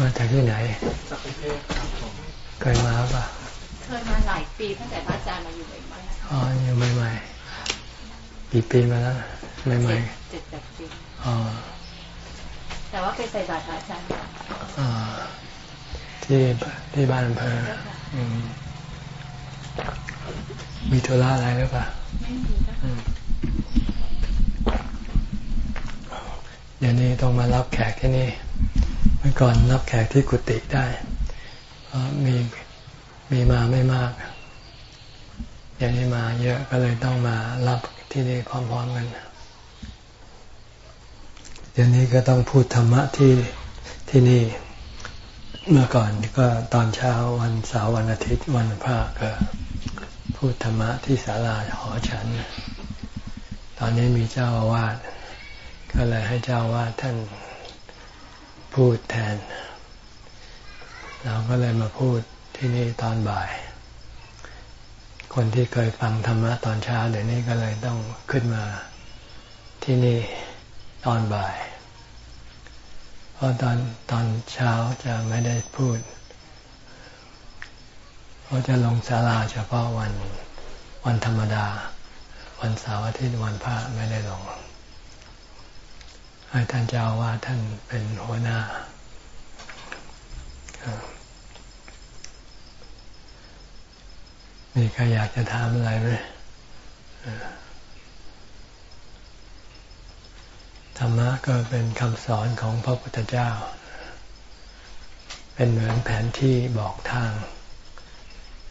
มาจากที่ไหนจากกรุงเทพครับผมเคยมาปะเคยมาหลายปีตั้งแต่พระอาจารย์มาอยู่ใหม่ๆอ๋ออยู่ใหม่ๆกี่ปีมาแล้วใหม่เจ็ดแปดปีๆอ๋อแต่ว่าไปใส่บาตรพระอาจารย์ก่อนอ๋อที่ที่บ้านอำเภอเจ้าค่ะอืมมีธุระอะไรหรือเปล่าไม่มีเจ้าค่ะเดี๋ยวนี้ต้องมารับแขกที่นี่ เมื่อก่อนรับแขกที่กุฏิได้ เพราะมีมีมาไม่มากเดี๋ยวนี้มาเยอะก็เลยต้องมารับที่นี่พร้อมๆกันเดี๋ยวนี้ก็ต้องพูดธรรมะที่ที่นี่ เมื่อก่อนก็ตอนเช้าวันเสาร์วันอาทิตย์วันพระก็ พูดธรรมะที่ศาลาหอฉัน ตอนนี้มีเจ้าอาวาสก็เลยให้เจ้าอาว่าท่าน พูดแทน เราก็เลยมาพูดที่นี่ตอนบ่าย คนที่เคยฟังธรรมะตอนเช้าเดี๋ยวนี้ก็เลยต้องขึ้นมาที่นี่ตอนบ่าย เพราะตอนตอนเช้าจะไม่ได้พูด เพราะจะลงศาลาเฉพาะวันวันธรรมดา วันเสาร์อาทิตย์วันพระไม่ได้ลง ให้ท่านเจ้าว่าท่านเป็นหัวหน้า มีใครอยากจะถามอะไรไหมธรรมะก็เป็นคำสอนของพระพุทธเจ้า เป็นเหมือนแผนที่บอกทาง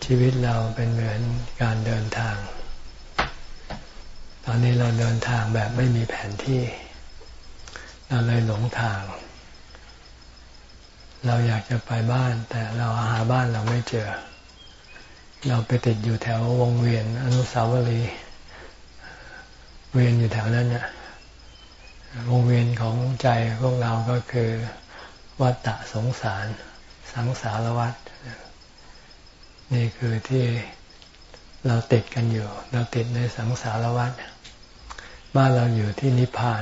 ชีวิตเราเป็นเหมือนการเดินทาง ตอนนี้เราเดินทางแบบไม่มีแผนที่ เราเลยหลงทาง เราอยากจะไปบ้าน แต่เราหาบ้านเราไม่เจอ เราไปติดอยู่แถววงเวียนอนุสาวรีย์เวียนอยู่แถวนั้นเนี่ยวงเวียนของใจพวกเราก็คือวัฏฏะสงสาร สังสารวัฏนี่คือที่เราติดกันอยู่ เราติดในสังสารวัฏบ้านเราอยู่ที่นิพพาน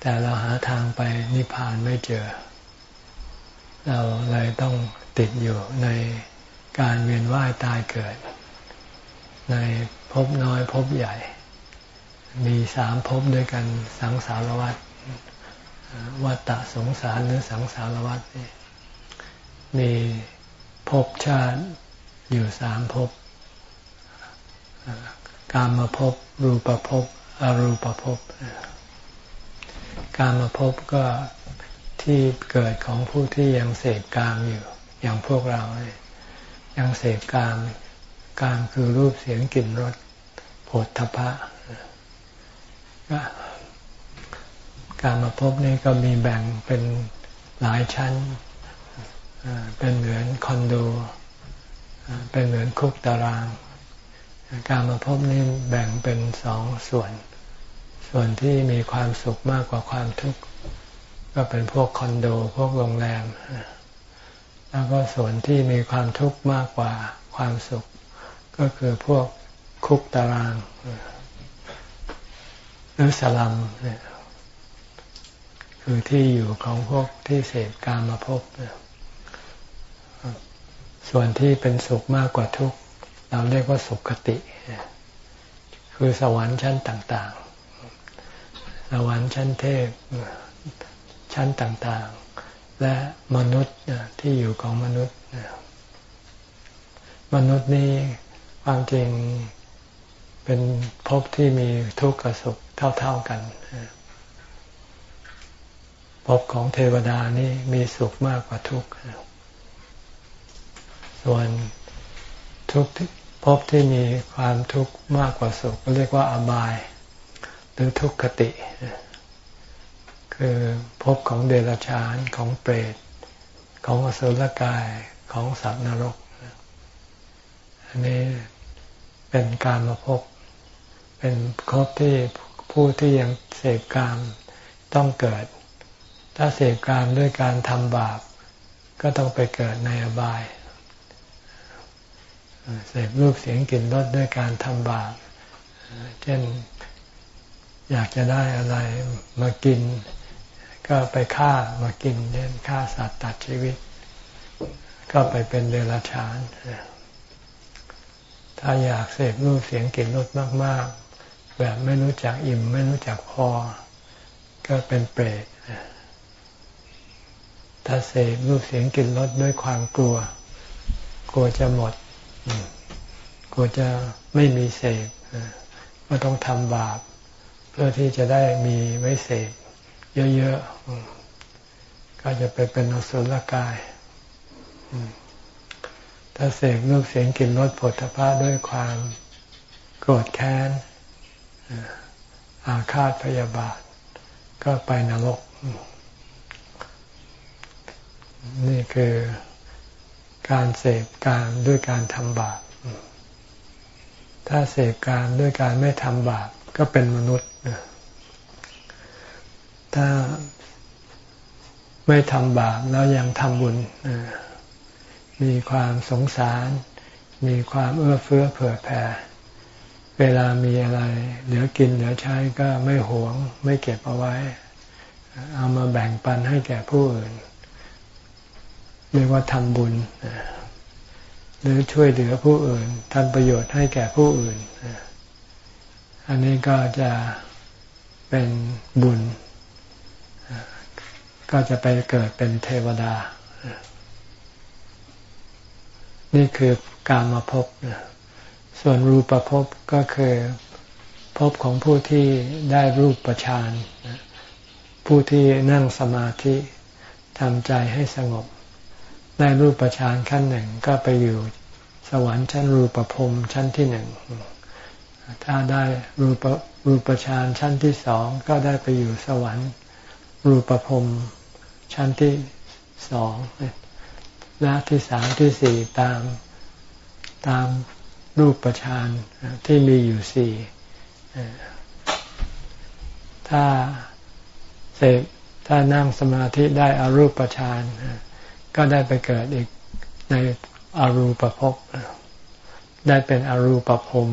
แต่เราหาทางไปนิพพานไม่เจอ เราเลยต้องติดอยู่ในการเวียนว่ายตายเกิด ในภพน้อยภพใหญ่ มีสามภพด้วยกันสังสารวัฏวัฏฏะสงสารหรือสังสารวัฏนี่มีภพชาติอยู่สามภพกามภพรูปภพอรูปภพ การมาพบก็ที่เกิดของผู้ที่ยังเสพกามอยู่ อย่างพวกเราเนี่ยยังเสพกามกามคือรูปเสียงกลิ่นรสโผฏฐพะก็การมาพบนี่ก็มีแบ่งเป็นหลายชั้น เป็นเหมือนคอนโด เป็นเหมือนคุกตาราง การมาพบนี่แบ่งเป็นสองส่วน ส่วนที่มีความสุขมากกว่าความทุกข์ก็เป็นพวกคอนโดพวกโรงแรม แล้วก็ส่วนที่มีความทุกข์มากกว่าความสุข ก็คือพวกคุกตาราง หรือสลัมเนี่ยคือที่อยู่ของพวกที่เสพการมาพบส่วนที่เป็นสุขมากกว่าทุกข์ เราเรียกว่าสุขคติ คือสวรรค์ชั้นต่าง ๆ สวรรค์ชั้นเทพชั้นต่างๆ และมนุษย์ที่อยู่ของมนุษย์ มนุษย์นี่ความจริงเป็นภพที่มีทุกข์กับสุขเท่าๆกันภพของเทวดานี่มีสุขมากกว่าทุกข์ส่วนทุกภพที่มีความทุกข์มากกว่าสุขเรียกว่าอบาย หรือทุกขติ คือภพของเดรัจฉานของเปรต ของอสุรกายของสัตว์นรก อันนี้เป็นการมาพบเป็นภพที่ผู้ที่ยังเสพกามต้องเกิด ถ้าเสพกามด้วยการทำบาป ก็ต้องไปเกิดในอบาย เสพรูปเสียงกลิ่นรสด้วยการทำบาป เช่น อยากจะได้อะไรมากิน ก็ไปฆ่ามากินเช่นฆ่าสัตว์ตัดชีวิต ก็ไปเป็นเดรัจฉาน ถ้าอยากเสพรูปเสียงกลิ่นรสมาก ๆ แบบไม่รู้จักอิ่ม ไม่รู้จักพอ ก็เป็นเปรตถ้าเสพรูปเสียงกลิ่นรสด้วยความกลัว กลัวจะหมด กลัวจะไม่มีเสพก็ต้องทำบาป พื่อที่จะได้มีไว้เสพเยอะๆ ก็จะไปเป็นอสุรกาย ถ้าเสกรูปเสียงกลิ่นรสผลพะด้วยความโกรธแค้น อาฆาตพยาบาท ก็ไปนรก นี่คือการเสพการด้วยการทำบาป ถ้าเสพการด้วยการไม่ทำบาปก็เป็นมนุษย์ ถ้าไม่ทำบาปแล้วยังทำบุญ มีความสงสาร มีความเอื้อเฟื้อเผื่อแผ่ เวลามีอะไร เหลือกินเหลือใช้ก็ไม่หวง ไม่เก็บเอาไว้ เอามาแบ่งปันให้แก่ผู้อื่น เรียกว่าทำบุญ หรือช่วยเหลือผู้อื่นทำประโยชน์ให้แก่ผู้อื่น อันนี้ก็จะเป็นบุญ ก็จะไปเกิดเป็นเทวดา นี่คือการมาพบส่วนรูปภพก็คือพบของผู้ที่ได้รูปประชานผู้ที่นั่งสมาธิทำใจให้สงบ ได้รูปประชานขั้นหนึ่งก็ไปอยู่สวรรค์ชั้นรูปภพชั้นที่หนึ่งถ้าได้รูปรูปฌานชั้นที่สองก็ได้ไปอยู่สวรรค์รูปภพ ชั้นที่สองและที่สามที่สี่ตามตามรูปประชานที่มีอยู่สี่ถ้าเสถ้านั่งสมาธิได้อารูปประชานก็ได้ไปเกิดอีกในอารูปภพได้เป็นอารูปภพ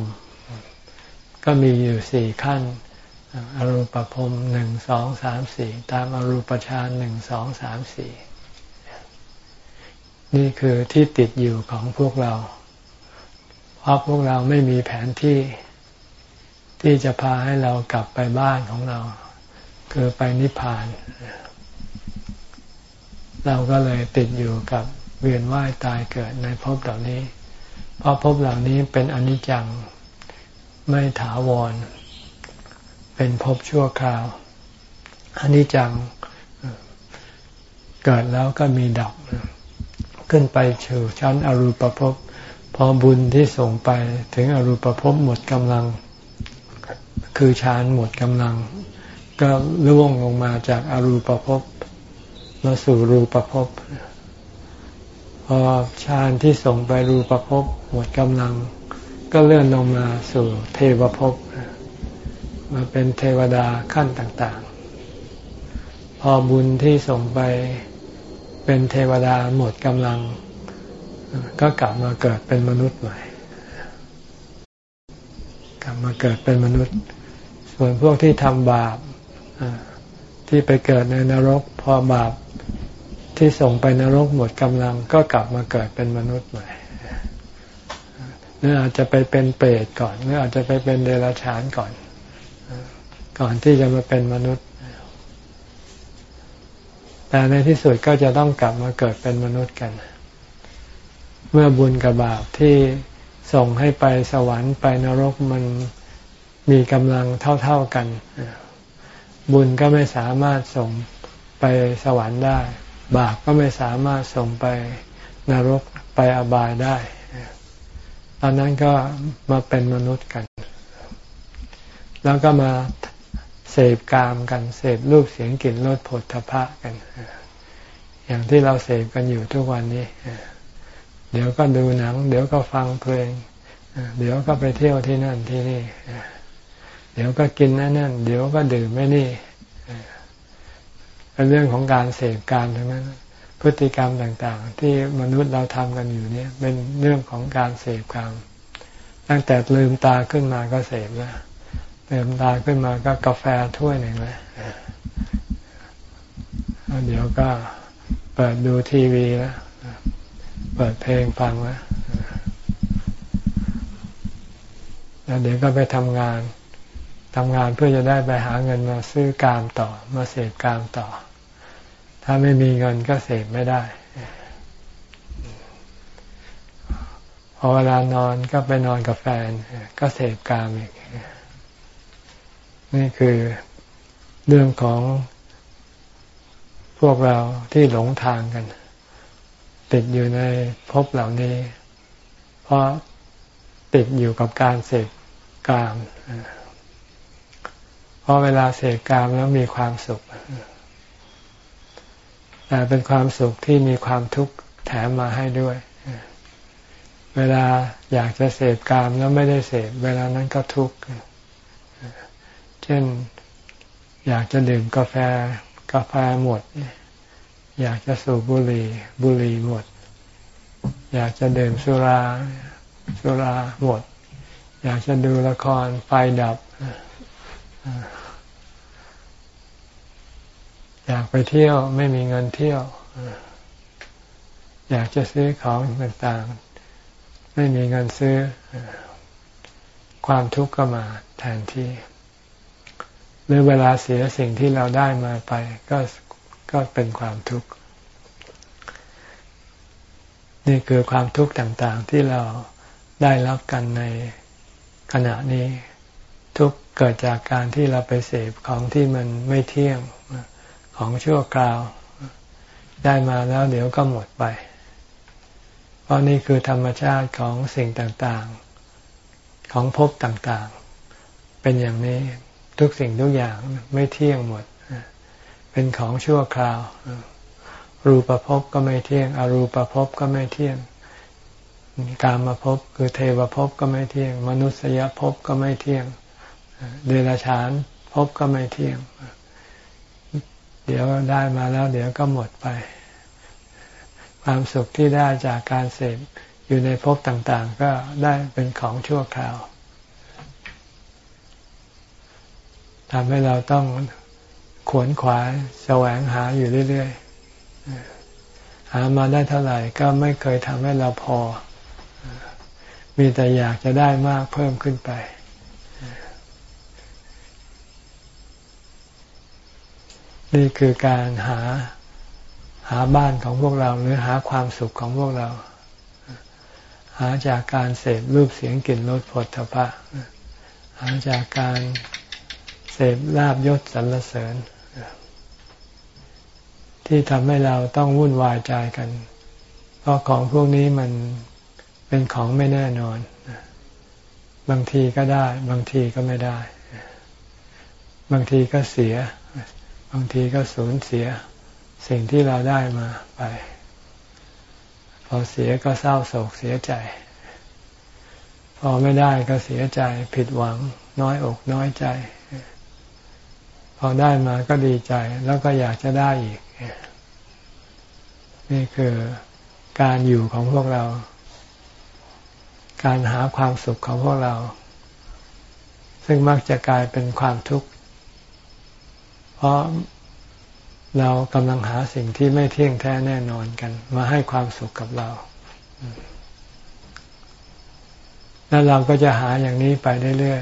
ก็มีอยู่สี่ขั้น อรูปภพหนึ่งสองสามสี่ตามอรูปฌานหนึ่งสองสามสี่นี่คือที่ติดอยู่ของพวกเรา เพราะพวกเราไม่มีแผนที่ที่จะพาให้เรากลับไปบ้านของเรา คือไปนิพพาน เราก็เลยติดอยู่กับเวียนว่ายตายเกิดในภพเหล่านี้ เพราะภพเหล่านี้เป็นอนิจจังไม่ถาวร เป็นภพชั่วคราวอันนี้จังเกิดแล้วก็มีดับ ขึ้นไปสู่ชั้นอรูปภพพอบุญที่ส่งไปถึงอรูปภพหมดกำลัง คือฌานหมดกำลัง ก็ล่วงลงมาจากอรูปภพมาสู่รูปภพพอฌานที่ส่งไปรูปภพหมดกำลัง ก็เลื่อนลงมาสู่เทวภพ มาเป็นเทวดาขั้นต่างๆ พอบุญที่ส่งไปเป็นเทวดาหมดกำลัง ก็กลับมาเกิดเป็นมนุษย์ใหม่ กลับมาเกิดเป็นมนุษย์ ส่วนพวกที่ทำบาปที่ไปเกิดในนรก พอบาปที่ส่งไปนรกหมดกำลัง ก็กลับมาเกิดเป็นมนุษย์ใหม่หรืออาจจะไปเป็นเปรตก่อนหรืออาจจะไปเป็นเดรัจฉานก่อน ก่อนที่จะมาเป็นมนุษย์ แต่ในที่สุดก็จะต้องกลับมาเกิดเป็นมนุษย์กัน เมื่อบุญกับบาปที่ส่งให้ไปสวรรค์ไปนรกมันมีกำลังเท่าๆกัน บุญก็ไม่สามารถส่งไปสวรรค์ได้ บาปก็ไม่สามารถส่งไปนรกไปอบายได้ ตอนนั้นก็มาเป็นมนุษย์กัน แล้วก็มา เสพกามกันเสพรูปเสียงกลิ่นรสผลทพะกัน อย่างที่เราเสพกันอยู่ทุกวันนี้ เดี๋ยวก็ดูหนัง เดี๋ยวก็ฟังเพลง เดี๋ยวก็ไปเที่ยวที่นั่นที่นี่ เดี๋ยวก็กินนั่นนั่นเดี๋ยวก็ดื่มไม่นี่เป็นเรื่องของการเสพการทั้งนั้น พฤติกรรมต่างๆ ที่มนุษย์เราทำกันอยู่เนี่ยเป็นเรื่องของการเสพกรรมตั้งแต่ลืมตาขึ้นมาก็เสพแล้ว เติมตาขึ้นมาก็กาแฟถ้วยหนึ่งเลยเดี๋ยวก็เปิดดูทีวีแล้วเปิดเพลงฟังแล้วแล้วเดี๋ยวก็ไปทำงานทำงานเพื่อจะได้ไปหาเงินมาซื้อกามต่อ มาเสพกามต่อ ถ้าไม่มีเงินก็เสพไม่ได้ พอเวลานอนก็ไปนอนกับแฟน ก็เสพกามอีก นี่คือเรื่องของพวกเราที่หลงทางกัน ติดอยู่ในภพเหล่านี้ เพราะติดอยู่กับการเสพกามเพราะเวลาเสพกามแล้วมีความสุขแต่เป็นความสุขที่มีความทุกข์แถมมาให้ด้วย เวลาอยากจะเสพกามแล้วไม่ได้เสพเวลานั้นก็ทุกข์ เช่น อยากจะดื่มกาแฟกาแฟหมด อยากจะสูบบุหรี่บุหรี่หมด อยากจะดื่มสุราสุราหมด อยากจะดูละครไฟดับ อยากไปเที่ยวไม่มีเงินเที่ยว อยากจะซื้อของต่างๆ ไม่มีเงินซื้อ ความทุกข์ก็มาแทนที่ หรือเวลาเสียสิ่งที่เราได้มาไป ก็ก็เป็นความทุกข์ นี่คือความทุกข์ต่างๆ ที่เราได้รับกันในขณะนี้ ทุกเกิดจากการที่เราไปเสพของที่มันไม่เที่ยงของชั่วคราว ได้มาแล้วเดี๋ยวก็หมดไป เพราะนี่คือธรรมชาติของสิ่งต่างๆ ของภพต่างๆ เป็นอย่างนี้ ทุกสิ่งทุกอย่างไม่เที่ยงหมด เป็นของชั่วคราว รูปภพก็ไม่เที่ยง อรูปภพก็ไม่เที่ยง กามภพคือเทวภพก็ไม่เที่ยง มนุษยภพก็ไม่เที่ยง เดรัจฉานภพก็ไม่เที่ยง เดี๋ยวได้มาแล้ว เดี๋ยวก็หมดไป ความสุขที่ได้จากการเสพอยู่ในภพต่าง ๆ ก็ได้เป็นของชั่วคราว ทำให้เราต้องขวนขวายแสวงหาอยู่เรื่อยๆ หามาได้เท่าไหร่ก็ไม่เคยทำให้เราพอ มีแต่อยากจะได้มากเพิ่มขึ้นไป นี่คือการหาหาบ้านของพวกเราหรือหาความสุขของพวกเรา หาจากการเสพรูปเสียงกลิ่นรสผลทพะหาจากการ เสพลาบยศสรรเสริญ ที่ทำให้เราต้องวุ่นวายใจกัน เพราะของพวกนี้มันเป็นของไม่แน่นอน บางทีก็ได้ บางทีก็ไม่ได้ บางทีก็เสีย บางทีก็สูญเสีย สิ่งที่เราได้มาไป พอเสียก็เศร้าโศกเสียใจ พอไม่ได้ก็เสียใจ ผิดหวัง น้อยอกน้อยใจ พอได้มาก็ดีใจ แล้วก็อยากจะได้อีก นี่คือการอยู่ของพวกเรา การหาความสุขของพวกเรา ซึ่งมักจะกลายเป็นความทุกข์ เพราะเรากำลังหาสิ่งที่ไม่เที่ยงแท้แน่นอนกัน มาให้ความสุขกับเรา แล้วเราก็จะหาอย่างนี้ไปเรื่อย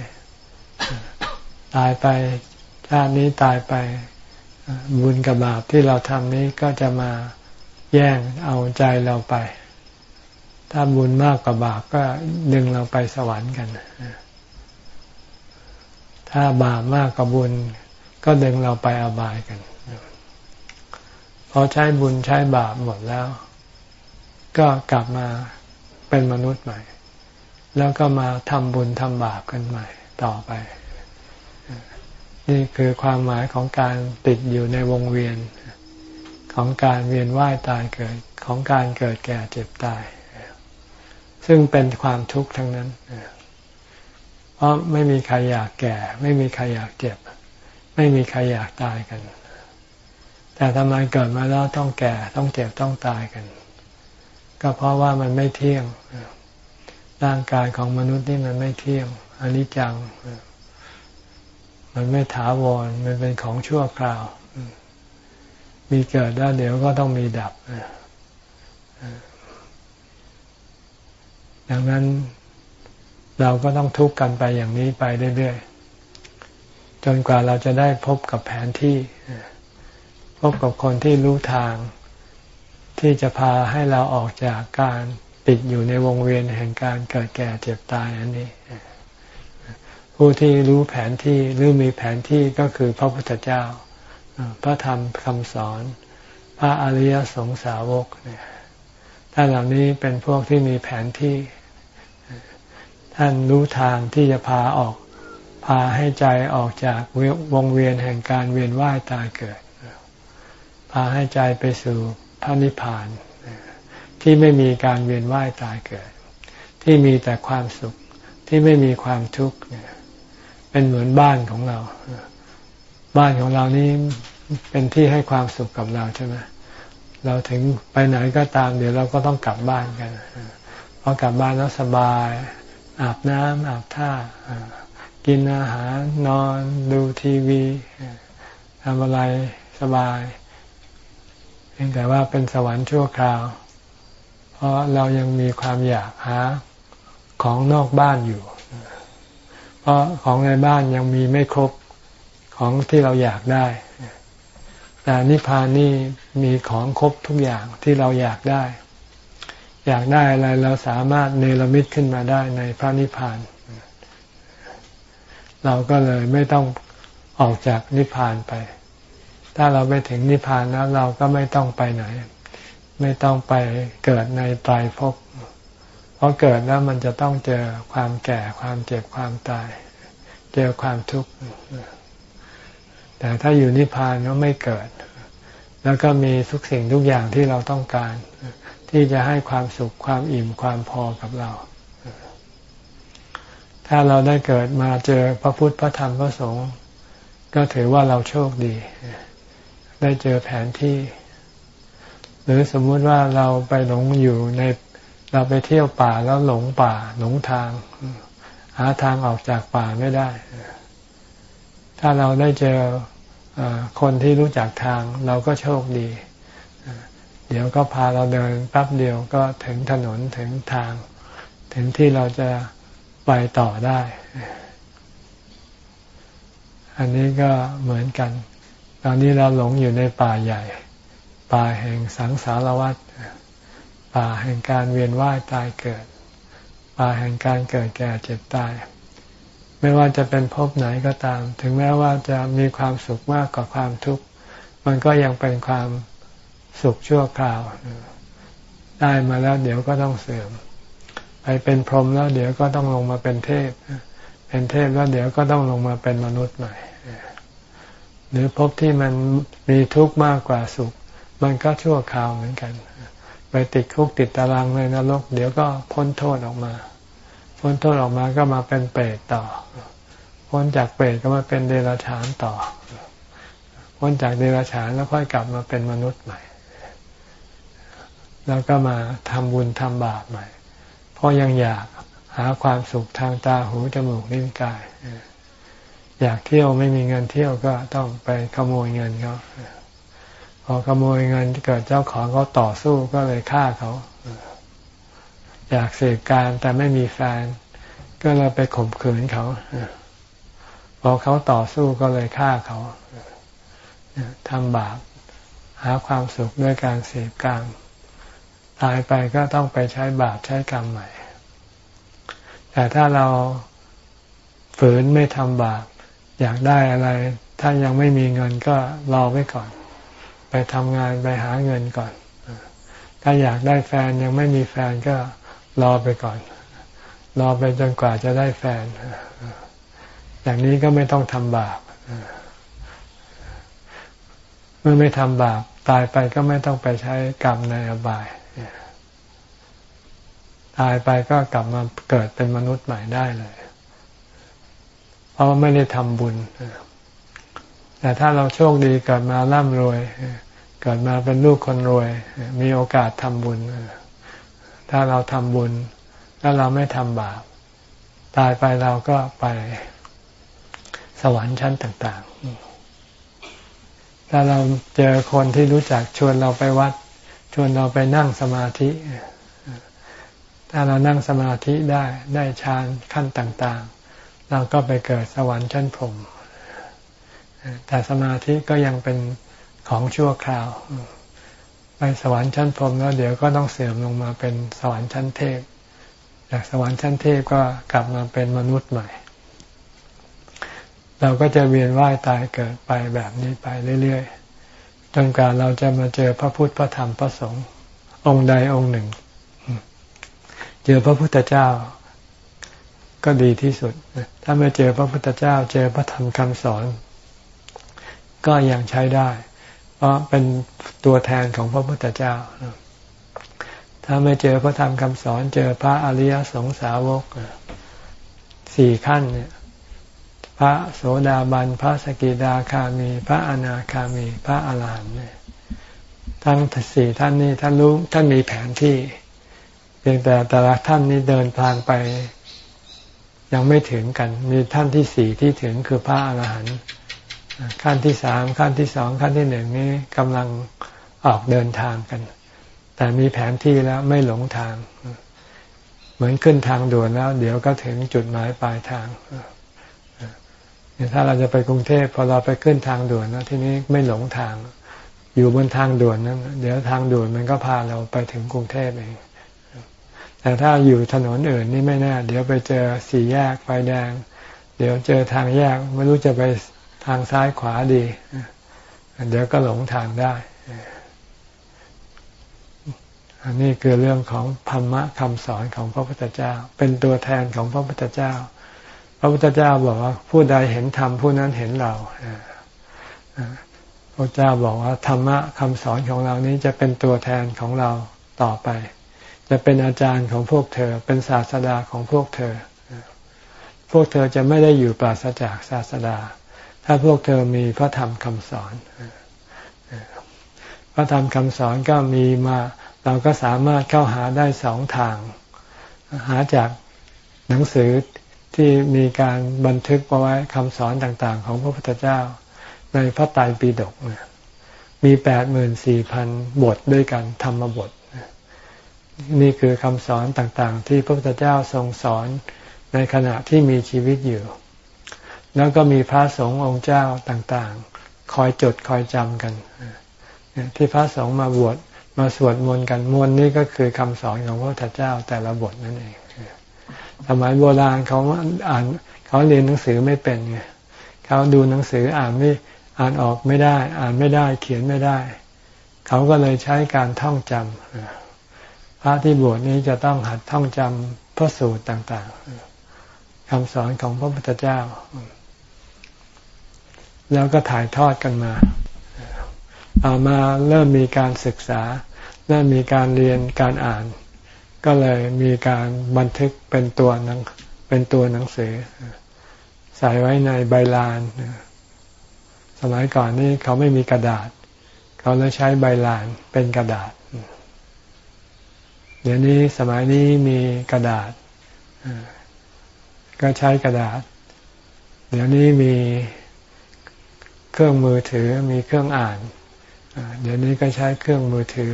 ๆ ตายไป ชาตินี้ตายไปบุญกับบาปที่เราทำนี้ก็จะมาแย่งเอาใจเราไป ถ้าบุญมากกว่าบาปก็ดึงเราไปสวรรค์กัน ถ้าบาปมากกว่าบุญ ก็ดึงเราไปอบายกัน พอใช้บุญใช้บาปหมดแล้ว ก็กลับมาเป็นมนุษย์ใหม่ แล้วก็มาทำบุญทำบาปกันใหม่ ต่อไป นี่คือความหมายของการติดอยู่ในวงเวียน ของการเวียนว่ายตายเกิดของการเกิดแก่เจ็บตาย ซึ่งเป็นความทุกข์ทั้งนั้น เพราะไม่มีใครอยากแก่ ไม่มีใครอยากเจ็บ ไม่มีใครอยากตายกัน แต่ทำไมเกิดมาแล้วต้องแก่ต้องเจ็บต้องตายกัน ก็เพราะว่ามันไม่เที่ยงร่างกายของมนุษย์นี่มันไม่เที่ยงอันนี้จัง มันไม่ถาวร มันเป็นของชั่วคราว มีเกิดแล้วเดี๋ยวก็ต้องมีดับ ดังนั้นเราก็ต้องทุกข์กันไปอย่างนี้ไปเรื่อยๆ จนกว่าเราจะได้พบกับแผนที่ พบกับคนที่รู้ทาง ที่จะพาให้เราออกจากการติดอยู่ในวงเวียนแห่งการเกิดแก่เจ็บตายอันนี้ ผู้ที่รู้แผนที่หรือมีแผนที่ก็คือพระพุทธเจ้า พระธรรมคำสอน พระอริยสงสาวกเนี่ยท่านเหล่านี้เป็นพวกที่มีแผนที่ ท่านรู้ทางที่จะพาออกพาให้ใจออกจากวงเวียนแห่งการเวียนว่ายตายเกิด พาให้ใจไปสู่พระนิพพาน ที่ไม่มีการเวียนว่ายตายเกิด ที่มีแต่ความสุขที่ไม่มีความทุกข์เป็นเหมือนบ้านของเรา บ้านของเรานี้เป็นที่ให้ความสุขกับเราใช่ไหมเราถึงไปไหนก็ตาม เดี๋ยวเราก็ต้องกลับบ้านกันพอกลับบ้านแล้วสบาย อาบน้ำอาบท่ากินอาหารนอนดูทีวีทำอะไรสบายเพียงแต่ว่าเป็นสวรรค์ชั่วคราว เพราะเรายังมีความอยากหาของนอกบ้านอยู่ เพราะของในบ้านยังมีไม่ครบของที่เราอยากได้ แต่นิพพานนี่มีของครบทุกอย่างที่เราอยากได้ อยากได้อะไรเราสามารถเนรมิตขึ้นมาได้ในพระนิพพาน เราก็เลยไม่ต้องออกจากนิพพานไป ถ้าเราไปถึงนิพพานแล้วเราก็ไม่ต้องไปไหน ไม่ต้องไปเกิดในตายภพเพ ราะเกิดแล้วมันจะต้องเจอความแก่ความเจ็บความตาย เจอความทุกข์แต่ถ้าอยู่นิพพานก็ไม่เกิด แล้วก็มีทุกสิ่งทุกอย่างที่เราต้องการ ที่จะให้ความสุขความอิ่มความพอกับเรา ถ้าเราได้เกิดมาเจอพระพุทธพระธรรมพระสงฆ์ก็ถือว่าเราโชคดี ได้เจอแผนที่ หรือสมมุติว่าเราไปหลงอยู่ใน เราไปเที่ยวป่าแล้วหลงป่าหลงทาง หาทางออกจากป่าไม่ได้ ถ้าเราได้เจอคนที่รู้จักทาง เราก็โชคดี เดี๋ยวก็พาเราเดินแป๊บเดียวก็ถึงถนนถึงทาง ถึงที่เราจะไปต่อได้ อันนี้ก็เหมือนกัน ตอนนี้เราหลงอยู่ในป่าใหญ่ ป่าแห่งสังสารวัฏ ป่าแห่งการเวียนว่ายตายเกิด ป่าแห่งการเกิดแก่เจ็บตาย ไม่ว่าจะเป็นภพไหนก็ตาม ถึงแม้ว่าจะมีความสุขมากกว่าความทุกข์มันก็ยังเป็นความสุขชั่วคราว ได้มาแล้วเดี๋ยวก็ต้องเสื่อม ไปเป็นพรหมแล้วเดี๋ยวก็ต้องลงมาเป็นเทพ เป็นเทพแล้วเดี๋ยวก็ต้องลงมาเป็นมนุษย์ใหม่ หรือพบที่มันมีทุกข์มากกว่าสุข มันก็ชั่วคราวเหมือนกัน ไปติดคุกติดตารางในนรก เดี๋ยวก็พ้นโทษออกมา พ้นโทษออกมาก็มาเป็นเปรตต่อ พ้นจากเปรตก็มาเป็นเดรัจฉานต่อ พ้นจากเดรัจฉานแล้วค่อยกลับมาเป็นมนุษย์ใหม่ แล้วก็มาทำบุญทำบาปใหม่ เพราะยังอยากหาความสุขทางตาหูจมูกลิ้นกาย อยากเที่ยวไม่มีเงินเที่ยวก็ต้องไปขโมยเงินเขา พอขโมยเงินเกิดเจ้าของเขาต่อสู้ก็เลยฆ่าเขา อยากเสพการแต่ไม่มีแฟน ก็เลยไปข่มขืนเขาพอเขาต่อสู้ก็เลยฆ่าเขาทำบาปหาความสุขด้วยการเสพกามตายไปก็ต้องไปใช้บาปใช้กรรมใหม่ แต่ถ้าเราฝืนไม่ทำบาป อยากได้อะไร ถ้ายังไม่มีเงินก็รอไว้ก่อน ไปทำงานไปหาเงินก่อน ถ้าอยากได้แฟนยังไม่มีแฟนก็รอไปก่อน รอไปจนกว่าจะได้แฟน อย่างนี้ก็ไม่ต้องทำบาปเมื่อไม่ทำบาปตายไปก็ไม่ต้องไปใช้กรรมในอบาย ตายไปก็กลับมาเกิดเป็นมนุษย์ใหม่ได้เลย เพราะไม่ได้ทำบุญ แต่ถ้าเราโชคดีเกิดมาร่ำรวย เกิดมาเป็นลูกคนรวย มีโอกาสทำบุญ ถ้าเราทำบุญ แล้วเราไม่ทำบาป ตายไปเราก็ไปสวรรค์ชั้นต่าง ๆ ถ้าเราเจอคนที่รู้จักชวนเราไปวัด ชวนเราไปนั่งสมาธิ ถ้าเรานั่งสมาธิได้ได้ฌานขั้นต่าง ๆ เราก็ไปเกิดสวรรค์ชั้นพรหม แต่สมาธิก็ยังเป็นของชั่วคราว ไปสวรรค์ชั้นพรหมแล้วเดี๋ยวก็ต้องเสื่อมลงมาเป็นสวรรค์ชั้นเทพ จากสวรรค์ชั้นเทพก็กลับมาเป็นมนุษย์ใหม่ เราก็จะเวียนว่ายตายเกิดไปแบบนี้ไปเรื่อยๆ จนกว่าเราจะมาเจอพระพุทธพระธรรมพระสงฆ์องค์ใดองค์หนึ่ง เจอพระพุทธเจ้าก็ดีที่สุด ถ้าไม่เจอพระพุทธเจ้า เจอพระธรรมคำสอน ก็ยังใช้ได้ เพราะเป็นตัวแทนของพระพุทธเจ้า ถ้าไม่เจอพระธรรมคำสอน เจอพระอริยสงสาวกสี่ขั้นเนี่ยพระโสดาบัน พระสกิดาคามี พระอนาคามี พระอาหารหันต์เนี่ยทั้งสี่ท่านนี้ท่านรู้ท่านมีแผนที่ เพียงแต่แต่ละท่านนี้เดินทางไปยังไม่ถึงกัน มีท่านที่สี่ที่ถึงคือพระอาหารหันต์ ขั้นที่สามขั้นที่สองขั้นที่หนึ่งนี้กำลังออกเดินทางกัน แต่มีแผนที่แล้วไม่หลงทาง เหมือนขึ้นทางด่วนแล้ว เดี๋ยวก็ถึงจุดหมายปลายทางถ้าเราจะไปกรุงเทพพอเราไปขึ้นทางด่วนแล้วทีนี้ไม่หลงทาง อยู่บนทางด่วนนั้นเดี๋ยวทางด่วนมันก็พาเราไปถึงกรุงเทพเองแต่ถ้าอยู่ถนนอื่นนี่ไม่แน่เดี๋ยวไปเจอสี่แยกไฟแดง เดี๋ยวเจอทางแยกไม่รู้จะไป ทางซ้ายขวาดี เดี๋ยวก็หลงทางได้ อันนี้คือเรื่องของธรรมะคำสอนของพระพุทธเจ้า เป็นตัวแทนของพระพุทธเจ้า พระพุทธเจ้าบอกว่า ผู้ใดเห็นธรรมผู้นั้นเห็นเราพระเจ้าบอกว่าธรรมะคำสอนของเรานี้จะเป็นตัวแทนของเราต่อไป จะเป็นอาจารย์ของพวกเธอ เป็นศาสดาของพวกเธอ พวกเธอจะไม่ได้อยู่ปราศจากศาสดา ถ้าพวกเธอมีพระธรรมคำสอนพระธรรมคำสอนก็มีมา เราก็สามารถเข้าหาได้สองทาง หาจากหนังสือที่มีการบันทึกเอาไว้คำสอนต่างๆ ของพระพุทธเจ้า ในพระไตรปิฎกมีแปดหมื่นสี่พันบทด้วยกันธรรมบท นี่คือคำสอนต่างๆ ที่พระพุทธเจ้าทรงสอนในขณะที่มีชีวิตอยู่ แล้วก็มีพระสงฆ์องค์เจ้าต่างๆ คอยจดคอยจำกันที่พระสงฆ์มาบวชมาสวดมนต์กันมนต์นี่ก็คือคำสอนของพระพุทธเจ้าแต่ละบทนั่นเองสมัยโบราณเขาอ่านเขาเรียนหนังสือไม่เป็นไงเขาดูหนังสืออ่านไม่อ่านออกไม่ได้ อ่านไม่ได้เขียนไม่ได้ เขาก็เลยใช้การท่องจำพระที่บวชนี้จะต้องหัดท่องจำพระสูตรต่าง ๆคำสอนของพระพุทธเจ้า แล้วก็ถ่ายทอดกันมาต่อมาเริ่มมีการศึกษา เริ่มมีการเรียนการอ่าน ก็เลยมีการบันทึกเป็นตัวหนังเป็นตัวหนังสือ ใส่ไว้ในใบลาน สมัยก่อนนี่เขาไม่มีกระดาษ เขาเลยใช้ใบลานเป็นกระดาษ เดี๋ยวนี้สมัยนี้มีกระดาษ ก็ใช้กระดาษ เดี๋ยวนี้มี เครื่องมือถือมีเครื่องอ่าน เดี๋ยวนี้ก็ใช้เครื่องมือถือ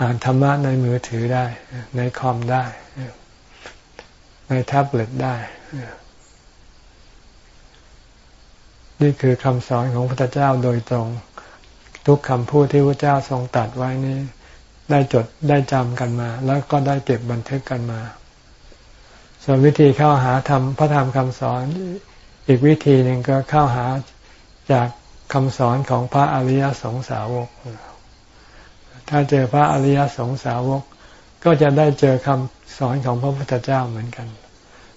อ่านธรรมะในมือถือได้ ในคอมได้ ในแท็บเล็ตได้ นี่คือคำสอนของพระพุทธเจ้าโดยตรง ทุกคำพูดที่พระเจ้าทรงตัดไว้นี้ ได้จดได้จำกันมา แล้วก็ได้เก็บบันทึกกันมา ส่วนวิธีเข้าหาธรรมพระธรรมคำสอน อีกวิธีหนึ่งก็เข้าหาจากคำสอนของพระอริยสงสาวก ถ้าเจอพระอริยสงสาวก ก็จะได้เจอคำสอนของพระพุทธเจ้าเหมือนกัน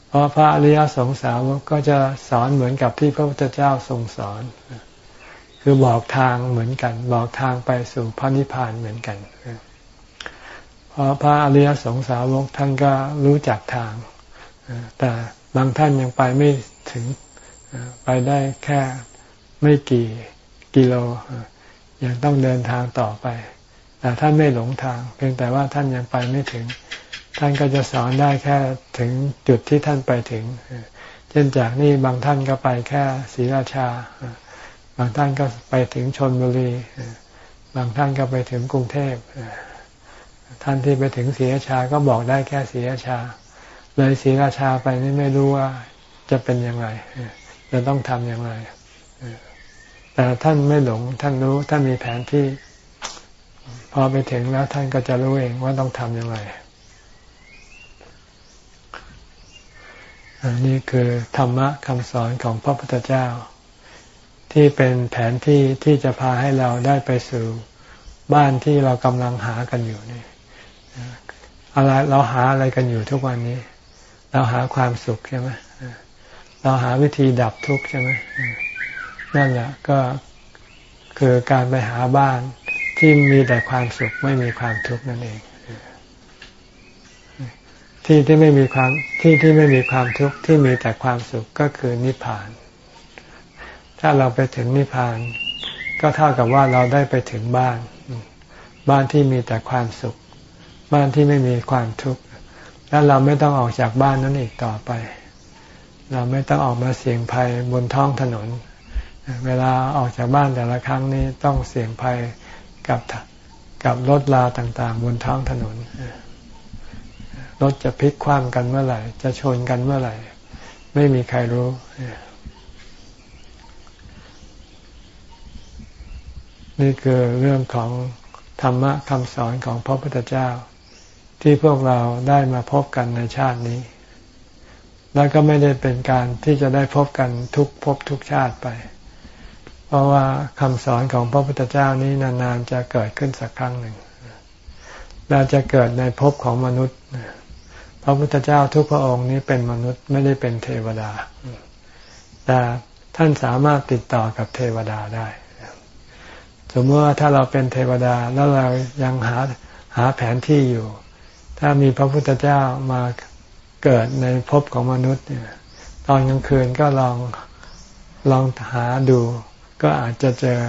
เพราะพระอริยสงสาวกก็จะสอนเหมือนกับที่พระพุทธเจ้าทรงสอน คือบอกทางเหมือนกัน บอกทางไปสู่พระนิพพานเหมือนกัน เพราะพระอริยสงสาวกท่านก็รู้จักทาง แต่บางท่านยังไปไม่ถึง ไปได้แค่ไม่กี่กิโลยังต้องเดินทางต่อไปแต่ท่านไม่หลงทาง เพียงแต่ว่าท่านยังไปไม่ถึง ท่านก็จะสอนได้แค่ถึงจุดที่ท่านไปถึง เช่นจากนี่บางท่านก็ไปแค่ศรีราชา บางท่านก็ไปถึงชนบุรี บางท่านก็ไปถึงกรุงเทพท่านที่ไปถึงศรีราชาก็บอกได้แค่ศรีราชา เลยศรีราชาไปนี่ไม่รู้ว่าจะเป็นยังไง จะต้องทำอย่างไรแต่ท่านไม่หลง ท่านรู้ท่านมีแผนที่ พอไปถึงแล้วท่านก็จะรู้เองว่าต้องทำอย่างไรอันนี้คือธรรมะคำสอนของพระพุทธเจ้า ที่เป็นแผนที่ที่จะพาให้เราได้ไปสู่บ้านที่เรากำลังหากันอยู่นี่อะไรเราหาอะไรกันอยู่ทุกวันนี้ เราหาความสุขใช่ไหม เราหาวิธีดับทุกข์ใช่ไหมนั่นแหละก็คือการไปหาบ้านที่มีแต่ความสุขไม่มีความทุกข์นั่นเอง ที่ที่ไม่มีความที่ที่ไม่มีความทุกข์ที่มีแต่ความสุขก็คือนิพพาน ถ้าเราไปถึงนิพพาน ก็เท่ากับว่าเราได้ไปถึงบ้าน บ้านที่มีแต่ความสุข บ้านที่ไม่มีความทุกข์แล้วเราไม่ต้องออกจากบ้านนั้นอีกต่อไป เราไม่ต้องออกมาเสี่ยงภัยบนท้องถนน เวลาออกจากบ้านแต่ละครั้งนี้ต้องเสี่ยงภัยกับกับรถลาต่างๆ บนท้องถนน รถจะพลิกคว่ำกันเมื่อไหร่ จะชนกันเมื่อไหร่ ไม่มีใครรู้ นี่คือเรื่องของธรรมะคำสอนของพระพุทธเจ้า ที่พวกเราได้มาพบกันในชาตินี้ แล้วก็ไม่ได้เป็นการที่จะได้พบกันทุกพบทุกชาติไป เพราะว่าคำสอนของพระพุทธเจ้านี้นานๆจะเกิดขึ้นสักครั้งหนึ่งเราจะเกิดในภพของมนุษย์ พระพุทธเจ้าทุกพระองค์นี้เป็นมนุษย์ไม่ได้เป็นเทวดา แต่ท่านสามารถติดต่อกับเทวดาได้ สมมติว่าถ้าเราเป็นเทวดาแล้วเรายังหาหาแผนที่อยู่ ถ้ามีพระพุทธเจ้ามา เกิดในภพของมนุษย์เนี่ยตอนกลางคืนก็ลองลองหาดู ก็อาจจะเจอ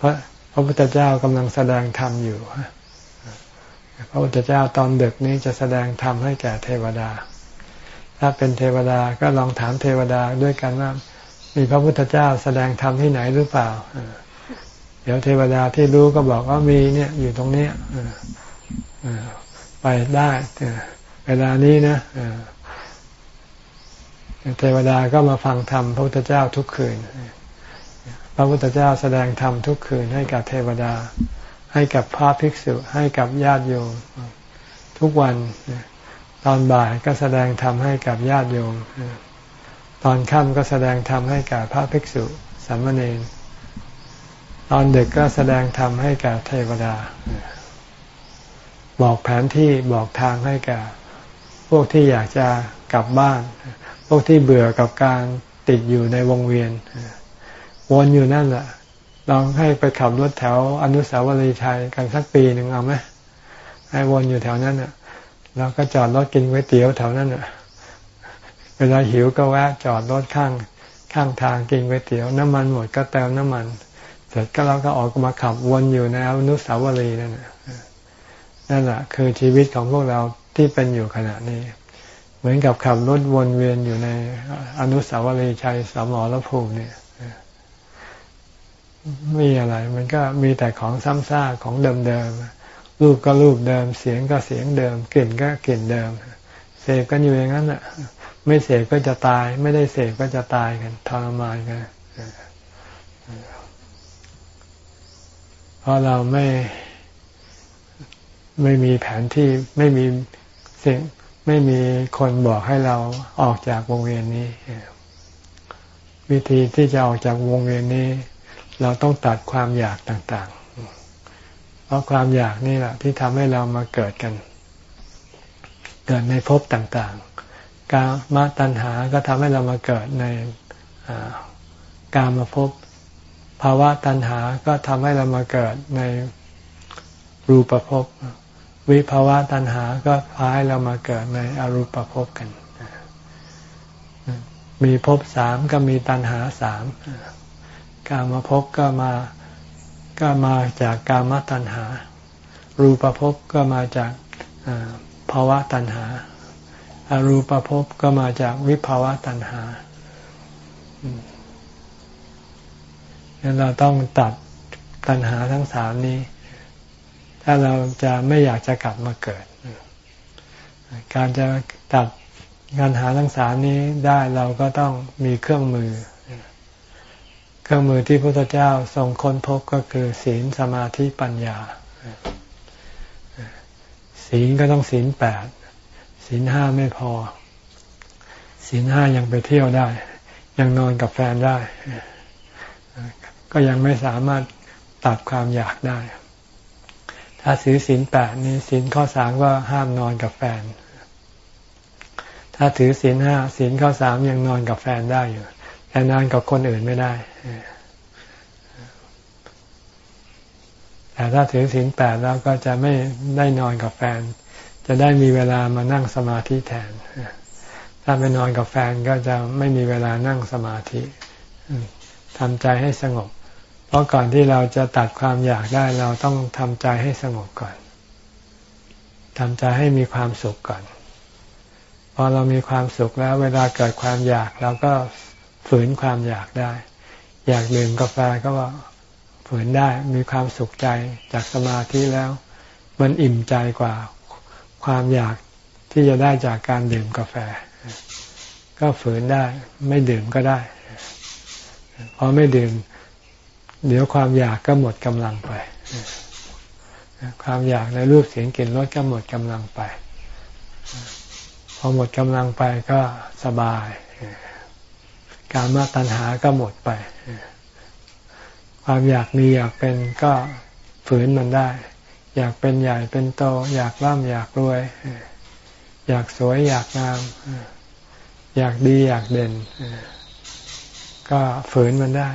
พระพระพุทธเจ้ากำลังแสดงธรรมอยู่พระพุทธเจ้าตอนดึกนี้จะแสดงธรรมให้แก่เทวดา ถ้าเป็นเทวดาก็ลองถามเทวดาด้วยกันว่ามีพระพุทธเจ้าแสดงธรรมที่ไหนหรือเปล่า เดี๋ยวเทวดาที่รู้ก็บอกว่ามีเนี่ยอยู่ตรงนี้ไปได้เวลานี้นะ เทวดาก็มาฟังธรรมพระพุทธเจ้าทุกคืน พระพุทธเจ้าแสดงธรรมทุกคืนให้กับเทวดา ให้กับพระภิกษุให้กับญาติโยมทุกวันตอนบ่ายก็แสดงธรรมให้กับญาติโยมตอนค่ำก็แสดงธรรมให้กับพระภิกษุสามเณรตอนเดึกก็แสดงธรรมให้กับเทวดา บอกแผนที่บอกทางให้กับพวกที่อยากจะกลับบ้าน พวกที่เบื่อกับการติดอยู่ในวงเวียนวนอยู่นั่นแหละลองให้ไปขับรถแถวอนุสาวรีย์ชัยกันสักปีหนึ่งเอาไหมให้วนอยู่แถวนั้นอะแล้วก็จอดรถกินก๋วยเตี๋ยวแถวนั้นอะ เวลาหิวก็แวะจอดรถข้างข้างทางกินก๋วยเตี๋ยวน้ำมันหมดก็เติมน้ำมัน เสร็จก็เราก็ออกมาขับวนอยู่ในอนุสาวรีย์นั่นแหละนั่นแหละคือชีวิตของพวกเราที่เป็นอยู่ขณะนี้ มือนกับขับรถวนเวียนอยู่ในอนุสาวรีย์ชัยสมรภูมิเนี่ยมีอะไร มันก็มีแต่ของซ้ำซากของเดิมๆรูปก็รูปเดิม เสียงก็เสียงเดิม กลิ่นก็กลิ่นเดิมเสพกันอยู่อย่างนั้นอะ ไม่เสพก็จะตาย ไม่ได้เสพก็จะตายกันทรมานกันเพราะเราไม่ไม่มีแผนที่ไม่มีสิ่ง ไม่มีคนบอกให้เราออกจากวงเวียนนี้ วิธีที่จะออกจากวงเวียนนี้ เราต้องตัดความอยากต่างๆ เพราะความอยากนี่แหละที่ทำให้เรามาเกิดกัน เกิดในภพต่างๆ กามาตัณหาก็ทำให้เรามาเกิดในกามาภพภาวะตัณหาก็ทำให้เรามาเกิดในรูปภพ วิภาวะตัณหาก็พาให้เรามาเกิดในอรูปภพกัน มีภพสามก็มีตัณหาสามกามาพบก็มาก็มาจากกามตัณหา รูปภพก็มาจากภาวะตัณหาอารูปภพก็มาจากวิภาวะตัณหางั้นเราต้องตัดตัณหาทั้งสามนี้ ถ้าเราจะไม่อยากจะกลับมาเกิด การจะตัดการหาทั้งสามนี้ได้เราก็ต้องมีเครื่องมือ เครื่องมือที่พระพุทธเจ้าทรงค้นพบก็คือศีลสมาธิปัญญา ศีลก็ต้องศีลแปดศีลห้าไม่พอ ศีลห้ายังไปเที่ยวได้ ยังนอนกับแฟนได้ ก็ยังไม่สามารถตัดความอยากได้ ถ้าซื้อศีลแปดนี้ศีลข้อสามก็ห้ามนอนกับแฟน ถ้าถือศีลห้าศีลข้อสามยังนอนกับแฟนได้อยู่ แต่นอนกับคนอื่นไม่ได้แต่ถ้าถือศีลแปดแล้วก็จะไม่ได้นอนกับแฟน จะได้มีเวลามานั่งสมาธิแทน ถ้าไปนอนกับแฟนก็จะไม่มีเวลานั่งสมาธิทำใจให้สงบ ราะก่อนที่เราจะตัดความอยากได้เราต้องทำใจให้สงบก่อนทำใจให้มีความสุขก่อน พอเรามีความสุขแล้ว เวลาเกิดความอยากเราก็ฝืนความอยากได้ อยากดื่มกาแฟก็ว่าฝืนได้มีความสุขใจจากสมาธิแล้ว มันอิ่มใจกว่าความอยากที่จะได้จากการดื่มกาแฟ ก็ฝืนได้ ไม่ดื่มก็ได้ พอไม่ดื่ม เดี๋ยวความอยากก็หมดกำลังไป ความอยากในรูปเสียงกลิ่นรสก็หมดกำลังไป พอหมดกำลังไปก็สบาย การมาตัณหาก็หมดไป ความอยากมีอยากเป็นก็ฝืนมันได้ อยากเป็นใหญ่เป็นโต อยากร่ำอยากรวย อยากสวยอยากงาม อยากดีอยากเด่น ก็ฝืนมันได้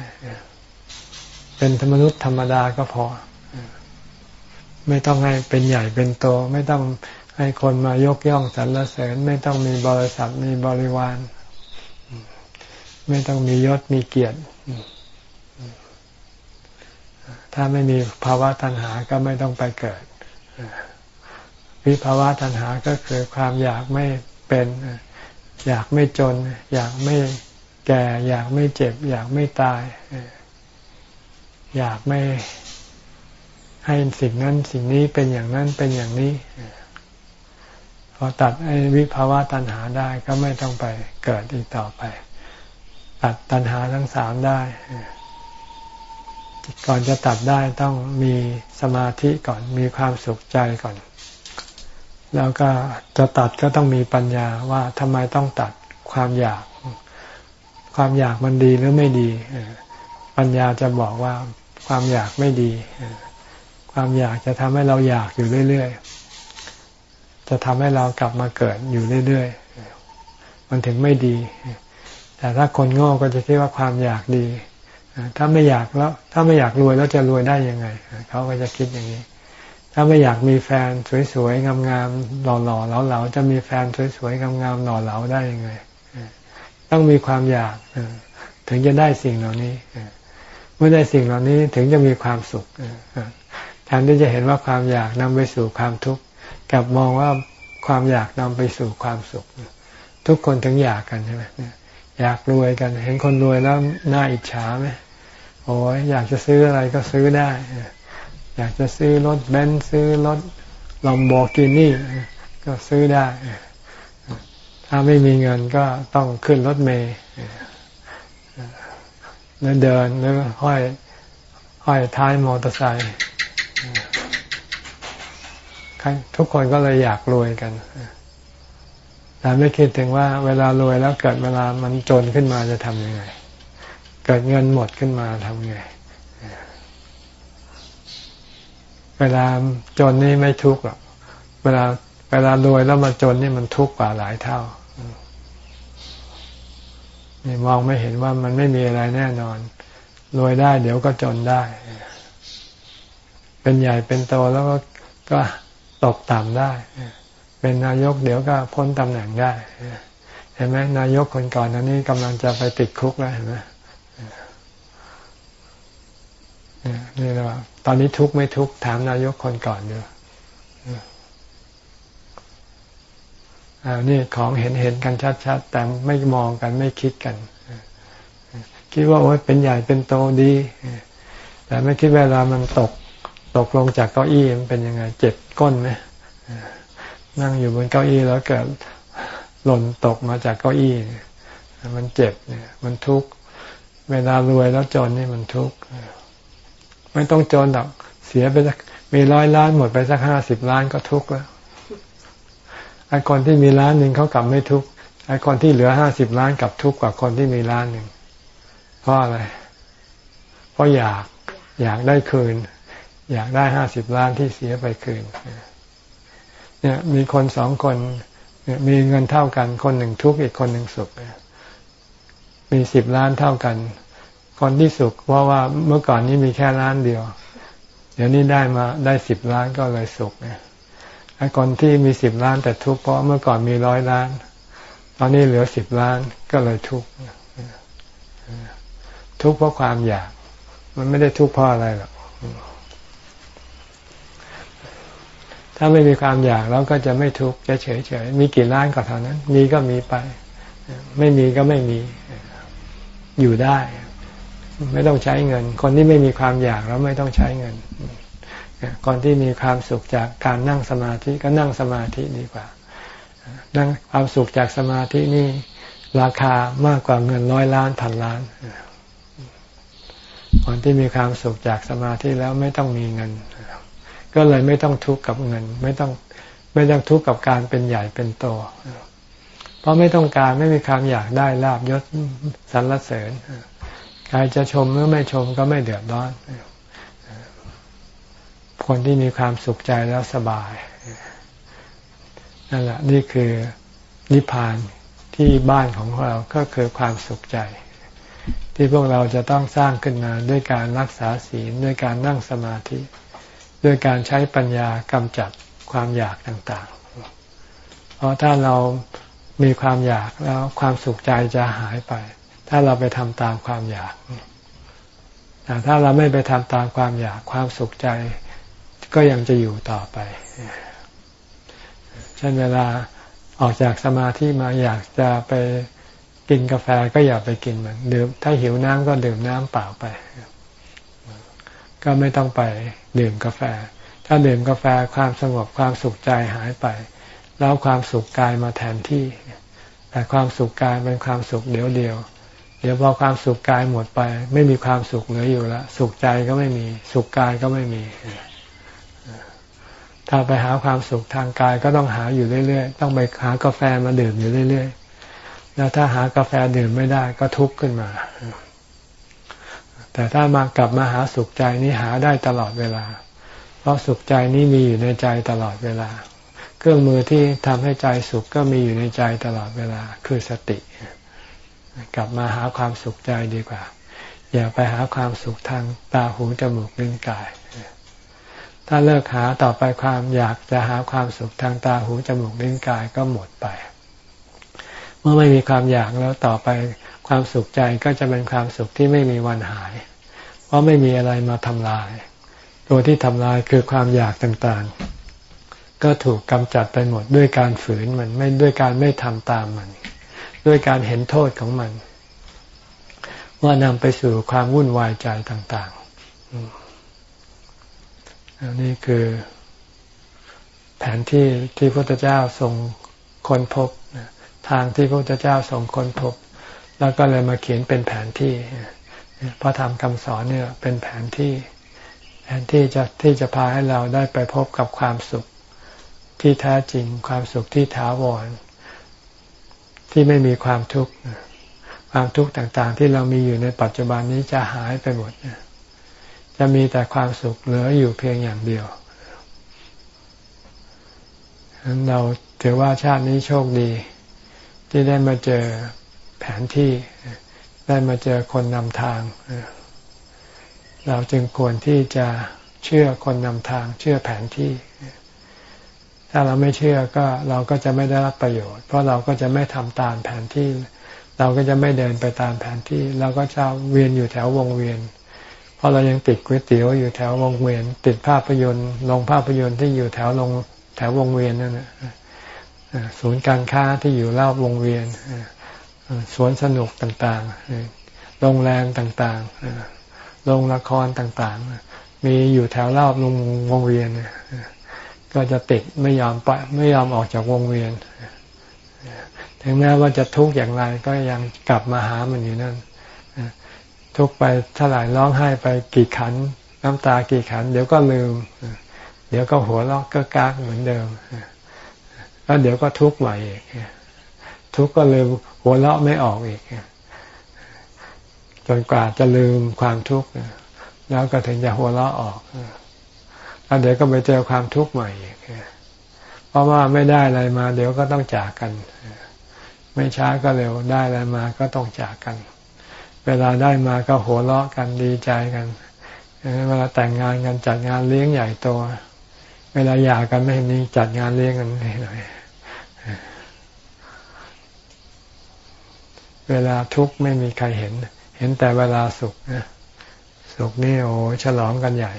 เป็นมนุษย์ธรรมดาก็พอ ไม่ต้องให้เป็นใหญ่เป็นโต ไม่ต้องให้คนมายกย่องสรรเสริญ ไม่ต้องมีบริษัทมีบริวาร ไม่ต้องมียศมีเกียรติ ถ้าไม่มีภาวะตัณหาก็ไม่ต้องไปเกิด วิภาวะตัณหาก็คือความอยากไม่เป็น อยากไม่จน อยากไม่แก่ อยากไม่เจ็บ อยากไม่ตาย อยากไม่ให้สิ่งนั้นสิ่งนี้เป็นอย่างนั้นเป็นอย่างนี้ พอตัดไอ้วิภาวะตัณหาได้ก็ไม่ต้องไปเกิดอีกต่อไป ตัดตัณหาทั้งสามได้ ก่อนจะตัดได้ต้องมีสมาธิก่อนมีความสุขใจก่อน แล้วก็จะตัดก็ต้องมีปัญญาว่าทำไมต้องตัดความอยาก ความอยากมันดีหรือไม่ดีปัญญาจะบอกว่า ความอยากไม่ดี ความอยากจะทำให้เราอยากอยู่เรื่อยๆ จะทำให้เรากลับมาเกิดอยู่เรื่อยๆ มันถึงไม่ดี แต่ถ้าคนโง่ก็จะคิดว่าความอยากดี ถ้าไม่อยากแล้ว ถ้าไม่อยากรวยแล้วจะรวยได้ยังไง เขาก็จะคิดอย่างนี้ ถ้าไม่อยากมีแฟนสวยๆ งามๆ หล่อๆเหลาๆ จะมีแฟนสวยๆ งามๆ หล่อเหลาได้ยังไง ต้องมีความอยากถึงจะได้สิ่งเหล่านี้ มื่อได้สิ่งเหล่านี้ถึงจะมีความสุขแทนที่จะเห็นว่าความอยากนำไปสู่ความทุกข์กลับมองว่าความอยากนำไปสู่ความสุข ทุกคนถึงอยากกันใช่ไหมอยากรวยกัน เห็นคนรวยแล้วน่าอิจฉาไหมโอ้ยอยากจะซื้ออะไรก็ซื้อได้ อยากจะซื้อรถเบนซ์ซื้อรถลอมโบกินี่ก็ซื้อได้ ถ้าไม่มีเงินก็ต้องขึ้นรถเมล์ แล้วเดินหรือห้อยห้อยท้ายมอเตอร์ไซค์ทุกคนก็เลยอยากรวยกันแต่ไม่คิดถึงว่าเวลารวยแล้วเกิดเวลามันจนขึ้นมาจะทำยังไง เกิดเงินหมดขึ้นมาทำยังไง เวลาจนนี่ไม่ทุกข์หรอก เวลาเวลารวยแล้วมาจนนี่มันทุกข์กว่าหลายเท่า มองไม่เห็นว่ามันไม่มีอะไรแน่นอน รวยได้ เดี๋ยวก็จนได้ เป็นใหญ่เป็นโตแล้วก็ก็ตกต่ำได้ เป็นนายกเดี๋ยวก็พ้นตำแหน่งได้เห็นไหมนายกคนก่อนนันนี้กำลังจะไปติดคุกแล้วเห็นไหมนี่เราตอนนี้ทุกไม่ทุกถามนายกคนก่อนเดู อ่านี่ของเห็นเห็นกันชัดๆ แต่ไม่มองกันไม่คิดกัน คิดว่าโอ้ยเป็นใหญ่เป็นโตดี แต่ไม่คิดเวลามันตกตกลงจากเก้าอี้มันเป็นยังไง เจ็บก้นไหมนั่งอยู่บนเก้าอี้แล้วเกิดหล่นตกมาจากเก้าอี้ มันเจ็บเนี่ย มันทุกข์เวลารวยแล้วจนนี่มันทุกข์ไม่ต้องจนหรอกเสียไปสักมีร้อยล้านหมดไปสักห้าสิบล้านก็ทุกข์แล้ว ไอ้คนที่มีล้านหนึ่งเขากลับไม่ทุกข์ไอ้คนที่เหลือห้าสิบล้านกลับทุกข์กว่าคนที่มีล้านหนึ่งเพราะอะไร เพราะอยากอยากได้คืน อยากได้ห้าสิบล้านที่เสียไปคืน เนี่ย มีคนสองคนมีเงินเท่ากัน คนหนึ่งทุกข์อีกคนหนึ่งสุขมีสิบล้านเท่ากัน คนที่สุขเพราะว่าเมื่อก่อนนี้มีแค่ล้านเดียว เดี๋ยวนี้ได้มาได้สิบล้านก็เลยสุขเนี่ย ไอ้คนที่มีสิบล้านแต่ทุกข์เพราะเมื่อก่อนมีร้อยล้าน ตอนนี้เหลือสิบล้านก็เลยทุกข์ทุกข์เพราะความอยาก มันไม่ได้ทุกข์เพราะอะไรหรอกถ้าไม่มีความอยากเราก็จะไม่ทุกข์จะเฉยเฉยมีกี่ล้านก็เท่านั้น มีก็มีไป ไม่มีก็ไม่มีอยู่ได้ ไม่ต้องใช้เงิน คนที่ไม่มีความอยากแล้วไม่ต้องใช้เงิน คนที่มีความสุขจากการนั่งสมาธิก็นั่งสมาธิดีกว่านั่งความสุขจากสมาธินี่ราคามากกว่าเงินร้อยล้านพันล้านคนที่มีความสุขจากสมาธิแล้วไม่ต้องมีเงิน ก็เลยไม่ต้องทุกข์กับเงิน ไม่ต้องไม่ต้องทุกข์กับการเป็นใหญ่เป็นโตเพราะไม่ต้องการไม่มีความอยากได้ลาบยศสรรเสริญใครจะชมหรือไม่ชมก็ไม่เดือดร้อน คนที่มีความสุขใจแล้วสบายนั่นแหละนี่คือนิพพานที่บ้านของเราก็คือความสุขใจ ที่พวกเราจะต้องสร้างขึ้นมาด้วยการรักษาศีลด้วยการนั่งสมาธิ ด้วยการใช้ปัญญากำจัดความอยากต่างๆ เพราะถ้าเรามีความอยากแล้วความสุขใจจะหายไป ถ้าเราไปทำตามความอยากแต่ถ้าเราไม่ไปทำตามความอยากความสุขใจ ก็ยังจะอยู่ต่อไปเช่นเวลาออกจากสมาธิมาอยากจะไปกินกาแฟก็อย่าไปกินมันดื่มถ้าหิวน้ำก็ดื่มน้ำเปล่าไป ก็ไม่ต้องไปดื่มกาแฟ ถ้าดื่มกาแฟความสงบความสุขใจหายไป แล้วความสุขกายมาแทนที่ แต่ความสุขกายเป็นความสุขเดียวเดียวเดี๋ยวพอความสุขกายหมดไป ไม่มีความสุขเหลืออยู่แล้วสุขใจก็ไม่มี สุขกายก็ไม่มี ถ้าไปหาความสุขทางกายก็ต้องหาอยู่เรื่อย ๆ ต้องไปหากาแฟมาดื่มอยู่เรื่อย ๆ แล้วถ้าหากาแฟดื่มไม่ได้ก็ทุกข์ขึ้นมา แต่ถ้ามากลับมาหาสุขใจนี้หาได้ตลอดเวลา เพราะสุขใจนี้มีอยู่ในใจตลอดเวลา เครื่องมือที่ทำให้ใจสุขก็มีอยู่ในใจตลอดเวลา คือสติ กลับมาหาความสุขใจดีกว่า อย่าไปหาความสุขทางตาหูจมูกลิ้นกาย ถ้าเลิกหาต่อไปความอยากจะหาความสุขทางตาหูจมูกลิ้นกายก็หมดไป เมื่อไม่มีความอยากแล้วต่อไปความสุขใจก็จะเป็นความสุขที่ไม่มีวันหาย เพราะไม่มีอะไรมาทำลาย ตัวที่ทำลายคือความอยากต่างๆ ก็ถูกกำจัดไปหมดด้วยการฝืนมันไม่ด้วยการไม่ทำตามมัน ด้วยการเห็นโทษของมัน ว่านำไปสู่ความวุ่นวายใจต่าง ๆ อันนี้คือแผนที่ที่พระพุทธเจ้าทรงค้นพบทางที่พระพุทธเจ้าส่งคนพบ แล้วก็เลยมาเขียนเป็นแผนที่พระธรรมคำสอนเนี่ยเป็นแผนที่ แผนที่จะที่จะพาให้เราได้ไปพบกับความสุขที่แท้จริงความสุขที่ถาวร ที่ไม่มีความทุกข์ความทุกข์ต่างๆ ที่เรามีอยู่ในปัจจุบันนี้จะหายไปหมด จะมีแต่ความสุขเหลืออยู่เพียงอย่างเดียวเราถือว่าชาตินี้โชคดี ที่ได้มาเจอแผนที่ได้มาเจอคนนำทาง เราจึงควรที่จะเชื่อคนนำทาง เชื่อแผนที่ ถ้าเราไม่เชื่อก็เราก็จะไม่ได้รับประโยชน์ เพราะเราก็จะไม่ทำตามแผนที่ เราก็จะไม่เดินไปตามแผนที่ เราก็จะเวียนอยู่แถววงเวียน เพราะเรายังติดก๋วยเตี๋ยวอยู่แถววงเวียน ติดภาพยนตร์ลงภาพยนตร์ที่อยู่แถวลงแถววงเวียนนั่นแหละศูนย์การค้าที่อยู่รอบวงเวียนสวนสนุกต่างๆ โรงแรมต่างๆ โรงละครต่างๆ มีอยู่แถวรอบวงเวียน ก็จะติดไม่ยอมไปไม่ยอมออกจากวงเวียน ถึงแม้ว่าจะทุกข์อย่างไรก็ยังกลับมาหามันอยู่นั่น ทุกไปเท่าไหร่ร้องไห้ไปกี่ขัน น้ำตากี่ขัน เดี๋ยวก็ลืม เดี๋ยวก็หัวเราะก็กากเหมือนเดิมแล้วเดี๋ยวก็ทุกข์ใหม่อีกทุกข์ก็ลืมหัวเราะไม่ออกอีกจนกว่าจะลืมความทุกข์แล้วก็ถึงจะหัวเราะออกแล้วเดี๋ยวก็ไปเจอความทุกข์ใหม่อีกเพราะว่าไม่ได้อะไรมา เดี๋ยวก็ต้องจากกัน ไม่ช้าก็เร็วได้อะไรมาก็ต้องจากกัน เวลาได้มาก็หัวเราะกันดีใจกันเวลาแต่งงานกันจัดงานเลี้ยงใหญ่โตเวลาหย่ากันไม่มีจัดงานเลี้ยงกันหน่อยเวลาทุกข์ไม่มีใครเห็น เห็นแต่เวลาสุขนะสุขนี่โอ้ฉลองกันใหญ่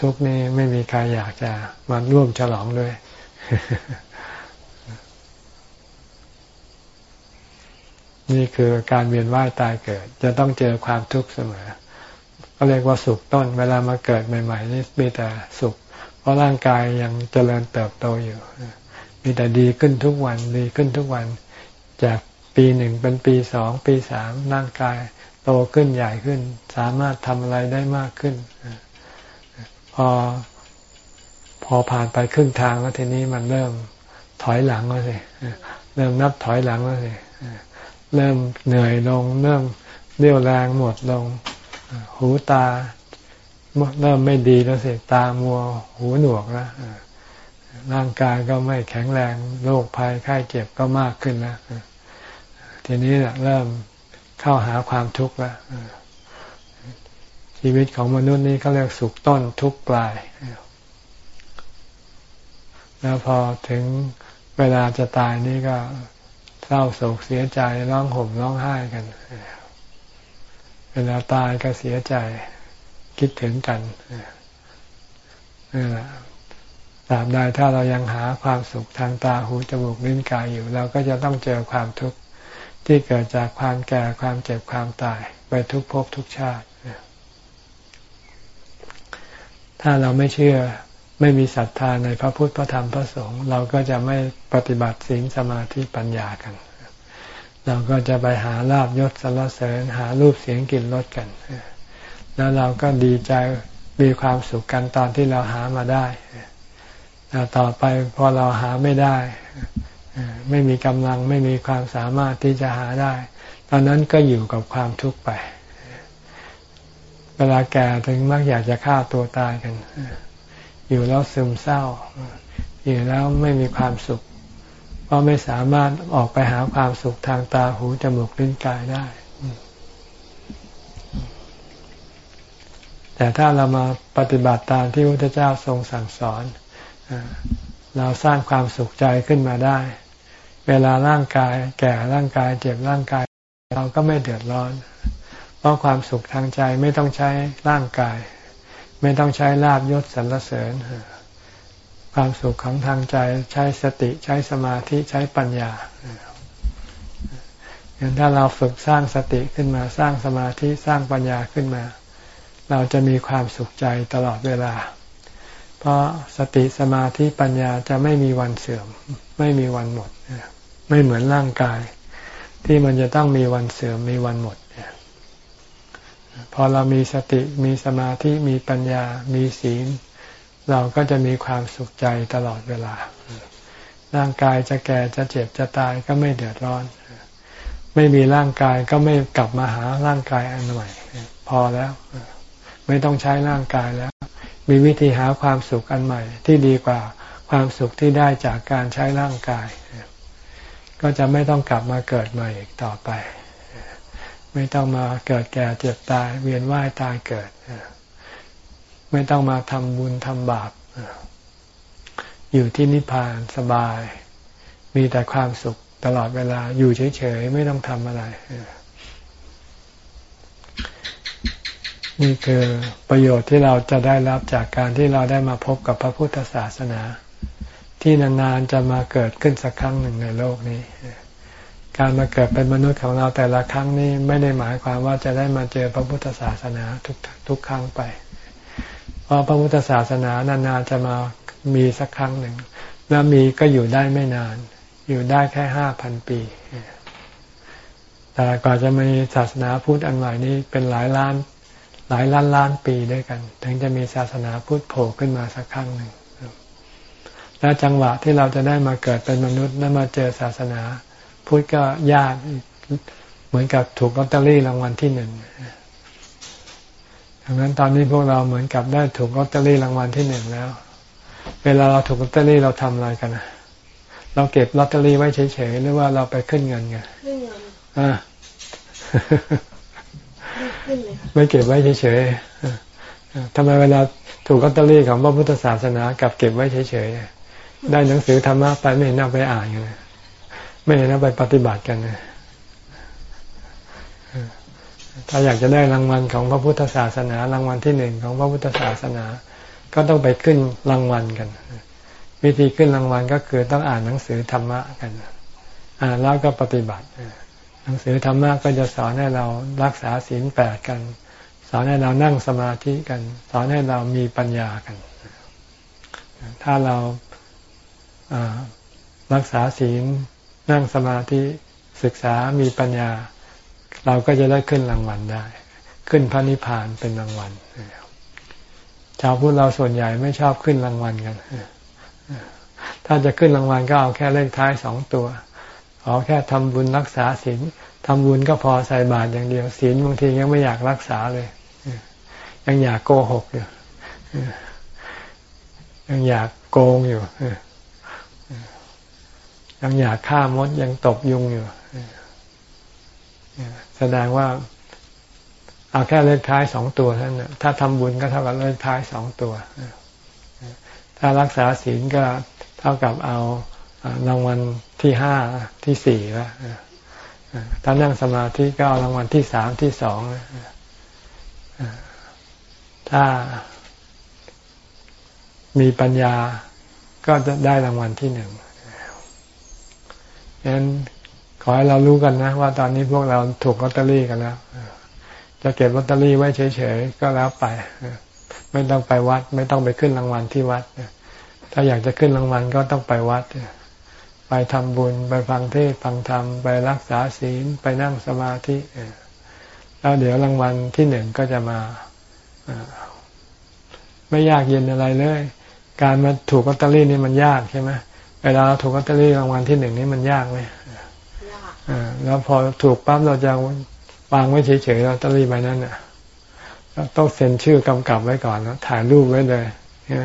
ทุกข์นี่ไม่มีใครอยากจะมาร่วมฉลองด้วย นี่คือการเวียนว่ายตายเกิด จะต้องเจอความทุกข์เสมอ ก็เรียกว่าสุขต้น เวลามาเกิดใหม่ ๆ นี่มีแต่สุข เพราะร่างกายยังเจริญเติบโตอยู่ มีแต่ดีขึ้นทุกวันดีขึ้นทุกวัน จากปีหนึ่งเป็นปีสองปีสามร่างกายโตขึ้นใหญ่ขึ้น สามารถทำอะไรได้มากขึ้น พอพอผ่านไปครึ่งทางแล้วทีนี้มันเริ่มถอยหลังแล้วสิเริ่มนับถอยหลังแล้วสิ เริ่มเหนื่อยลง เริ่มเรี่ยวแรงหมดลง หูตา เริ่มไม่ดีแล้วเสิตามัวหูหนวกแล้วร่างกายก็ไม่แข็งแรงโรคภัยไข้เจ็บก็มากขึ้นแล้วทีนี้เริ่มเข้าหาความทุกข์แล้วชีวิตของมนุษย์นี้เขาเรียกสุขต้นทุกปลาย แล้วพอถึงเวลาจะตายนี่ก็ เศร้าโศกเสียใจร้องห่มร้องไห้กัน เวลาตายก็เสียใจคิดถึงกันนี่แหละตาบใดถ้าเรายังหาความสุขทางตาหูจมูกลิ้นกายอยู่ เราก็จะต้องเจอความทุกข์ที่เกิดจากความแก่ความเจ็บความตาย ไปทุกภพทุกชาติ ถ้าเราไม่เชื่อ ไม่มีศรัทธาในพระพุทธพระธรรมพระสงฆ์เราก็จะไม่ปฏิบัติศีลสมาธิปัญญากัน เราก็จะไปหาลาบยศสรรเสริญหารูปเสียงกลิ่นรสกัน แล้วเราก็ดีใจมีความสุขกันตอนที่เราหามาได้แต่ต่อไปพอเราหาไม่ได้ ไม่มีกำลังไม่มีความสามารถที่จะหาได้ ตอนนั้นก็อยู่กับความทุกข์ไป เวลาแก่ถึงมักอยากจะฆ่าตัวตายกัน อยู่แล้วซึมเศร้า อยู่แล้วไม่มีความสุข เพราะไม่สามารถออกไปหาความสุขทางตาหูจมูกลิ้นกายได้ แต่ถ้าเรามาปฏิบัติตามที่พระพุทธเจ้าทรงสั่งสอน เราสร้างความสุขใจขึ้นมาได้ เวลาร่างกาย แก่ร่างกายเจ็บร่างกาย เราก็ไม่เดือดร้อน เพราะความสุขทางใจไม่ต้องใช้ร่างกาย ไม่ต้องใช้ลาบยศสรรเสริญ ความสุขของทางใจใช้สติใช้สมาธิใช้ปัญญาอย่างถ้าเราฝึกสร้างสติขึ้นมาสร้างสมาธิสร้างปัญญาขึ้นมา เราจะมีความสุขใจตลอดเวลา เพราะสติสมาธิปัญญาจะไม่มีวันเสื่อม ไม่มีวันหมด ไม่เหมือนร่างกาย ที่มันจะต้องมีวันเสื่อมมีวันหมด พอเรามีสติมีสมาธิมีปัญญา มีศีล เราก็จะมีความสุขใจตลอดเวลา ร่างกายจะแก่จะเจ็บจะตายก็ไม่เดือดร้อน ไม่มีร่างกายก็ไม่กลับมาหาร่างกายอันใหม่พอแล้ว ไม่ต้องใช้ร่างกายแล้ว มีวิธีหาความสุขอันใหม่ ที่ดีกว่าความสุขที่ได้จากการใช้ร่างกาย ก็จะไม่ต้องกลับมาเกิดใหม่อีกต่อไป ไม่ต้องมาเกิดแก่เจ็บตาย เวียนว่ายตายเกิด ไม่ต้องมาทำบุญทำบาป อยู่ที่นิพพานสบาย มีแต่ความสุขตลอดเวลา อยู่เฉยๆ ไม่ต้องทำอะไร นี่คือประโยชน์ที่เราจะได้รับจากการที่เราได้มาพบกับพระพุทธศาสนา ที่นานๆจะมาเกิดขึ้นสักครั้งหนึ่งในโลกนี้ การมาเกิดเป็นมนุษย์ของเราแต่ละครั้งนี่ไม่ได้หมายความว่าจะได้มาเจอพระพุทธศาสนาทุกทุกครั้งไป เพราะพระพุทธศาสนานานๆจะมามีสักครั้งหนึ่ง แล้วมีก็อยู่ได้ไม่นาน อยู่ได้แค่ห้าพันปี แต่ก่อนจะมีศาสนาพุทธอันใหม่นี้เป็นหลายล้าน หลายล้านล้านปีด้วยกัน ถึงจะมีศาสนาพุทธโผล่ขึ้นมาสักครั้งหนึ่งและจังหวะที่เราจะได้มาเกิดเป็นมนุษย์และมาเจอศาสนา พุทธก็ยากเหมือนกับถูกลอตเตอรี่รางวัลที่หนึ่งดังนั้นตอนนี้พวกเราเหมือนกับได้ถูกลอตเตอรี่รางวัลที่หนึ่งแล้ว เวลาเราถูกลอตเตอรี่เราทำอะไรกันเราเก็บลอตเตอรี่ไว้เฉยๆหรือว่าเราไปขึ้นเงินกันขึ้นเงินอ่าไม่เก็บไว้เฉยๆทำไมเวลาถูกลอตเตอรี่ของพระพุทธศาสนากับเก็บไว้เฉยๆ ได้หนังสือธรรมะไปไม่เห็นเอาไปอ่านเลย ไม่เห็นเอาไปปฏิบัติกันนะถ้าอยากจะได้รางวัลของพระพุทธศาสนา รางวัลที่หนึ่งของพระพุทธศาสนา ก็ต้องไปขึ้นรางวัลกัน วิธีขึ้นรางวัลก็คือต้องอ่านหนังสือธรรมะกัน อ่านแล้วก็ปฏิบัติ หนังสือธรรมะก็จะสอนให้เรารักษาศีลแปดกัน สอนให้เรานั่งสมาธิกัน สอนให้เรามีปัญญากัน ถ้าเรารักษาศีล นั่งสมาธิศึกษามีปัญญา เราก็จะได้ขึ้นรางวัลได้ ขึ้นพระนิพพานเป็นรางวัลชาวพุทธเราส่วนใหญ่ไม่ชอบขึ้นรางวัลกันถ้าจะขึ้นรางวัลก็เอาแค่เลขท้ายสองตัวขอาแค่ทำบุญรักษาศีลทำบุญก็พอใส่บาตรอย่างเดียวศีลบางทียังไม่อยากรักษาเลย ยังอยากโกหกอยู่ยังอยากโกงอยู่ ยังอยากฆ่ามดยังตบยุงอยู่แสดงว่า เอาแค่เลขท้ายสองตัวท่านถ้าทำบุญก็เท่ากับเลขท้ายสองตัวถ้ารักษาศีลก็เท่ากับเอารางวัลที่ห้าที่สี่ล้วถ้านั่งสมาธิก็เอารางวัลที่สามที่สองถ้ามีปัญญาก็จะได้รางวัลที่หนึ่ง ฉะนั้นขอให้เรารู้กันนะ ว่าตอนนี้พวกเราถูกลอตเตอรี่กันแล้วจะเก็บลอตเตอรี่ไว้เฉยๆก็แล้วไปไม่ต้องไปวัด ไม่ต้องไปขึ้นรางวัลที่วัดถ้าอยากจะขึ้นรางวัลก็ต้องไปวัดไปทำบุญ ไปฟังเทศฟังธรรม ไปรักษาศีล ไปนั่งสมาธิแล้วเดี๋ยวรางวัลที่หนึ่งก็จะมาไม่ยากเย็นอะไรเลย การมาถูกลอตเตอรี่นี่มันยากใช่ไหม เวลาเราถูกลอตเตอรี่รางวัลที่หนึ่งนี่มันยากไหมยากแล้วพอถูกปั๊บเราจะวางไว้เฉยๆลอตเตอรี่ใบนั้นน่ะต้องเซ็นชื่อกำกับไว้ก่อนแล้วถ่ายรูปไว้เลยใช่ไหม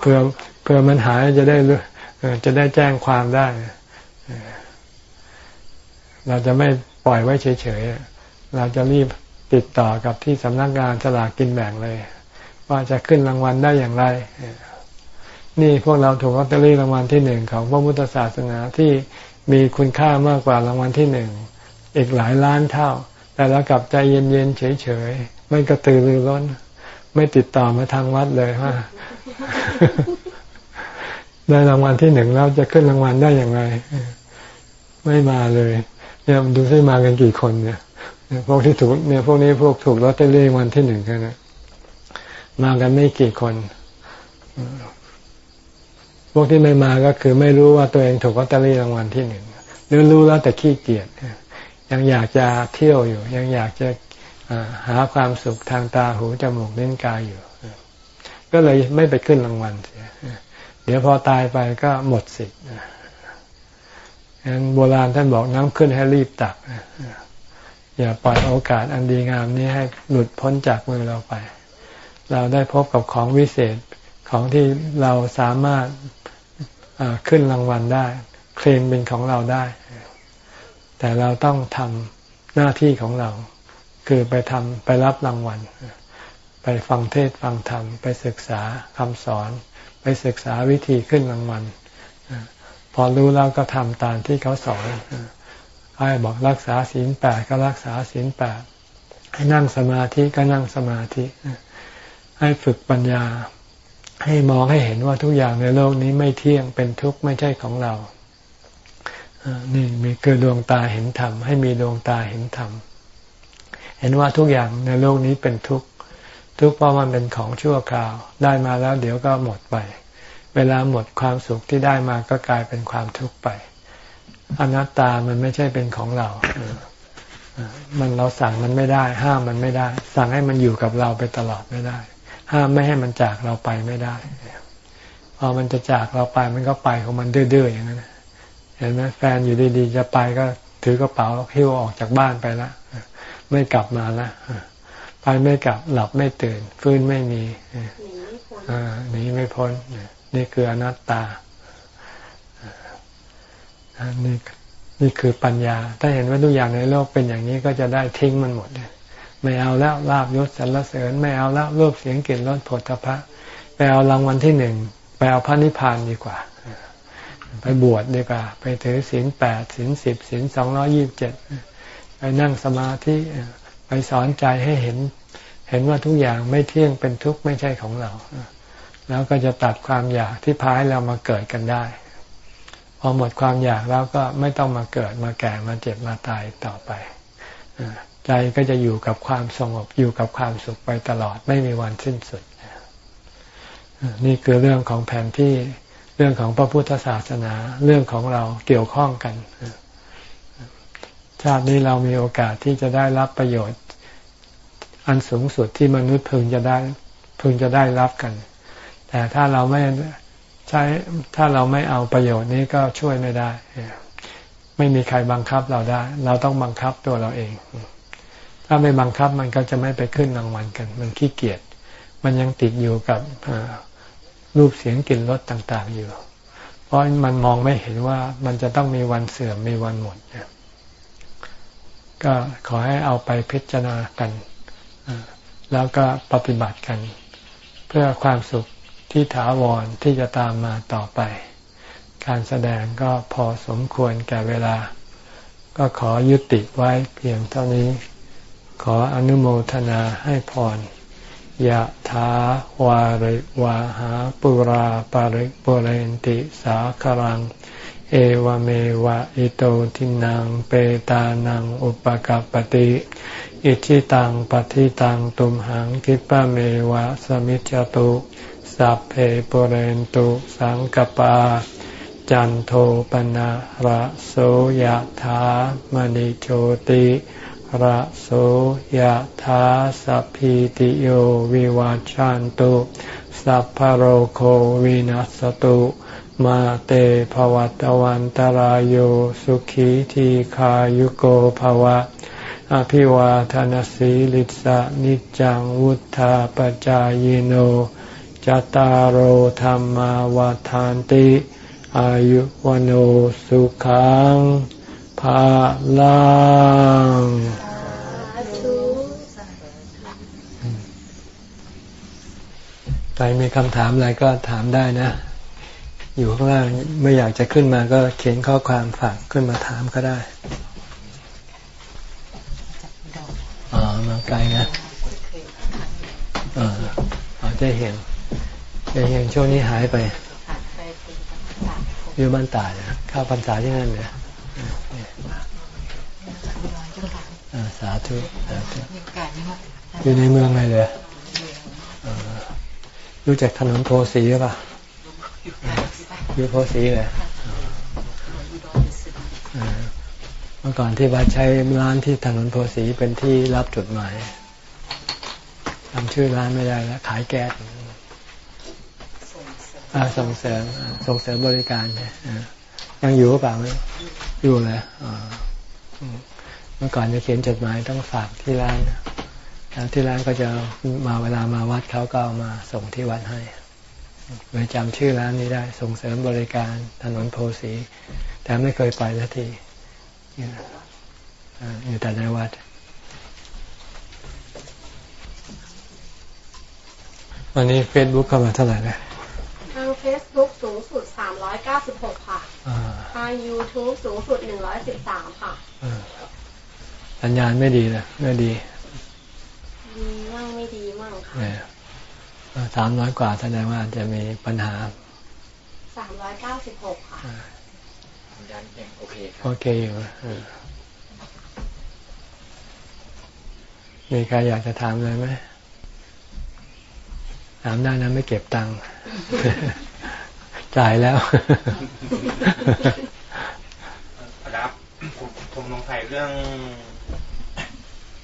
เพื่อเพื่อมันหายจะได้จะได้แจ้งความได้เราจะไม่ปล่อยไว้เฉยๆเราจะรีบติดต่อกับที่สำนักงานสลากกินแบ่งเลย ว่าจะขึ้นรางวัลได้อย่างไร นี่พวกเราถูกลอตเตอรี่รางวัลที่หนึ่งของพระพุทธศาสนาที่มีคุณค่ามากกว่ารางวัลที่หนึ่งอีกหลายล้านเท่า แต่เรากลับใจเย็นๆเฉยๆไม่กระตือรือร้น ไม่ติดต่อมาทางวัดเลยว่าได้รางวัลที่หนึ่งแล้วจะขึ้นรางวัลได้อย่างไรไม่มาเลยเนี่ยดูซิมากันกี่คนเนี่ยพวกที่ถูกเนี่ยพวกนี้พวกถูกลอตเตอรี่รางวัลที่หนึ่งกันนะมากันไม่กี่คน วกที่ไม่มาก็คือไม่รู้ว่าตัวเองถูกลอตเตอรี่รางวัลที่หนึ่งหรือรู้แล้วแต่ขี้เกียจยังอยากจะเที่ยวอยู่ ยังอยากจะหาความสุขทางตาหูจมูกเล่นกายอยู่ ก็เลยไม่ไปขึ้นรางวัลเสียเดี๋ยวพอตายไปก็หมดสิทธิ์งั้นโบราณท่านบอกน้ำขึ้นให้รีบตักอย่าปล่อยโอกาสอันดีงามนี้ให้หลุดพ้นจากมือเราไป เราได้พบกับของวิเศษของที่เราสามารถ ขึ้นรางวัลได้ เคลมเป็นของเราได้ แต่เราต้องทำหน้าที่ของเรา คือไปทำไปรับรางวัล ไปฟังเทศฟังธรรม ไปศึกษาคำสอน ไปศึกษาวิธีขึ้นรางวัล พอรู้แล้วก็ทำตามที่เขาสอนให้บอกรักษาศีลแปดก็รักษาศีลแปดให้นั่งสมาธิก็นั่งสมาธิ ให้ฝึกปัญญา ให้มองให้เห็นว่าทุกอย่างในโลกนี้ไม่เที่ยงเป็นทุกข์ไม่ใช่ของเรานี่มีคือดวงตาเห็นธรรมให้มีดวงตาเห็นธรรมเห็นว่าทุกอย่างในโลกนี้เป็นทุกข์ทุกข์เพราะมันเป็นของชั่วคราว ได้มาแล้วเดี๋ยวก็หมดไป เวลาหมดความสุขที่ได้มาก็กลายเป็นความทุกข์ไป อนัตตามันไม่ใช่เป็นของเรามันเราสั่งมันไม่ได้ ห้ามมันไม่ได้ สั่งให้มันอยู่กับเราไปตลอดไม่ได้ ห้ามไม่ให้มันจากเราไปไม่ได้ พอมันจะจากเราไปมันก็ไปของมันดื้อๆอย่างนั้นเห็นไหมแฟนอยู่ดีๆจะไปก็ถือกระเป๋าหิ้วออกจากบ้านไปละไม่กลับมาละไปไม่กลับหลับไม่ตื่น ฟื้นไม่มีหนีไม่พ้นนี่คืออนัตตานี่นี่คือปัญญา ถ้าเห็นว่าทุกอย่างในโลกเป็นอย่างนี้ก็จะได้ทิ้งมันหมดเลย ไม่เอาแล้วลาบยศสรรเสริญ ไม่เอาแล้วรูปเสียงกลิ่นรสผลพระไปเอารางวัลที่หนึ่งไปเอาพระนิพพานดีกว่า ไปบวชดีกว่า ไปถือศีลแปดศีลสิบศีลสองร้อยี่บเจ็ดไปนั่งสมาธิไปสอนใจให้เห็น เห็นว่าทุกอย่างไม่เที่ยงเป็นทุกข์ไม่ใช่ของเรา แล้วก็จะตัดความอยากที่พาให้เรามาเกิดกันได้ พอหมดความอยากแล้วก็ไม่ต้องมาเกิดมาแก่มาเจ็บมาตายต่อไป ใจก็จะอยู่กับความสงบอยู่กับความสุขไปตลอดไม่มีวันสิ้นสุด นี่คือเรื่องของแผนที่เรื่องของพระพุทธศาสนาเรื่องของเราเกี่ยวข้องกัน ชาตินี้เรามีโอกาสที่จะได้รับประโยชน์ อันสูงสุดที่มนุษย์พึงจะได้พึงจะได้รับกัน แต่ถ้าเราไม่ใช้ถ้าเราไม่เอาประโยชน์นี้ก็ช่วยไม่ได้ ไม่มีใครบังคับเราได้ เราต้องบังคับตัวเราเอง ถ้าไม่บังคับมันก็จะไม่ไปขึ้นรางวัลกัน มันขี้เกียจ มันยังติดอยู่กับรูปเสียงกลิ่นรสต่างๆอยู่ เพราะมันมองไม่เห็นว่ามันจะต้องมีวันเสื่อมมีวันหมดก็ขอให้เอาไปพิจารณากัน แล้วก็ปฏิบัติกัน เพื่อความสุขที่ถาวรที่จะตามมาต่อไป การแสดงก็พอสมควรแก่เวลา ก็ขอยุติไว้เพียงเท่านี้ ขออนุโมทนาให้พรยะถาวาริวาหาปุราปาริกปุเรนติสาครัง เอวเมวะอิโตทินังเปตานังอุปกัปติอิชิตังปฏิตังตุมหังคิปะเมวะสมิจจตุสัพเพปุเรนตุสังกปา จันโทปนะระโสยะถามณิโชติ ระโสยธาสัพพิติโยวิวาจันตุสัพพโรโควินัสตุมาเตภวัตวันตารโยสุขีทีขายุโกภวะ อภิวาทานสีลิสะนิจังวุธาปจายโนจตารโหธรรมวาทานติ อายุวโนสุขัง ภาลังใครมีคำถามอะไรก็ถามได้นะ อยู่ข้างล่างไม่อยากจะขึ้นมาก็เขียนข้อความฝากขึ้นมาถามก็ได้อ๋อมาไกลนะเออเอาใจเห็นใจเห็นช่วงนี้หายไปอยู่บ้านตายนะเข้าพรรษาที่นั่นเนี่ย สาธุสาธุอยู่ในเมืองไงเลยรู้จักถนนโพสีหรือเปล่าอยู่โพสีเลยเมื่อก่อนที่วัดใช้ร้านที่ถนนโพสีเป็นที่รับจดหมายจำชื่อร้านไม่ได้แล้วขายแก๊สส่งเสริมส่งเสริมบริการเนี่ยยังอยู่หรือเปล่าไหมอยู่เลย เมื่อก่อนจะเขียนจดหมายต้องฝากที่ร้านแล้วที่ร้านก็จะมาเวลามาวัดเขาก็เอามาส่งที่วัดให้เลยจำชื่อร้านนี้ได้ ส่งเสริมบริการถนนโพศรี แต่ไม่เคยไปสักทีอยู่แต่ในวัด วันนี้เฟซบุ๊กเข้ามาเท่าไหร่นะทางเฟซบุ๊กสูงสุดสามร้อยเก้าสิบหกค่ะ ทางยูทูบสูงสุดหนึ่งร้อยสิบสามค่ะ สัญญาณไม่ดีนะไม่ดีดีมั่งไม่ดีมั่งค่ะสามร้อยกว่าแสดงว่าจะมีปัญหาสามร้อยเก้าสิบหกค่ะสัญญาณยังโอเคครับโอเคอยู่มีใครอยากจะถามเลยไหมถามได้นะไม่เก็บตังค์จ่ายแล้วครับผมผมสงสัยเรื่อง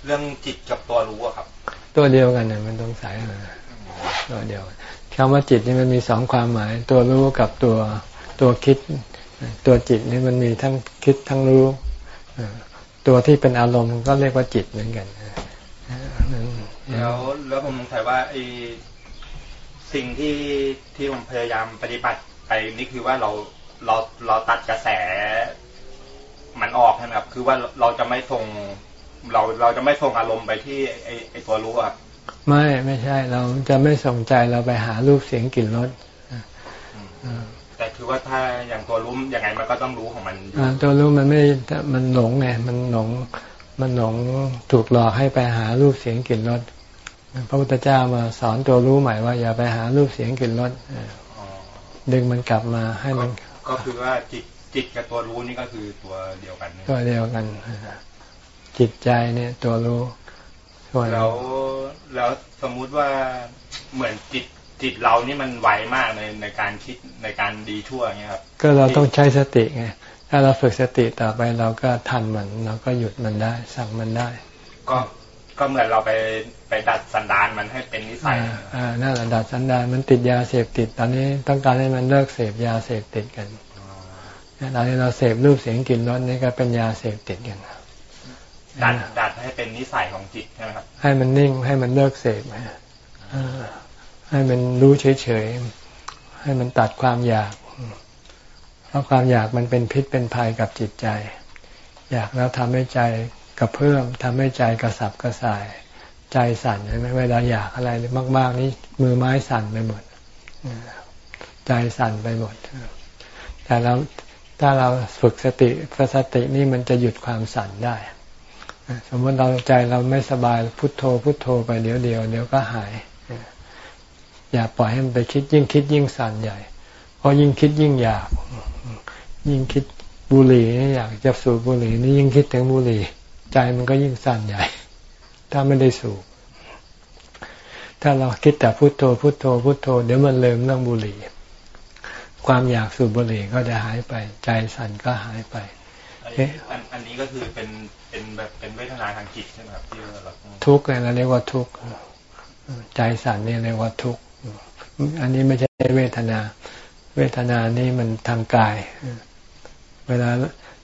เรื่องจิตกับตัวรู้อะครับ ตัวเดียวกันเนี่ยมันต้องสายอะไรตัวเดียวคำว่าจิตนี่มันมีสองความหมาย ตัวรู้กับตัวตัวคิด ตัวจิตนี่มันมีทั้งคิดทั้งรู้ตัวที่เป็นอารมณ์ก็เรียกว่าจิตเหมือนกันแล้วแล้วผมสงสัยว่าไอสิ่งที่ที่ผมพยายามปฏิบัติไปนี่คือว่าเราเราเราตัดกระแสมันออกใช่ไหมครับ คือว่าเราจะไม่ส่ง เราเราจะไม่ส่งอารมณ์ไปที่ไอไอตัวรู้ครับไม่ไม่ใช่เราจะไม่ส่งใจเราไปหารูปเสียงกลิ่นรสแต่คือว่าถ้าอย่างตัวรู้ยังไงมันก็ต้องรู้ของมันตัวรู้มันไม่มันหลงไงมันหลงมันหลงถูกหลอกให้ไปหารูปเสียงกลิ่นรสพระพุทธเจ้ามาสอนตัวรู้ใหม่ว่าอย่าไปหารูปเสียงกลิ่นรสดึงมันกลับมาให้มัน ก็คือว่าจิตจิตกับตัวรู้นี่ก็คือตัวเดียวกันตัวเดียวกัน จิตใจเนี่ยตัวรู้ส่วนแล้วแล้วสมมุติว่าเหมือนจิตจิตเรานี่มันไวมากในในการคิดในการดีชั่วเงี้ยครับก็เราต้องใช้สติไงถ้าเราฝึกสติต่อไปเราก็ทันมันเราก็หยุดมันได้ สั่งมันได้ ก็ก็เหมือนเราไปไปดัดสันดานมันให้เป็นนิสัยอ่านั่นแหละดัดสันดานมันติดยาเสพติด ตอนนี้ต้องการให้มันเลิกเสพยาเสพติดกันตอนนี้เราเสพรูปเสียงกลิ่นรสนี่ก็เป็นยาเสพติดกัน ดัดดัดให้เป็นนิสัยของจิตใช่ไหมครับ ให้มันนิ่งให้มันเลิกเสพให้มันรู้เฉยๆ ให้มันตัดความอยาก เพราะความอยากมันเป็นพิษเป็นภัยกับจิตใจ อยากแล้วทำให้ใจกระเพื่อมทำให้ใจกระสับกระส่าย ใจสั่นใช่ไหมเวลาอยากอะไรมาก ๆ นี่มือไม้สั่นไปหมดใจสั่นไปหมด แต่เราถ้าเราฝึกสติสตินี่มันจะหยุดความสั่นได้ สมมติเราใจเราไม่สบายพุโทโธพุโทโธไปเดี๋ยวเดียวเดี๋ยวก็หาย อย่าปล่อยให้มันไปคิดยิ่งคิดยิ่งสั่นใหญ่เพราะยิ่งคิดยิ่งอยาก ยิ่งคิดบุหรี่อยากจะสูบบุหรี่นี่ยิ่งคิดถึงบุหรี่ ใจมันก็ยิ่งสั่นใหญ่ ถ้าไม่ได้สูบถ้าเราคิดแต่พุโทโธพุโทโธพุโทโธเดี๋ยวมันเลิมเรื่องบุหรี่ ความอยากสูบบุหรี่ก็จะหายไป ใจสั่นก็หายไปอันนี้ก็คือเป็น เป็นแบบเป็นเวทนาทางจิตใช่ไหมครับที่เราทุกข์เราเรียกว่าทุกข์ใจสั่นนี่เรียกว่าทุกข์อันนี้ไม่ใช่เวทนา เวทนานี่มันทางกาย เวลา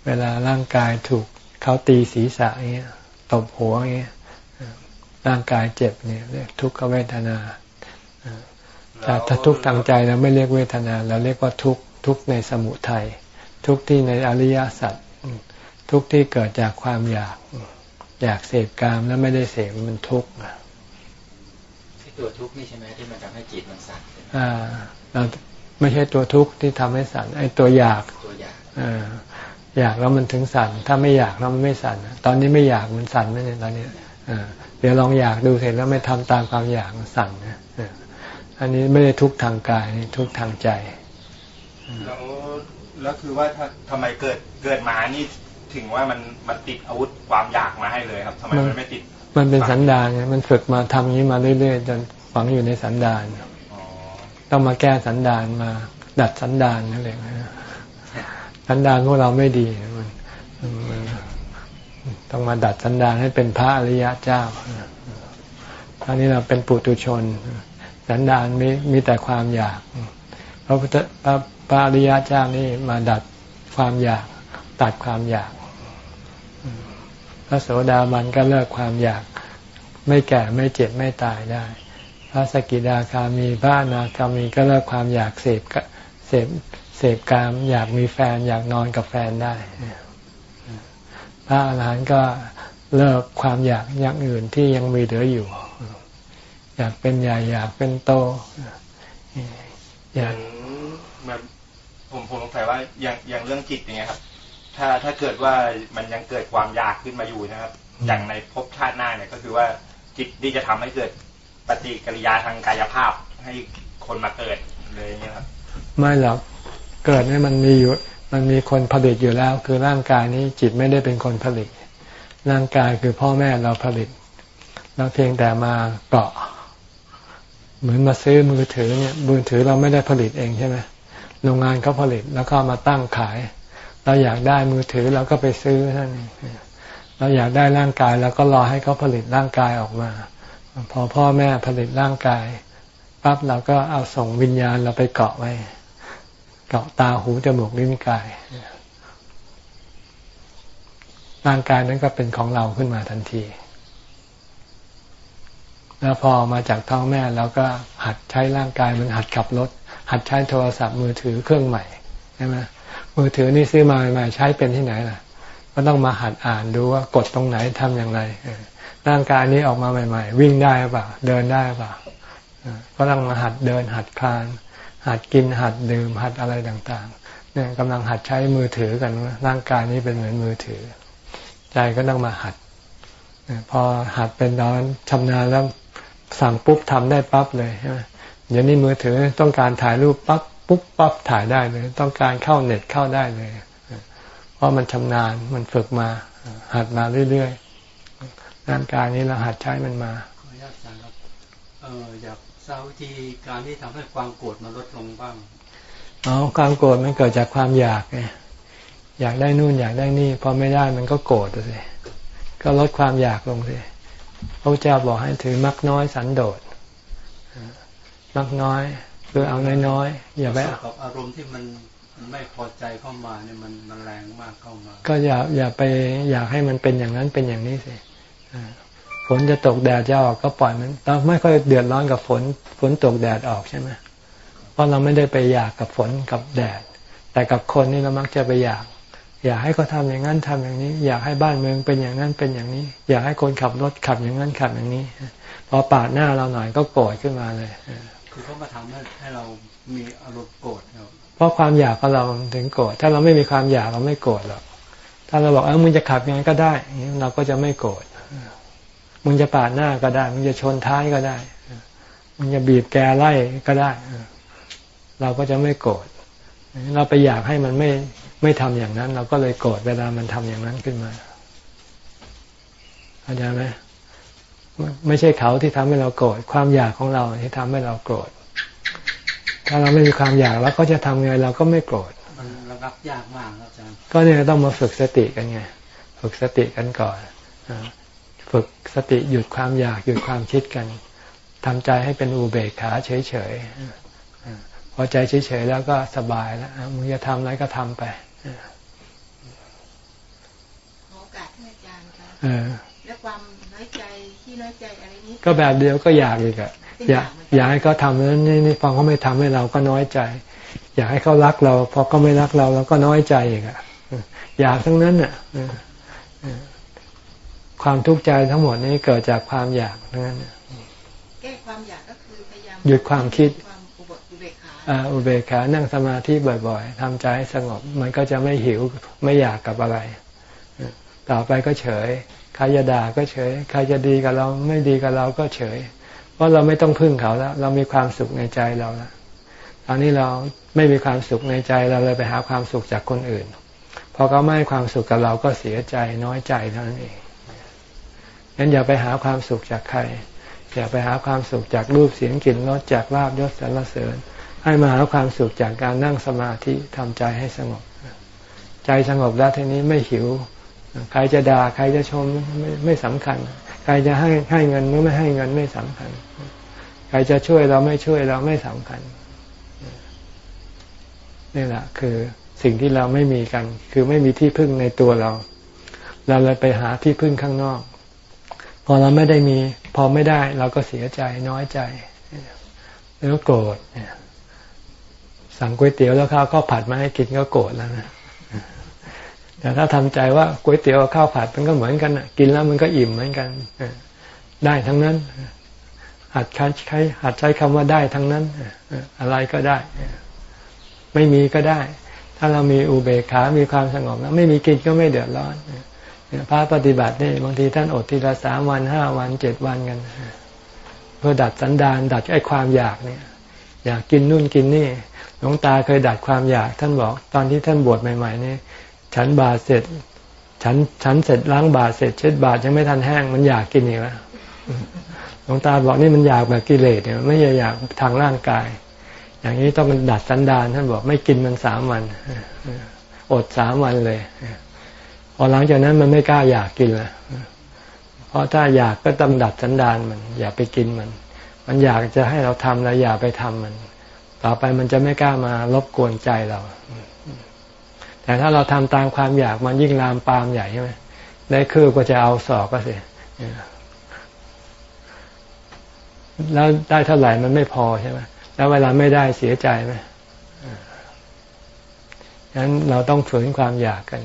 เวลาร่างกายถูกเขาตีศีรษะอย่างเงี้ยตบหัวอย่างเงี้ยร่างกายเจ็บเนี่ยเรียกทุกขเวทนาแต่ถ้าทุกข์ทางใจเราไม่เรียกเวทนา เราเรียกว่าทุกข์ทุกข์ในสมุทัยทุกข์ที่ในอริยสัจ ทุกข์ที่เกิดจากความอยาก อยากเสพกามแล้วไม่ได้เสพมันทุกข์ที่ตัวทุกข์นี่ใช่ไหมที่มันทำให้จิตมันสั่นอ่าเราไม่ใช่ตัวทุกข์ที่ทำให้สั่นไอ้ตัวอยากตัวอยากอ่าอยากแล้วมันถึงสั่น ถ้าไม่อยากแล้วมันไม่สั่นตอนนี้ไม่อยากมันสั่นไม่ใช่ตอนนี้อ่าเดี๋ยวลองอยากดูเสร็จแล้วไม่ทำตามความอยากสั่นนะอันนี้ไม่ได้ทุกข์ทางกายทุกข์ทางใจแล้วแล้วคือว่าถ้าทำไมเกิดเกิดมานี่ ถึงว่ามันมันติดอาวุธความอยากมาให้เลยครับทำไมมันไม่ติด มันเป็นสันดานไงมันฝึกมาทำอย่างนี้มาเรื่อยๆจนฝังอยู่ในสันดานต้องมาแก้สันดานมา ดัดสันดานนั่นเองสันดานพวกเราไม่ดีมันต้องมาดัดสันดานให้เป็นพระอริยะเจ้าตอนนี้เราเป็นปุตุชน สันดานมีมีแต่ความอยากพระพุทธพระอริยะเจ้านี่มาดัดความอยาก ตัดความอยาก พระโสดาบันก็เลิกความอยาก ไม่แก่ไม่เจ็บไม่ตายได้ พระสกิดาคามีพระนาคามีก็เลิกความอยากเสพเสพเสพกาม อยากมีแฟนอยากนอนกับแฟนได้ พระอรหันต์ก็เลิกความอยากอย่างอื่นที่ยังมีเหลืออยู่ อยากเป็นใหญ่อยากเป็นโตอย่างผมผมสงสัยว่าอย่างอย่างเรื่องจิตอย่างเงี้ยครับ ถ้าถ้าเกิดว่ามันยังเกิดความอยากขึ้นมาอยู่นะครับ อย่างในภพชาติหน้าเนี่ยก็คือว่าจิตที่จะทำให้เกิดปฏิกิริยาทางกายภาพให้คนมาเกิดเลยเนี่ยครับ ไม่หรอกเกิดเนี่ยมันมีอยู่ มันมีคนผลิตอยู่แล้ว คือร่างกายนี้จิตไม่ได้เป็นคนผลิต ร่างกายคือพ่อแม่เราผลิตเราเพียงแต่มาเกาะ เหมือนมาซื้อมือถือเนี่ยมือถือเราไม่ได้ผลิตเองใช่ไหมโรงงานเขาผลิตแล้วก็มาตั้งขาย เราอยากได้มือถือเราก็ไปซื้อท่านเราอยากได้ร่างกายเราก็รอให้เขาผลิตร่างกายออกมา พอพ่อแม่ผลิตร่างกายปั๊บเราก็เอาส่งวิญญาณเราไปเกาะไว้ เกาะตาหูจมูกลิ้นกายร่างกายนั้นก็เป็นของเราขึ้นมาทันที แล้วพอมาจากท้องแม่เราก็หัดใช้ร่างกายมันหัดขับรถ หัดใช้โทรศัพท์มือถือเครื่องใหม่ใช่ไหม มือถือนี่ซื้อมาใหม่ใช้เป็นที่ไหนล่ะ ก็ต้องมาหัดอ่านดูว่ากดตรงไหนทำอย่างไรร่างกายนี้ออกมาใหม่ ๆ วิ่งได้เปล่าเดินได้เปล่าก็ต้องมาหัดเดินหัดคลาน หัดกินหัดดื่มหัดอะไรต่างๆเนี่ยกำลังหัดใช้มือถือกันร่างกายนี้เป็นเหมือนมือถือ ใจก็ต้องมาหัดพอหัดเป็นตอนชำนาญแล้วสั่งปุ๊บทำได้ปั๊บเลยใช่ไหมเดี๋ยวนี้มือถือต้องการถ่ายรูปปั๊บ ปุ๊บปั๊บถ่ายได้เลย ต้องการเข้าเน็ตเข้าได้เลย เพราะมันชำนาญมันฝึกมา หัดมาเรื่อยๆร่างกายนี้เราหัดใช้มันมาขออนุญาตอาจารย์ครับเอออยากทราบวิธีการที่ทำให้ความโกรธมันลดลงบ้างอ๋อความโกรธมันเกิดจากความอยากไงอยากได้นู่นอยากได้นี่พอไม่ได้มันก็โกรธเลยก็ลดความอยากลงสิพระเจ้าบอกให้ถือมักน้อยสันโดษมักน้อย คือเอาน้อยๆอย่าไปกับอารมณ์ที่มันไม่พอใจเข้ามาเนี่ยมันมันแรงมากเข้ามา ก็อย่าอย่าไปอยากให้มันเป็นอย่างนั้นเป็นอย่างนี้สิฝนจะตกแดดจะออกก็ปล่อยมันเราไม่ค่อยเดือดร้อนกับฝนฝนตกแดดออกใช่ไหมเพราะเราไม่ได้ไปอยากกับฝนกับแดด แต่กับคนนี่เรามักจะไปอยาก อยากให้เขาทาอย่างนั้นทำอย่างนี้ อยากให้บ้านเมืองเป็นอย่างนั้นเป็นอย่างนี้ อยากให้คนขับรถขับอย่างนั้นขับอย่างนี้ พอปาดหน้าเราหน่อยก็โกรธขึ้นมาเลย คือเขามาทำให้ให้เรามีอารมณ์โกรธเพราะความอยากของเราถึงโกรธถ้าเราไม่มีความอยากเราไม่โกรธหรอกถ้าเราบอกเออมึงจะขับยังไงก็ได้เราก็จะไม่โกรธมึงจะปาดหน้าก็ได้ มึงจะชนท้ายก็ได้ มึงจะบีบแกไล่ก็ได้ เราก็จะไม่โกรธเราไปอยากให้มันไม่ไม่ทำอย่างนั้น เราก็เลยโกรธเวลามันทำอย่างนั้นขึ้นมาเข้าใจไหม ไม่ใช่เขาที่ทำให้เราโกรธความอยากของเราที่ทำให้เราโกรธถ้าเราไม่มีความอยากแล้วก็จะทำไงเราก็ไม่โกรธมันระงับยากมากอาจารย์ก็เนี่ยต้องมาฝึกสติกันไงฝึกสติกันก่อนฝึกสติหยุดความอยากหยุดความคิดกันทำใจให้เป็นอุเบกขาเฉยๆพอใจเฉยๆแล้วก็สบายแล้วมึงจะทำอะไรก็ทำไปโอกาสท่านอาจารย์ครับและ ก็แบบเดียวก็อยากอีกอะอยากอยากให้เขาทำแล้วนี่นี่ฟังเขาไม่ทำให้เราก็น้อยใจ อยากให้เขารักเราพอเขาไม่รักเราเราก็น้อยใจอีกอะอยากทั้งนั้นอะความทุกข์ใจทั้งหมดนี้เกิดจากความอยากทั้งนั้นแก้ความอยากก็คือพยายามหยุดความคิดอุเบกขานั่งสมาธิบ่อยๆทำใจให้สงบ มันก็จะไม่หิวไม่อยากกับอะไร ต่อไปก็เฉย ใครจะด่าก็เฉย ใครจะดีกับเราไม่ดีกับเราก็เฉย เพราะเราไม่ต้องพึ่งเขาแล้ว เรามีความสุขในใจเราแล้วตอนนี้เราไม่มีความสุขในใจเราเลยไปหาความสุขจากคนอื่นพอเขาไม่ให้ความสุขกับเราก็เสียใจน้อยใจเท่านั้นเองงั้นอย่าไปหาความสุขจากใคร อย่าไปหาความสุขจากรูปเสียงกลิ่นรสจากลาบยศสรรเสริญ ให้มาหาความสุขจากการนั่งสมาธิทำใจให้สงบ ใจสงบแล้วทีนี้ไม่หิว ใครจะด่าใครจะชมไม่ไม่สำคัญ ใครจะให้ให้เงินหรือไม่ให้เงินไม่สำคัญ ใครจะช่วยเราไม่ช่วยเราไม่สำคัญนี่แหละคือสิ่งที่เราไม่มีกัน คือไม่มีที่พึ่งในตัวเรา เราเลยไปหาที่พึ่งข้างนอก พอเราไม่ได้มี พอไม่ได้ เราก็เสียใจน้อยใจแล้วโกรธสั่งก๋วยเตี๋ยวแล้วข้าวข้าผัดมาให้กินก็โกรธแล้วนะ แต่ถ้าทำใจว่าก๋วยเตี๋ยวข้าวผัดมันก็เหมือนกันกินแล้วมันก็อิ่มเหมือนกันได้ทั้งนั้นหัดใช้หัดใช้คำว่าได้ทั้งนั้นอะไรก็ได้ ไม่มีก็ได้ ถ้าเรามีอุเบกขา มีความสงบแล้วไม่มีกินก็ไม่เดือดร้อนพระปฏิบัตินี่บางทีท่านอดทีละสามวันห้าวันเจ็ดวันกันเพื่อดัดสันดานดัดไอ้ความอยากเนี่ย อยากกินนู่นกินนี่หลวงตาเคยดัดความอยาก ท่านบอก ตอนที่ท่านบวชใหม่ ๆ นี่ ฉันบาเสร็จ ฉันฉันเสร็จล้างบาเสร็จเช็ดบายังไม่ทันแห้งมันอยากกินอีกแล้วหลวงตาบอกนี่มันอยากแบบกิเลสเนี่ยไม่อยากทางร่างกาย อย่างนี้ต้องดัดสันดานท่านบอกไม่กินมันสามวันอดสามวันเลยพอหลังจากนั้นมันไม่กล้าอยากกินละเพราะถ้าอยากก็ต้องดัดสันดานมัน อย่าไปกินมัน มันอยากจะให้เราทำแล้วอย่าไปทำมัน ต่อไปมันจะไม่กล้ามารบกวนใจเรา แต่ถ้าเราทำตามความอยากมันยิ่งลามปามใหญ่ใช่ไหมได้คือก็จะเอาสอกก็สิแล้วได้เท่าไหร่มันไม่พอใช่ไหมแล้วเวลาไม่ได้เสียใจไหมฉะนั้นเราต้องฝืนความอยากกัน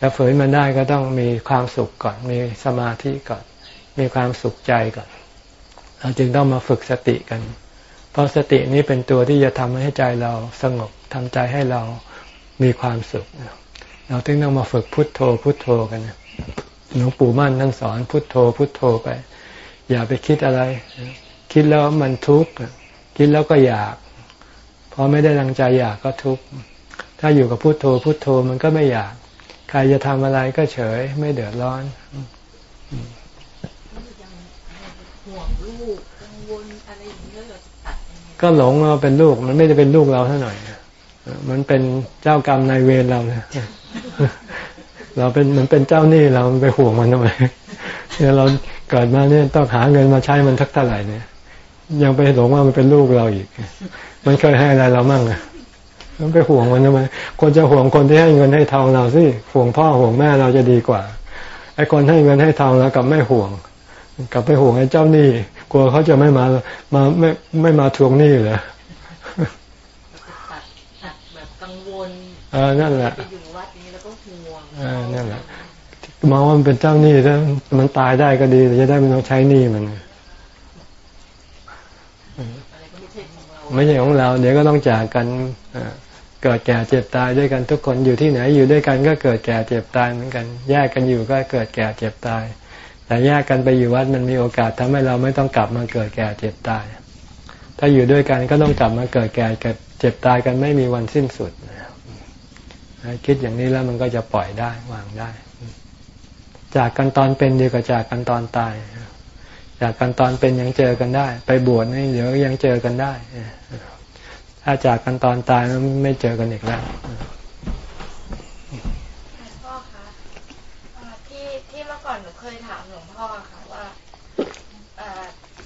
จะฝืนมันได้ก็ต้องมีความสุขก่อน มีสมาธิก่อน มีความสุขใจก่อน เราจึงต้องมาฝึกสติกัน เพราะสตินี้เป็นตัวที่จะทำให้ใจเราสงบทำใจให้เรา มีความสุข เราถึงต้องมาฝึกพุทโธพุทโธกันหลวงปู่มั่นท่านสอนพุทโธพุทโธไป อย่าไปคิดอะไร คิดแล้วมันทุกข์คิดแล้วก็อยากพอไม่ได้ดังใจอยากก็ทุกข์ถ้าอยู่กับพุทโธพุทโธมันก็ไม่อยาก ใครจะทำอะไรก็เฉย ไม่เดือดร้อนก็หลงเราเป็นลูก มันไม่ได้เป็นลูกเราเท่าหน่อย มันเป็นเจ้ากรรมนายเวรเราเนี่ยเราเป็นมันเป็นเจ้าหนี้เราไปห่วงมันทำไมเนี่ยเราเกิดมาเนี่ยต้องหาเงินมาใช้มันทักเท่าไหร่เนี่ย ยังไปหลงว่ามันเป็นลูกเราอีก มันเคยให้อะไรเรามั่งอะมันไปห่วงมันทำไมคนจะห่วงคนที่ให้เงินให้ทองเราสิห่วงพ่อห่วงแม่เราจะดีกว่าไอ้คนให้เงินให้ทองแล้วกับไม่ห่วงกลับไปห่วงไอ้เจ้าหนี้กลัวเขาจะไม่มามาไม่ไม่มาทวงหนี้เหรอแบบกังวล เออนั่นแหละไปอยู่วัดนี้แล้วก็ห่วงเออนั่นแหละมองว่ามันเป็นเจ้าหนี้ถ้ามันตายได้ก็ดีจะได้ไม่ต้องใช้หนี้มันไม่ใช่ของเรา เดี๋ยวก็ต้องจากกันเกิดแก่เจ็บตายด้วยกันทุกคนอยู่ที่ไหนอยู่ด้วยกันก็เกิดแก่เจ็บตายเหมือนกัน แยกกันอยู่ก็เกิดแก่เจ็บตาย แต่แยกกันไปอยู่วัดมันมีโอกาสทำให้เราไม่ต้องกลับมาเกิดแก่เจ็บตาย ถ้าอยู่ด้วยกันก็ต้องกลับมาเกิดแก่เจ็บตายกันไม่มีวันสิ้นสุด คิดอย่างนี้แล้วมันก็จะปล่อยได้วางได้ จากกันตอนเป็นดีกว่าจากกันตอนตายจากกันตอนเป็นยังเจอกันได้ ไปบวชนี่เดี๋ยวยังเจอกันได้ถ้าจากกันตอนตายมันไม่เจอกันอีกแล้วพ่อคะที่ที่เมื่อก่อนหนูเคยถามหลวงพ่อค่ะว่า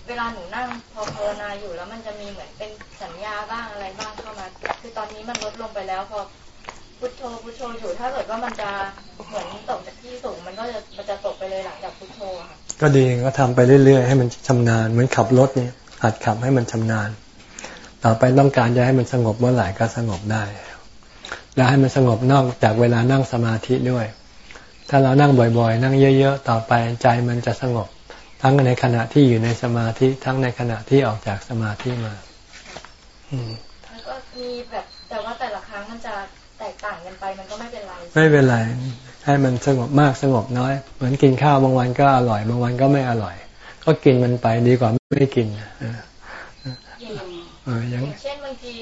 เวลาหนูนั่งพอภาวนาอยู่แล้วมันจะมีเหมือนเป็นสัญญาบ้างอะไรบ้างเข้ามา คือตอนนี้มันลดลงไปแล้วพอ พุทโธพุทโธอยู่ถ้าเกิดว่ามันจะเหมือนตกจากที่สูงมันก็จะมันจะตกไปเลยหลังจากพุทโธค่ะก็ดีก็ทำไปเรื่อยๆให้มันชำนาญเหมือนขับรถเนี่ยหัดขับให้มันชำนาญ ต่อไปต้องการจะให้มันสงบเมื่อไหร่ก็สงบได้ แล้วให้มันสงบนอกจากเวลานั่งสมาธิด้วย ถ้าเรานั่งบ่อยๆ นั่งเยอะๆ ต่อไปใจมันจะสงบ ทั้งในขณะที่อยู่ในสมาธิทั้งในขณะที่ออกจากสมาธิมาแล้วก็มีแบบแต่ว่าแต่ละครั้งมันจะแต กต่างกันไปมันก็ไม่เป็นไร ไม่เป็นไร ให้มันสงบมากสงบน้อย เหมือนกินข้าวบางวันก็อร่อย บางวันก็ไม่อร่อย ก็กินมันไปดีกว่าไม่กินอย่างเช่นบางที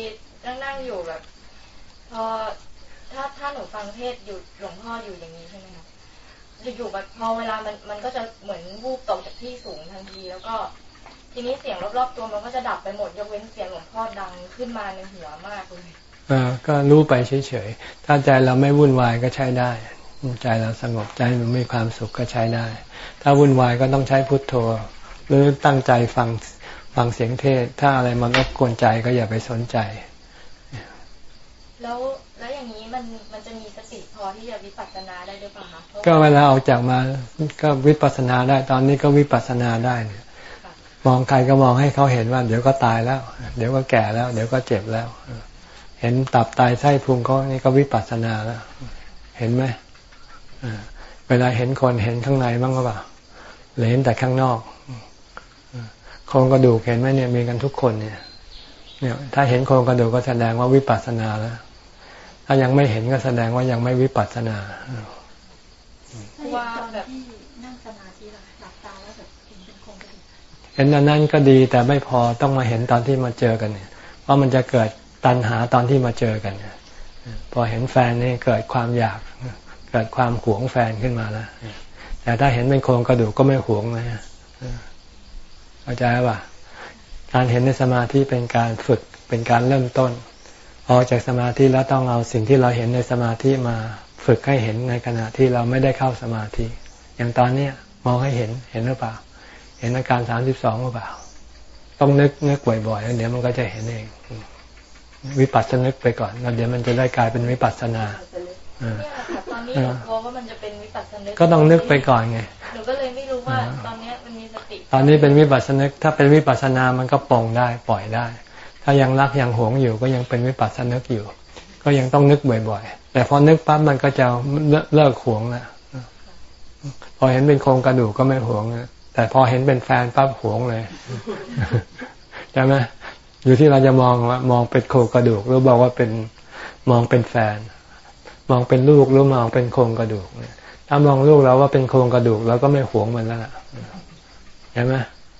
นั่งนั่งอยู่แบบพอถ้าถ้าหนูฟังเทศอยู่หลวงพ่ออยู่อย่างนี้ใช่ไหมคะอยู่แบบพอเวลามันมันก็จะเหมือนวูบตกจากที่สูงทันทีแล้วก็ทีนี้เสียงรอบๆตัวมันก็จะดับไปหมดยกเว้นเสียงหลวงพ่อดังขึ้นมาในหัวมากเลยเออ ก็รู้ไปเฉยๆ ถ้าใจเราไม่วุ่นวายก็ใช้ได้ ใจเราสงบใจมันมีความสุขก็ใช้ได้ ถ้าวุ่นวายก็ต้องใช้พุทโธ หรือตั้งใจฟังฟังเสียงเทศ ถ้าอะไรมันรบกวนใจก็อย่าไปสนใจ แล้วแล้วอย่างนี้มันมันจะมีสติพอที่จะวิปัสสนาได้หรือเปล่าคะก็เวลาออกจากมาก็วิปัสสนาได้ตอนนี้ก็วิปัสสนาได้เนี่ยมองใครก็มองให้เขาเห็นว่า เดี๋ยวก็ตายแล้ว เดี๋ยวก็แก่แล้ว เดี๋ยวก็เจ็บแล้วเห็นตับตายไส้พุงเขานี่ก็วิปัสสนาแล้ว เห็นไหมเวลาเห็นคนเห็นข้างในบ้างหรือเปล่าหรือเห็นแต่ข้างนอกโครงกระดูกเห็นไหมเนี่ยมีกันทุกคนเนี่ยเนี่ย ถ้าเห็นโครงกระดูกก็แสดงว่าวิปัสสนาแล้ว ถ้ายังไม่เห็นก็แสดงว่ายังไม่วิปัสสนาว่าแบบนั่งสมาธิหลับตาแล้วแบบเห็นเป็นโครงกระดูกเห็นนั้นก็ดีแต่ไม่พอต้องมาเห็นตอนที่มาเจอกันเนี่ย เพราะมันจะเกิด ตัณหาตอนที่มาเจอกันพอเห็นแฟนนี่เกิดความอยากเกิดความหวงแฟนขึ้นมาแล้วแต่ถ้าเห็นเป็นโครงกระดูกก็ไม่หวงเลยเข้าใจป่ะการเห็นในสมาธิเป็นการฝึกเป็นการเริ่มต้นออกจากสมาธิแล้วต้องเอาสิ่งที่เราเห็นในสมาธิมาฝึกให้เห็นในขณะที่เราไม่ได้เข้าสมาธิ อย่างตอนเนี้ยมองให้เห็นเห็นหรือเปล่า เห็นอาการสามสิบสองหรือเปล่า ต้องนึกนึกบ่อยๆแล้วเดี๋ยวมันก็จะเห็นเอง วิปัสสนึกไปก่อนแล้วเดี๋ยวมันจะได้กลายเป็นวิปัสสนาเนี่ยค่ะตอนนี้หนูกลัวว่ามันจะเป็นวิปัสสนึกก็ต้องนึกไปก่อนไงหนูก็เลยไม่รู้ว่าตอนนี้มันมีสติ ตอนนี้เป็นวิปัสสนึกถ้าเป็นวิปัสสนามันก็ปลงได้ปล่อยได้ ถ้ายังรักยังหวงอยู่ก็ยังเป็นวิปัสสนึกอยู่ ก็ยังต้องนึกบ่อยๆ แต่พอนึกปั๊บมันก็จะเลิกหวงแล้วพอเห็นเป็นโครงกระดูกก็ไม่หวงแต่พอเห็นเป็นแฟนปั๊บหวงเลยใช่ไหม อยู่ที่เราจะมองว่ามองเป็นโครงกระดูก หรือบอกว่าเป็นมองเป็นแฟน มองเป็นลูกหรือมองเป็นโครงกระดูกเนี่ยถ้ามองลูกเราว่าเป็นโครงกระดูกเราก็ไม่หวงมันแล้วใช่ไหม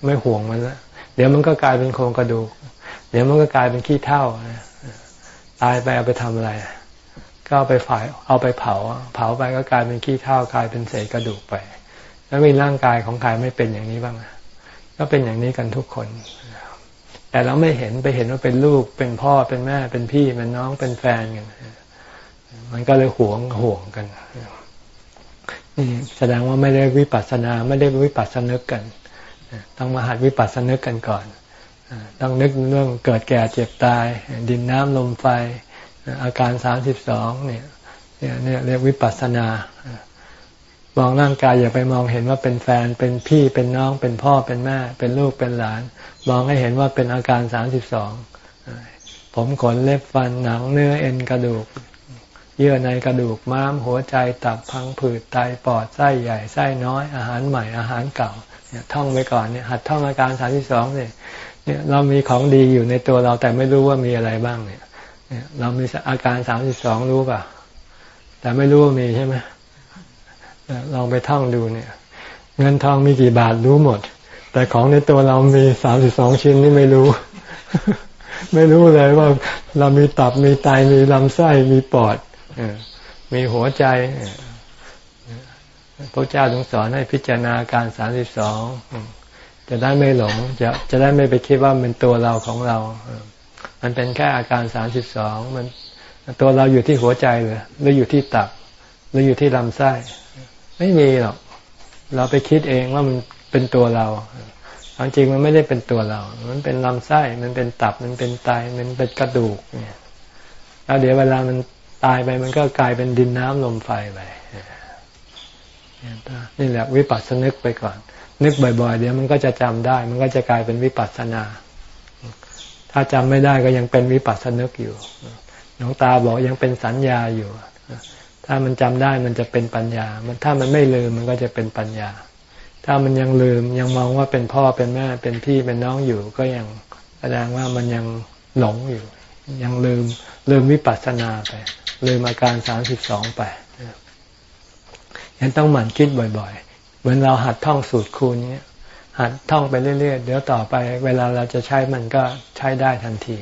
ไม่หวงมันแล้วเดี๋ยวมันก็กลายเป็นโครงกระดูก เดี๋ยวมันก็กลายเป็นขี้เท่าตายไปเอาไปทำอะไร ก็เอาไปฝ่ายเอาไปเผา เผาไปก็กลายเป็นขี้เท่ากลายเป็นเศษกระดูกไป แล้วมีร่างกายของใครไม่เป็นอย่างนี้บ้างก็เป็นอย่างนี้กันทุกคน แต่เราไม่เห็นไปเห็นว่าเป็นลูกเป็นพ่อเป็นแม่เป็นพี่เป็นน้องเป็นแฟนกันมันก็เลยหวงห่วงกันนี่แสดงว่าไม่ได้วิปัสสนาไม่ได้วิปัสสนึกกันต้องมาหัดวิปัสสนึกกันก่อนต้องนึกเรื่องเกิดแก่เจ็บตาย ดินน้ำลมไฟอาการสามสิบสองเนี่ยเนี่ยเรียกวิปัสสนา มองร่างกายอย่าไปมองเห็นว่าเป็นแฟนเป็นพี่เป็นน้องเป็นพ่อเป็นแม่ เป็นลูกเป็นหลาน มองให้เห็นว่าเป็นอาการสามสิบสองผมขนเล็บฟันหนังเนื้อเอ็นกระดูก เยื่อในกระดูกม้าม หัวใจตับพังผืดไตปอดไส้ใหญ่ไส้น้อยอาหารใหม่อาหารเก่าเนี่ยท่องไปก่อนเนี่ยหัดท่องอาการสามสิบสองเนี่ยเนี่ยเรามีของดีอยู่ในตัวเราแต่ไม่รู้ว่ามีอะไรบ้างเนี่ย เรามีอาการสามสิบสองรู้ป่ะ แต่ไม่รู้ว่ามีใช่ไหม ลองไปท่องดูเนี่ย เงินทองมีกี่บาทรู้หมด แต่ของในตัวเรามีสามสิบสองชิ้นนี่ไม่รู้ ไม่รู้เลยว่าเรามีตับมีไตมีลำไส้มีปอดมีหัวใจพระเจ้าทรงสอนให้พิจารณาการสามสิบสองจะได้ไม่หลง จะจะได้ไม่ไปคิดว่าเป็นตัวเราของเรา มันเป็นแค่อาการสามสิบสองมันตัวเราอยู่ที่หัวใจเลยหรืออยู่ที่ตับหรืออยู่ที่ลำไส้ ไม่มีหรอก เราไปคิดเองว่ามันเป็นตัวเราความจริงมันไม่ได้เป็นตัวเรา มันเป็นลำไส้ มันเป็นตับ มันเป็นไต มันเป็นกระดูกเนี่ยแล้วเดี๋ยวเวลามันตายไปมันก็กลายเป็นดินน้ำลมไฟไปนี่แหละวิปัสสนึกไปก่อน นึกบ่อยๆ เดี๋ยวมันก็จะจำได้ มันก็จะกลายเป็นวิปัสสนา ถ้าจำไม่ได้ก็ยังเป็นวิปัสสนึกอยู่ หลวงตาบอกยังเป็นสัญญาอยู่ ถ้ามันจำได้มันจะเป็นปัญญา มันถ้ามันไม่ลืมมันก็จะเป็นปัญญา ถ้ามันยังลืมยังมองว่าเป็นพ่อเป็นแม่เป็นพี่เป็นน้องอยู่ ก็ยังแสดงว่ามันยังหลงอยู่ ยังลืมลืมวิปัสสนาไป ลืมอาการสามสิบสองไปยังต้องหมั่นคิดบ่อย ๆ เหมือนเราหัดท่องสูตรคูณนี้หัดท่องไปเรื่อยๆ เดี๋ยวต่อไป เวลาเราจะใช้มันก็ใช้ได้ทันที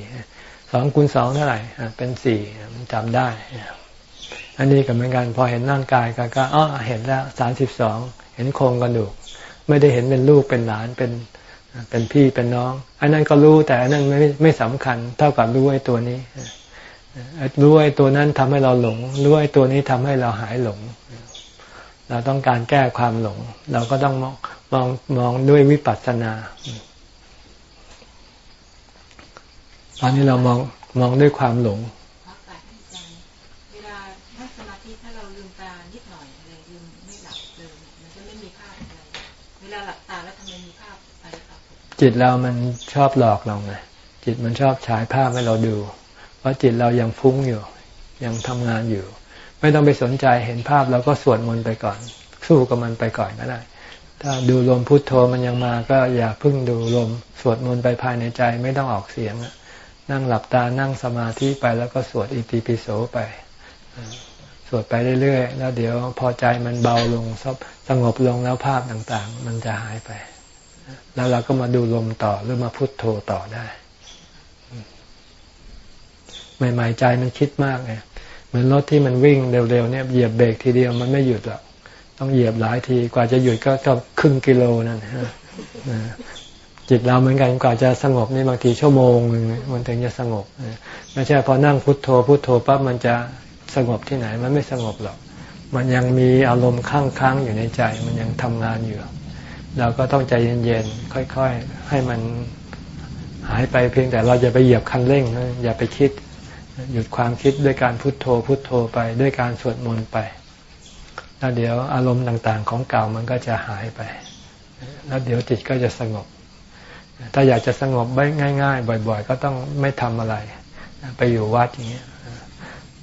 สองคูณสองเท่าไหร่ เป็นสี่มันจำได้ อันนี้ก็เหมือนกันพอเห็นร่างกายก็ก็อ๋อเห็นแล้วสามสิบสองเห็นโครงกระดูก ไม่ได้เห็นเป็นลูกเป็นหลานเป็นเป็นพี่เป็นน้อง อันนั้นก็รู้แต่อันนั้นไม่ไม่สำคัญ เท่ากับรู้ไอ้ตัวนี้รู้ไอ้ตัวนั้นทำให้เราหลงรู้ไอ้ตัวนี้ทำให้เราหายหลง เราต้องการแก้ความหลง เราก็ต้องมองมองมองด้วยวิปัสสนา ตอนนี้เรามองมองด้วยความหลง จิตเรามันชอบหลอกเราไงจิตมันชอบฉายภาพให้เราดูเพราะจิตเรายังฟุ้งอยู่ ยังทำงานอยู่ ไม่ต้องไปสนใจเห็นภาพเราก็สวดมนต์ไปก่อน สู้กับมันไปก่อนก็ได้ ถ้าดูลมพุทโธมันยังมาก็อย่าพึ่งดูลมสวดมนต์ไปภายในใจไม่ต้องออกเสียงนั่งหลับตานั่งสมาธิไปแล้วก็สวดอิติปิโสไปสวดไปเรื่อยๆ แล้วเดี๋ยวพอใจมันเบาลงสงบลงแล้วภาพต่างๆ มันจะหายไป แล้วเราก็มาดูลมต่อหรือมาพุโทโธต่อได้ใหม่ๆใจมันคิดมากไงเหมือนรถที่มันวิ่งเร็วๆเนี่ยเหยียบเบรกทีเดียวมันไม่หยุดหรอกต้องเหยียบหลายทีกว่าจะหยุดก็ก็ครึ่งกิโลนั่นจิตเราเหมือนกันกว่าจะสงบนี่บางทีชั่วโมงนึงมันถึงจะสงบไม่ใช่พอนั่งพุทโธพุทโธปั๊บมันจะสงบที่ไหน มันไม่สงบหรอก มันยังมีอารมณ์ค้างค้างอยู่ในใจ มันยังทำงานอยู่ เราก็ต้องใจเย็นๆ ค่อยๆ ให้มันหายไปเพียงแต่เราจะไปเหยียบคันเร่ง อย่าไปคิด หยุดความคิดด้วยการพุทโธ พุทโธไปด้วยการสวดมนต์ไป แล้วเดี๋ยวอารมณ์ต่างๆ ของเก่ามันก็จะหายไป แล้วเดี๋ยวจิตก็จะสงบ ถ้าอยากจะสงบง่ายๆ บ่อย ๆ ก็ต้องไม่ทำอะไร ไปอยู่วัดอย่างเงี้ย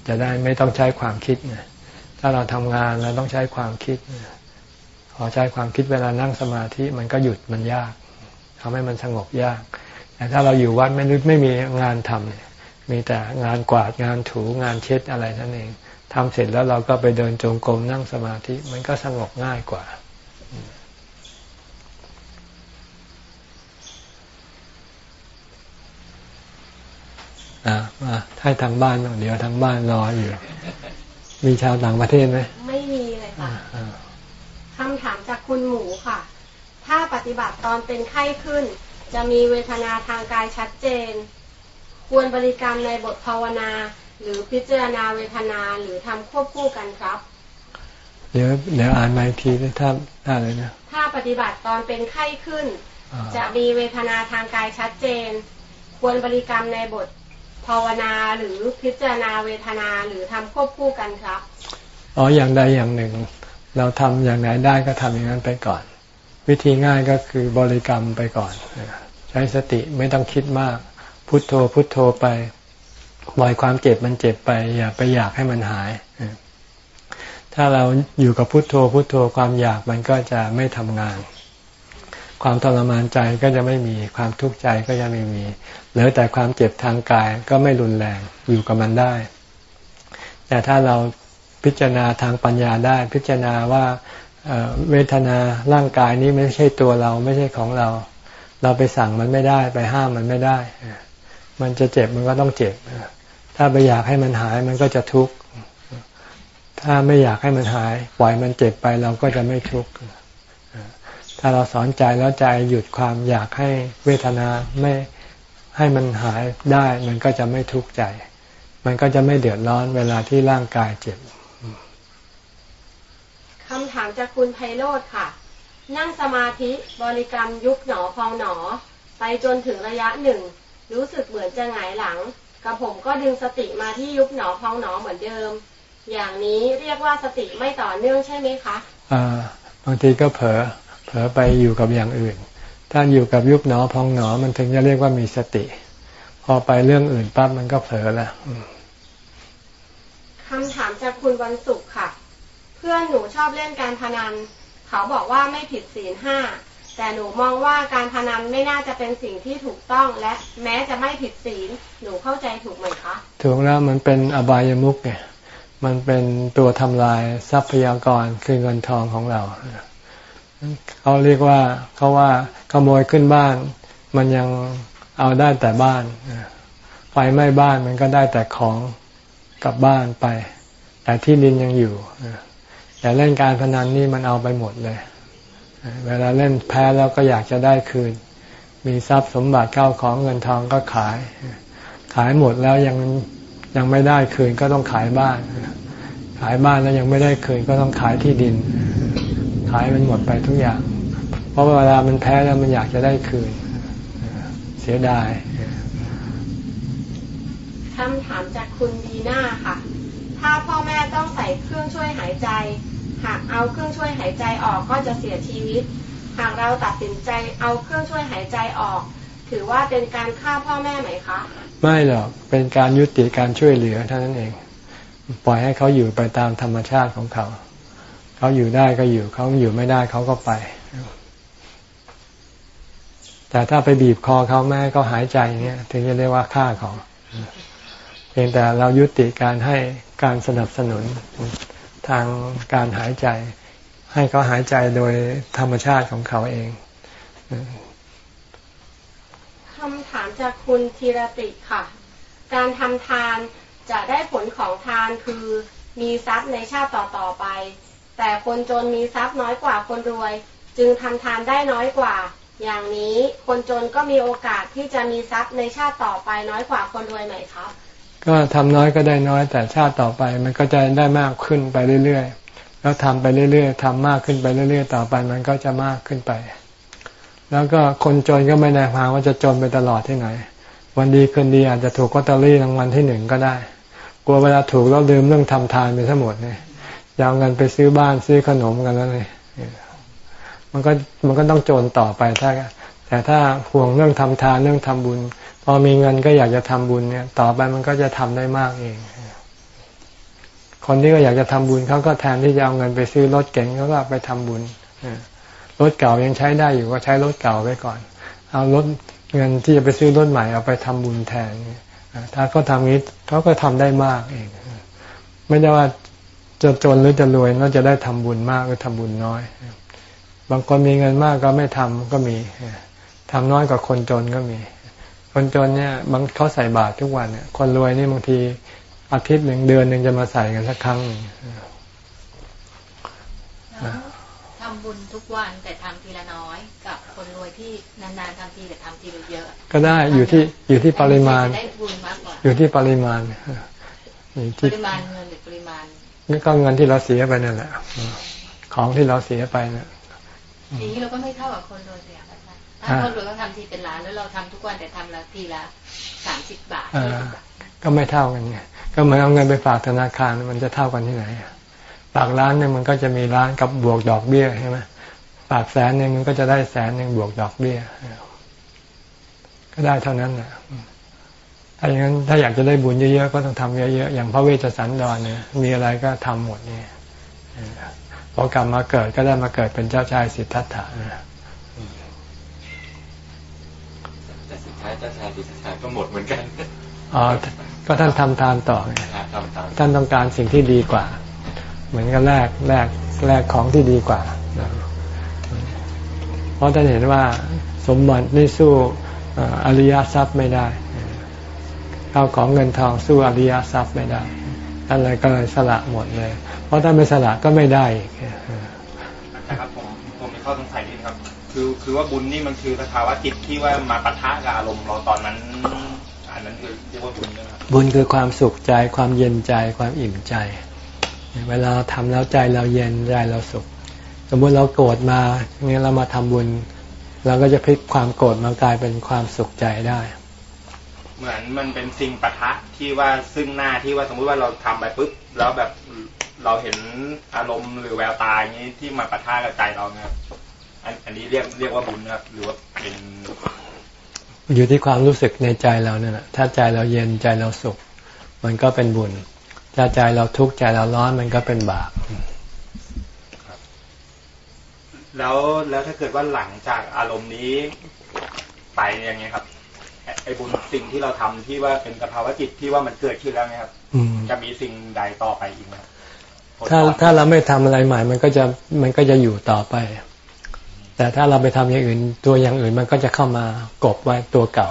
จะได้ไม่ต้องใช้ความคิดถ้าเราทำงานเราต้องใช้ความคิด พอใช้ความคิดเวลานั่งสมาธิมันก็หยุดมันยากทำให้มันสงบยาก แต่ถ้าเราอยู่วัดไม่ไม่มีงานทำเนี่ยมีแต่งานกวาดงานถูงานเช็ดอะไรนั่นเองทำเสร็จแล้วเราก็ไปเดินจงกรมนั่งสมาธิมันก็สงบง่ายกว่าอ่ามาให้ทางบ้านเดี๋ยวทางบ้านรออยู่ มีชาวต่างประเทศไหม ไม่มีเลยค่ะ คำถามจากคุณหมูค่ะ ถ้าปฏิบัติตอนเป็นไข้ขึ้น จะมีเวทนาทางกายชัดเจน ควรบริกรรมในบทภาวนา หรือพิจารณาเวทนาหรือทำควบคู่กันครับ เดี๋ยวเดี๋ยวอ่านมาอีกทีถ้าได้เลยนะ ถ้าปฏิบัติตอนเป็นไข้ขึ้น จะมีเวทนาทางกายชัดเจน ควรบริกรรมในบทภาวนาหรือพิจารณาเวทนาหรือทำควบคู่กันครับ อ๋ออย่างใดอย่างหนึ่ง เราทำอย่างไหนได้ก็ทำอย่างนั้นไปก่อน วิธีง่ายก็คือบริกรรมไปก่อน ใช้สติไม่ต้องคิดมาก พุทโธพุทโธไปปล่อยความเจ็บมันเจ็บไป อย่าไปอยากให้มันหาย ถ้าเราอยู่กับพุทโธพุทโธความอยากมันก็จะไม่ทำงาน ความทรมานใจก็จะไม่มีความทุกข์ใจก็จะไม่มีเหลือแต่ความเจ็บทางกายก็ไม่รุนแรงอยู่กับมันได้ แต่ถ้าเรา พิจารณาทางปัญญาได้ พิจารณาว่าเวทนาร่างกายนี้ไม่ใช่ตัวเราไม่ใช่ของเรา เราไปสั่งมันไม่ได้ ไปห้ามมันไม่ได้ มันจะเจ็บมันก็ต้องเจ็บ ถ้าไปอยากให้มันหายมันก็จะทุกข์ถ้าไม่อยากให้มันหาย ปล่อยมันเจ็บไปเราก็จะไม่ทุกข์ถ้าเราสอนใจแล้วใจหยุดความอยากให้เวทนาไม่ให้มันหายได้ มันก็จะไม่ทุกข์ใจ มันก็จะไม่เดือดร้อนเวลาที่ร่างกายเจ็บ คำถามจากคุณไพโรธค่ะ นั่งสมาธิบริกรรมยุบหนอพองหนอ ไปจนถึงระยะหนึ่ง รู้สึกเหมือนจะหงายหลังกับผมก็ดึงสติมาที่ยุบหนอพองหนอเหมือนเดิม อย่างนี้เรียกว่าสติไม่ต่อเนื่องใช่ไหมคะอ่าบางทีก็เผลอเผลอไปอยู่กับอย่างอื่น ถ้าอยู่กับยุบหนอพองหนอมันถึงจะเรียกว่ามีสติ พอไปเรื่องอื่นปั๊บมันก็เผลอแล้วคำถามจากคุณวันศุกร์ค่ะเพื่อนหนูชอบเล่นการพนัน เขาบอกว่าไม่ผิดศีลห้า แต่หนูมองว่าการพนันไม่น่าจะเป็นสิ่งที่ถูกต้องและแม้จะไม่ผิดศีล หนูเข้าใจถูกไหมคะ ถูกแล้วมันเป็นอบายมุกไง มันเป็นตัวทำลายทรัพยากรคือเงินทองของเรา เขาเรียกว่าเขาว่าขโมยขึ้นบ้าน มันยังเอาได้แต่บ้าน ไฟไหม้บ้านมันก็ได้แต่ของกลับบ้านไป แต่ที่ดินยังอยู่ แต่เล่นการพนันนี่มันเอาไปหมดเลย เวลาเล่นแพ้แล้วก็อยากจะได้คืน มีทรัพย์สมบัติเข้าของเงินทองก็ขาย ขายหมดแล้วยังยังไม่ได้คืนก็ต้องขายบ้าน ขายบ้านแล้วยังไม่ได้คืนก็ต้องขายที่ดิน ขายมันหมดไปทุกอย่าง เพราะเวลามันแพ้แล้วมันอยากจะได้คืน เสียดายคำถามจากคุณดีน่าค่ะ ถ้าพ่อแม่ต้องใส่เครื่องช่วยหายใจ หากเอาเครื่องช่วยหายใจออกก็จะเสียชีวิต หากเราตัดสินใจเอาเครื่องช่วยหายใจออก ถือว่าเป็นการฆ่าพ่อแม่ไหมคะ ไม่หรอก เป็นการยุติการช่วยเหลือเท่านั้นเอง ปล่อยให้เขาอยู่ไปตามธรรมชาติของเขา เขาอยู่ได้ก็อยู่ เขาอยู่ไม่ได้เขาก็ไป แต่ถ้าไปบีบคอเขาแม่เขาหายใจเนี่ยถึงจะเรียกว่าฆ่าเขาเพียงแต่เรายุติการให้การสนับสนุน ทางการหายใจ ให้เขาหายใจโดยธรรมชาติของเขาเองคำถามจากคุณธีรติค่ะ การทำทานจะได้ผลของทานคือมีทรัพย์ในชาติต่อๆไป แต่คนจนมีทรัพย์น้อยกว่าคนรวย จึงทำทานได้น้อยกว่า อย่างนี้คนจนก็มีโอกาสที่จะมีทรัพย์ในชาติต่อไปน้อยกว่าคนรวยไหมครับ ก็ทำน้อยก็ได้น้อย แต่ชาติต่อไป มันก็จะได้มากขึ้นไปเรื่อยๆ แล้วทำไปเรื่อยๆทำมากขึ้นไปเรื่อยๆ ต่อไปมันก็จะมากขึ้นไป แล้วก็คนจนก็ไม่ได้หาว่าจะจนไปตลอดที่ไหน วันดีคืนดีอาจจะถูกลอตเตอรี่รางวัลที่หนึ่งก็ได้ กลัวเวลาถูกแล้วลืมเรื่องทำทานไปทั้งหมดเนี่ยยาวเงินไปซื้อบ้านซื้อขนมกันแล้วเลยมันก็มันก็ต้องโจรต่อไปถ้าแต่ถ้าห่วงเรื่องทำทานเรื่องทำบุญ พอมีเงินก็อยากจะทำบุญเนี่ย ต่อไปมันก็จะทำได้มากเอง คนที่ก็อยากจะทำบุญเขาก็แทนที่จะเอาเงินไปซื้อรถเก๋งเขาก็ไปทำบุญรถเก่ายังใช้ได้อยู่ก็ใช้รถเก่าไว้ก่อน เอารถเงินที่จะไปซื้อรถใหม่เอาไปทำบุญแทนถ้าเขาทำนี้เขาก็ทำได้มากเอง ไม่ได้ว่าจะจนหรือจะรวยเราจะได้ทำบุญมากหรือทำบุญน้อย บางคนมีเงินมากก็ไม่ทำก็มีทำน้อยกว่าคนจนก็มี คนจนเนี่ยบางเขาใส่บาตรทุกวันเนี่ย คนรวยนี่บางทีอาทิตย์หนึ่งเดือนหนึ่งจะมาใส่กันสักครั้งหนึ่งทำบุญทุกวันแต่ทำทีละน้อย กับคนรวยที่นานๆทำทีแต่ทำทีละเยอะ ก็ได้อยู่ที่อยู่ที่ปริมาณได้บุญมากกว่าอยู่ที่ปริมาณอยู่ปที่ริมาณเงินหรือปริมาณนี่ก็เงินที่เราเสียไปนั่นแหละของที่เราเสียไปเนี่ยทีนี้เราก็ไม่เท่ากับคนรวยเลยค่ะอาจารย์ถ้าอ่าคนรวยต้องทำทีเป็นล้านแล้วเราทำทุกวันแต่ทำละทีละสามสิบบาทอ่ายี่สิบบาทก็ไม่เท่ากันไงก็เหมือนเอาเงินไปฝากธนาคารมันจะเท่ากันที่ไหนฝากล้านเนี่ยมันก็จะมีล้านกับบวกดอกเบี้ยใช่ไหมฝากแสนหนึ่งมันก็จะได้แสนหนึ่งบวกดอกเบี้ยก็ได้เท่านั้นนะถ้าอย่างนั้นถ้าอยากจะได้บุญเยอะๆก็ต้องทำเยอะๆอย่างพระเวชสันดรเนี่ย มีอะไรก็ทำหมดเนี่ยพอกลับมาเกิดก็ได้มาเกิดเป็นเจ้าชายสิทธัตถะนะ แต่สุดท้ายเจ้าชายดิสชายก็หมดเหมือนกันอ๋อก็ท่านทำทานต่อไงทำตามท่านต้องการสิ่งที่ดีกว่า เหมือนกับแลกแลกแลกของที่ดีกว่า เพราะท่านเห็นว่าสมบัตินี่สู้เอ่ออริยทรัพย์ไม่ได้ข้าวของเงินทองสู้อริยทรัพย์ไม่ได้ท่านเลยก็เลยสละหมดเลย เพราะถ้าไม่สละก็ไม่ได้อีกนะครับผมผมมีข้อสงสัยนิด ครับคือคือว่าบุญนี่มันคือสภาวะจิตที่ว่ามาปะทะกับอารมณ์เราตอนนั้นอันนั้นคือเรียกว่าบุญใช่ไหมครับบุญคือความสุขใจความเย็นใจความอิ่มใจ เวลาเราทำแล้วใจเราเย็นใจเราสุข สมมติเราโกรธมาเนี่ยเรามาทำบุญ เราก็จะพลิกความโกรธมากลายเป็นความสุขใจได้ เหมือนมันเป็นสิ่งปะทะที่ว่าซึ่งหน้าที่ว่าสมมุติว่าเราทำไปปุ๊บแล้วแบบเราเห็นอารมณ์หรือแววตาอย่างนี้ที่มาปะทะกับใจเราเนี่ยครับ อันอันนี้เรียกเรียกว่าบุญนะครับหรือว่าเป็นอยู่ที่ความรู้สึกในใจเราเนี่ยแหละถ้าใจเราเย็นใจเราสุข มันก็เป็นบุญ ถ้าใจเราทุกข์ใจเราร้อนมันก็เป็นบาปแล้วแล้วถ้าเกิดว่าหลังจากอารมณ์นี้ไปอย่างเงี้ยครับไอ้ไอ้บุญสิ่งที่เราทำที่ว่าเป็นสภาวะจิตที่ว่ามันเกิดขึ้นแล้วเนี่ยครับอืมจะมีสิ่งใดต่อไปอีกไหมครับผลถ้าตอบถ้าเราไม่ทำอะไรใหม่ มันก็จะมันก็จะอยู่ต่อไป แต่ถ้าเราไปทำอย่างอื่น ตัวอย่างอื่นมันก็จะเข้ามากบไว้ตัวเก่า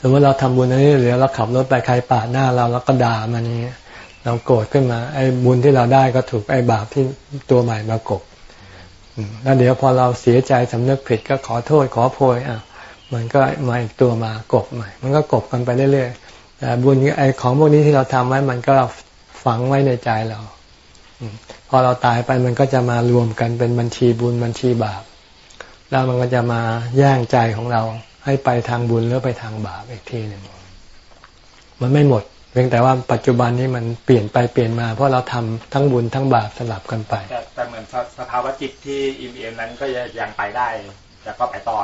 สมมติเราทำบุญอันนี้หรือเราขับรถไปใครปาดหน้าเราแล้วก็ด่ามันอย่างเงี้ยเราโกรธขึ้นมา ไอ้บุญที่เราได้ก็ถูกไอ้บาปที่ตัวใหม่มากบแล้วเดี๋ยวพอเราเสียใจสำนึกผิดก็ขอโทษขอโพยอะมันก็มาอีกตัวมากบใหม่ มันก็กบกันไปเรื่อยๆแต่บุญไอ้ของพวกนี้ที่เราทำไว้มันก็ฝังไว้ในใจเรา พอเราตายไปมันก็จะมารวมกันเป็นบัญชีบุญบัญชีบาป แล้วมันก็จะมาแย่งใจของเราให้ไปทางบุญหรือไปทางบาปอีกทีหนึ่งมันไม่หมดเพียงแต่ว่าปัจจุบันนี้มันเปลี่ยนไปเปลี่ยนมา เพราะเราทำทั้งบุญทั้งบาปสลับกันไป แต่แต่เหมือนสสภาวะจิตที่อิ่มเอมนั้นก็ยังไปได้ แต่ก็ไปต่อ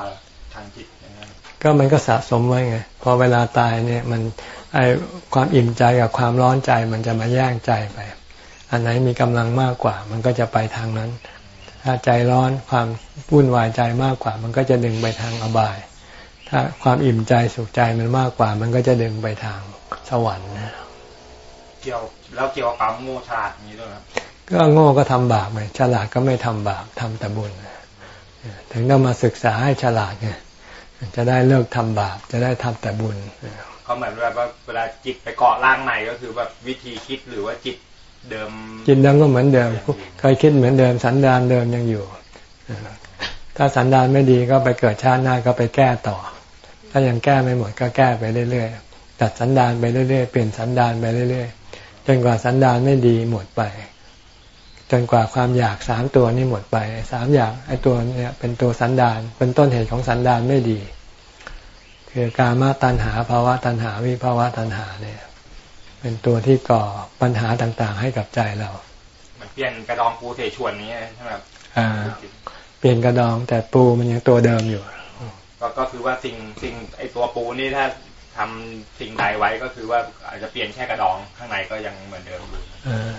ทางจิตอย่างนั้นก็มันก็สะสมไว้ไงพอเวลาตายเนี่ยมันไอความอิ่มใจกับความร้อนใจมันจะมาแย่งใจไป อันไหนมีกำลังมากกว่า มันก็จะไปทางนั้น ถ้าใจร้อนความวุ่นวายใจมากกว่า มันก็จะดึงไปทางอบาย ถ้าความอิ่มใจสุขใจมันมากกว่า มันก็จะดึงไปทางสวรรค์นะเกี่ยวแล้วเกี่ยวกับความโง่ฉลาดอย่างนี้ด้วยครับก็โง่ก็ทำบาปไงฉลาดก็ไม่ทำบาปทำแต่บุญถึงต้องมาศึกษาให้ฉลาดไงจะได้เลิกทำบาปจะได้ทำแต่บุญเขาเหมือนแบบว่าเวลาจิตไปเกาะร่างใหม่ก็คือแบบวิธีคิดหรือว่าจิต เดิมจิตเดิมก็เหมือนเดิมเคยคิดเหมือนเดิมสันดานเดิมยังอยู่ถ้าสันดานไม่ดีก็ไปเกิดชาติหน้าก็ไปแก้ต่อ ถ้ายังแก้ไม่หมดก็แก้ไปเรื่อยๆตัดสันดานไปเรื่อยๆเปลี่ยนสันดานไปเรื่อยๆจนกว่าสันดานไม่ดีหมดไป จนกว่าความอยากสามตัวนี้หมดไปสามอย่างไอ้ตัวเนี่ยเป็นตัวสันดานเป็นต้นเหตุของสันดานไม่ดี คือกามาตัณหาภาวะตัณหาวิภาวะตัณหาเนี่ย เป็นตัวที่ก่อปัญหาต่างๆ ให้กับใจเรามันเปลี่ยนกระดองปูเสฉวนนี้ใช่ไหมครับอ่า เปลี่ยนกระดองแต่ปูมันยังตัวเดิมอยู่ ก็ก็คือว่าสิ่งสิ่งไอตัวปูนี่ถ้าทำสิ่งใดไว้ก็คือว่าอาจจะเปลี่ยนแค่กระดองข้างในก็ยังเหมือนเดิมอยู่เออ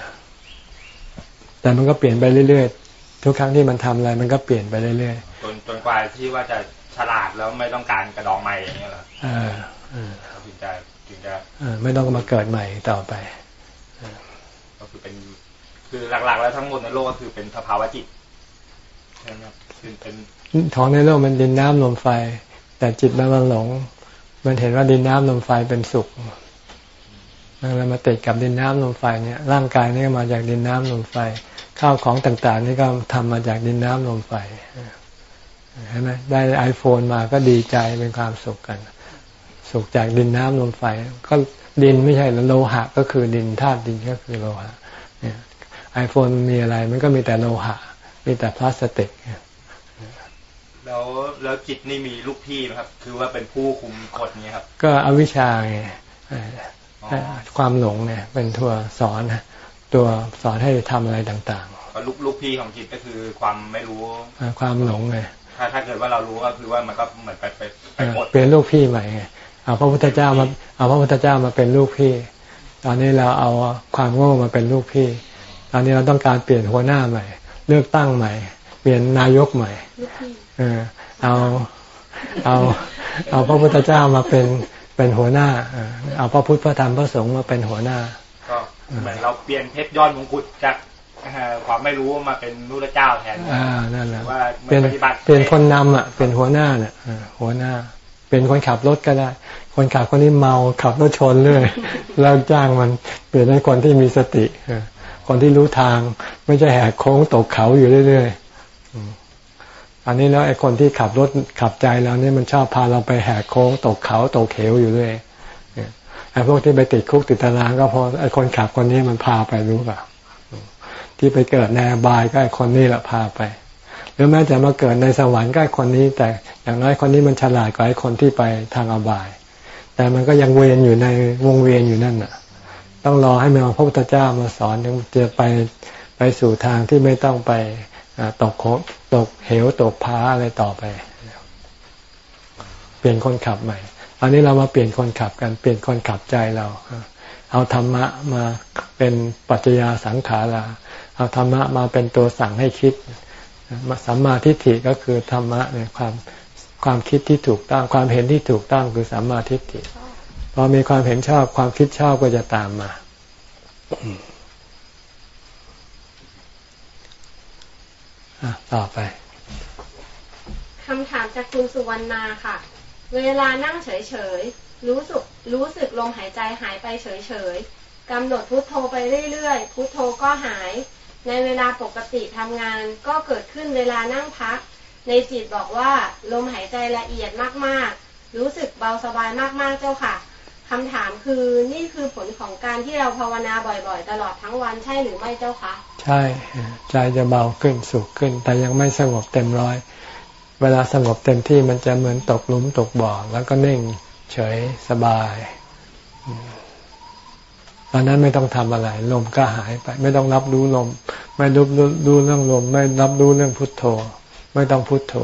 แต่มันก็เปลี่ยนไปเรื่อยๆ ทุกครั้งที่มันทำอะไร มันก็เปลี่ยนไปเรื่อยจนจนกว่าที่ว่าจะฉลาดแล้วไม่ต้องการกระดองใหม่อย่างเงี้ยเหรอๆเออเออถึงจะถึงจะเออ ไม่ต้องมาเกิดใหม่ต่อไปก็คือเป็นคือหลักๆ แล้วทั้งหมดในโลกก็คือเป็นสภาวะจิตใช่ไหมครับคือเป็นท้องในโลกมันดินน้ำลมไฟ แต่จิตมันมันหลง มันเห็นว่าดินน้ำลมไฟเป็นสุขมันเลยมาติดกับดินน้ำลมไฟเนี่ยร่างกายนี่ก็มาจากดินน้ำลมไฟข้าวของต่างๆ นี่ก็ทำมาจากดินน้ำลมไฟเห็นไหมได้ไอโฟนมาก็ดีใจเป็นความสุขกัน สุขจากดินน้ำลมไฟ ก็ดินไม่ใช่โลหะ ก็คือดินธาตุดินก็คือโลหะเนี่ยไอโฟนมีอะไรมันก็มีแต่โลหะ มีแต่พลาสติกแล้วแล้วจิตนี่มีลูกพี่ไหมครับ คือว่าเป็นผู้คุมกฎนี้ครับ ก็อวิชชาไงเอ่ออความหลงเนี่ย เป็นตัวสอนนะตัวสอนให้ทำอะไรต่างก็ลูกลูกพี่ของจิตก็คือความไม่รู้ๆอ่าความหลงไงถ้าถ้าเกิดว่าเรารู้ก็คือว่ามันก็เหมือนไปไปไปเอ่อกดเปลี่ยนลูกพี่ใหม่ไง เอาพระพุทธเจ้ามาเอาพระพุทธเจ้ามาเป็นลูกพี่ ตอนนี้เราเอาความโง่มาเป็นลูกพี่ ตอนนี้เราต้องการเปลี่ยนหัวหน้าใหม่ เลือกตั้งใหม่ เปลี่ยนนายกใหม่ลูกพี่เออเอาเอาเอาพระพุทธเจ้ามาเป็นเป็นหัวหน้าเออเอาพระพุทธพระธรรมพระสงฆ์มาเป็นหัวหน้า ก็เหมือนเราเปลี่ยนเพชรยอดมงกุฎจากเอ่อความไม่รู้มาเป็นนุรเจ้าแทนอ่านั่นแหละว่าเป็นปฏิบัติเป็นคนนำอะ เป็นหัวหน้าเนี่ยเออหัวหน้า เป็นคนขับรถก็ได้ คนขับคนนี้เมาขับรถชนเลย แล้วจ้างมันเปลี่ยนเป็นคนที่มีสติเออคนที่รู้ทางไม่ใช่แหกโค้งตกเขาอยู่เรื่อยๆอืมอันนี้แล้วไอ้คนที่ขับรถขับใจเราเนี่ยมันชอบพาเราไปแหกโค้งตกเขาตกเหวอยู่เรื่อยเนี่ยไอ้พวกที่ไปติดคุกติดตารางก็เพราะไอ้คนขับคนนี้มันพาไปรู้เปล่าอืมที่ไปเกิดในอบายก็ไอ้คนนี้แหละพาไป หรือแม้จะมาเกิดในสวรรค์ใก็ไอ้คนนี้ แต่อย่างน้อยคนนี้มันฉลาดกว่าไอ้คนที่ไปทางอบาย แต่มันก็ยังเวียนอยู่ในวงเวียนอยู่นั่นน่ะ ต้องรอให้มีพระพุทธเจ้ามาสอนถึงจะไปไปสู่ทางที่ไม่ต้องไปตกโคตกเหวตกพ้าอะไรต่อไป เปลี่ยนคนขับใหม่ตอนนี้เรามาเปลี่ยนคนขับกันเปลี่ยนคนขับใจเราเอาธรรมะมาเป็นปัจจยาสังขาราเอาธรรมะมาเป็นตัวสั่งให้คิด สัมมาทิฏฐิก็คือธรรมะเนี่ยความความคิดที่ถูกต้องความเห็นที่ถูกต้องคือสัมมาทิฏฐิพอมีความเห็นชอบความคิดชอบก็จะตามมา ต่อไปคำถามจากคุณสุวรรณาค่ะ เวลานั่งเฉยๆ รู้สึกรู้สึกลมหายใจหายไปเฉยๆกำหนดพุทโธไปเรื่อยๆ พุทโธก็หาย ในเวลาปกติทำงานก็เกิดขึ้นเวลานั่งพัก ในจิตบอกว่าลมหายใจละเอียดมากๆ รู้สึกเบาสบายมากๆเจ้าค่ะคำถามคือนี่คือผลของการที่เราภาวนาบ่อยๆ ตลอดทั้งวันใช่หรือไม่เจ้าคะ ใช่ใจจะเบาขึ้นสุขขึ้น แต่ยังไม่สงบเต็มร้อย เวลาสงบเต็มที่มันจะเหมือนตกหลุมตกบ่อแล้วก็นิ่งเฉยสบาย อนนั้นไม่ต้องทำอะไร ลมก็หายไป ไม่ต้องรับรู้ลม ไม่รับรู้รู้เรื่องลม ไม่รับรู้เรื่องพุทโธ ไม่ต้องพุทโธ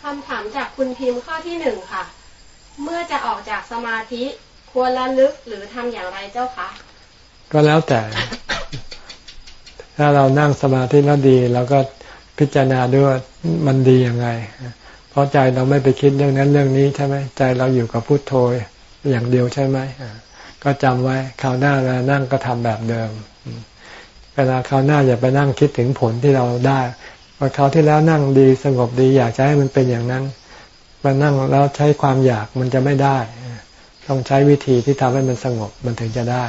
คำถามจากคุณพิมพ์ข้อที่หนึ่งค่ะ เมื่อจะออกจากสมาธิควรระลึกหรือทำอย่างไรเจ้าคะก็แล้วแต่ ถ้าเรานั่งสมาธิแล้วดีเราก็พิจารณาด้วยว่ามันดียังไง เพราะใจเราไม่ไปคิดเรื่องนั้นเรื่องนี้ใช่ไหมใจเราอยู่กับพุโทโธอย่างเดียวใช่ไหมอ่า ก็จำไว้คราวหน้าเวลานั่งก็ทำแบบเดิมอืมเวลาคราวหน้าอย่าไปนั่งคิดถึงผลที่เราได้ว่าคราวที่แล้วนั่งดีสงบดีอยากจะให้มันเป็นอย่างนั้นมานั่งแล้วใช้ความอยากมันจะไม่ได้ ต้องใช้วิธีที่ทำให้มันสงบมันถึงจะได้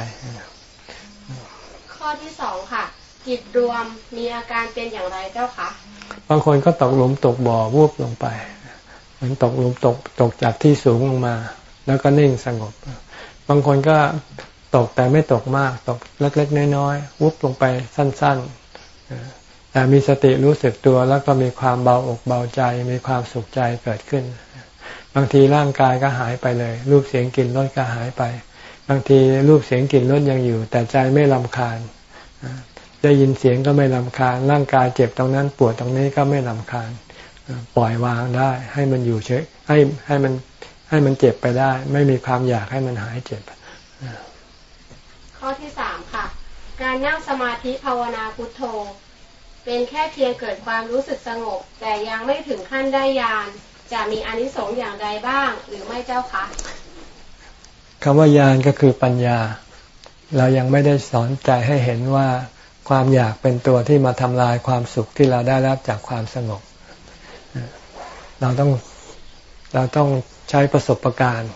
ข้อที่สองค่ะ จิตรวมมีอาการเป็นอย่างไรเจ้าคะบางคนก็ตกหลุมตกบ่อวูบลงไปเหมือนตกหลุมตกตกจากที่สูงลงมา แล้วก็นิ่งสงบ บางคนก็ตกแต่ไม่ตกมาก ตกเล็กๆน้อยๆวุบลงไปสั้นๆแต่มีสติรู้สึกตัวแล้วก็มีความเบาอกเบาใจ มีความสุขใจเกิดขึ้น บางทีร่างกายก็หายไปเลย รูปเสียงกลิ่นรสก็หายไป บางทีรูปเสียงกลิ่นรสยังอยู่ แต่ใจไม่ลำคาญได้ยินเสียงก็ไม่ลำคาญ ร่างกายเจ็บตรงนั้นปวดตรงนี้ก็ไม่ลำคาญ ปล่อยวางได้ ให้มันอยู่เฉยให้ให้มัน ให้มันเจ็บไปได้ ไม่มีความอยากให้มันหายเจ็บ ข้อที่สามค่ะ การนั่งสมาธิภาวนาพุทโธ เป็นแค่เพียงเกิดความรู้สึกสงบ แต่ยังไม่ถึงขั้นได้ยาน จะมีอนิสงส์อย่างใดบ้าง หรือไม่เจ้าคะคำว่ายานก็คือปัญญา เรายังไม่ได้สอนใจให้เห็นว่าความอยากเป็นตัวที่มาทำลายความสุขที่เราได้รับจากความสงบ เราต้องเราต้อง ใช้ประสบการณ์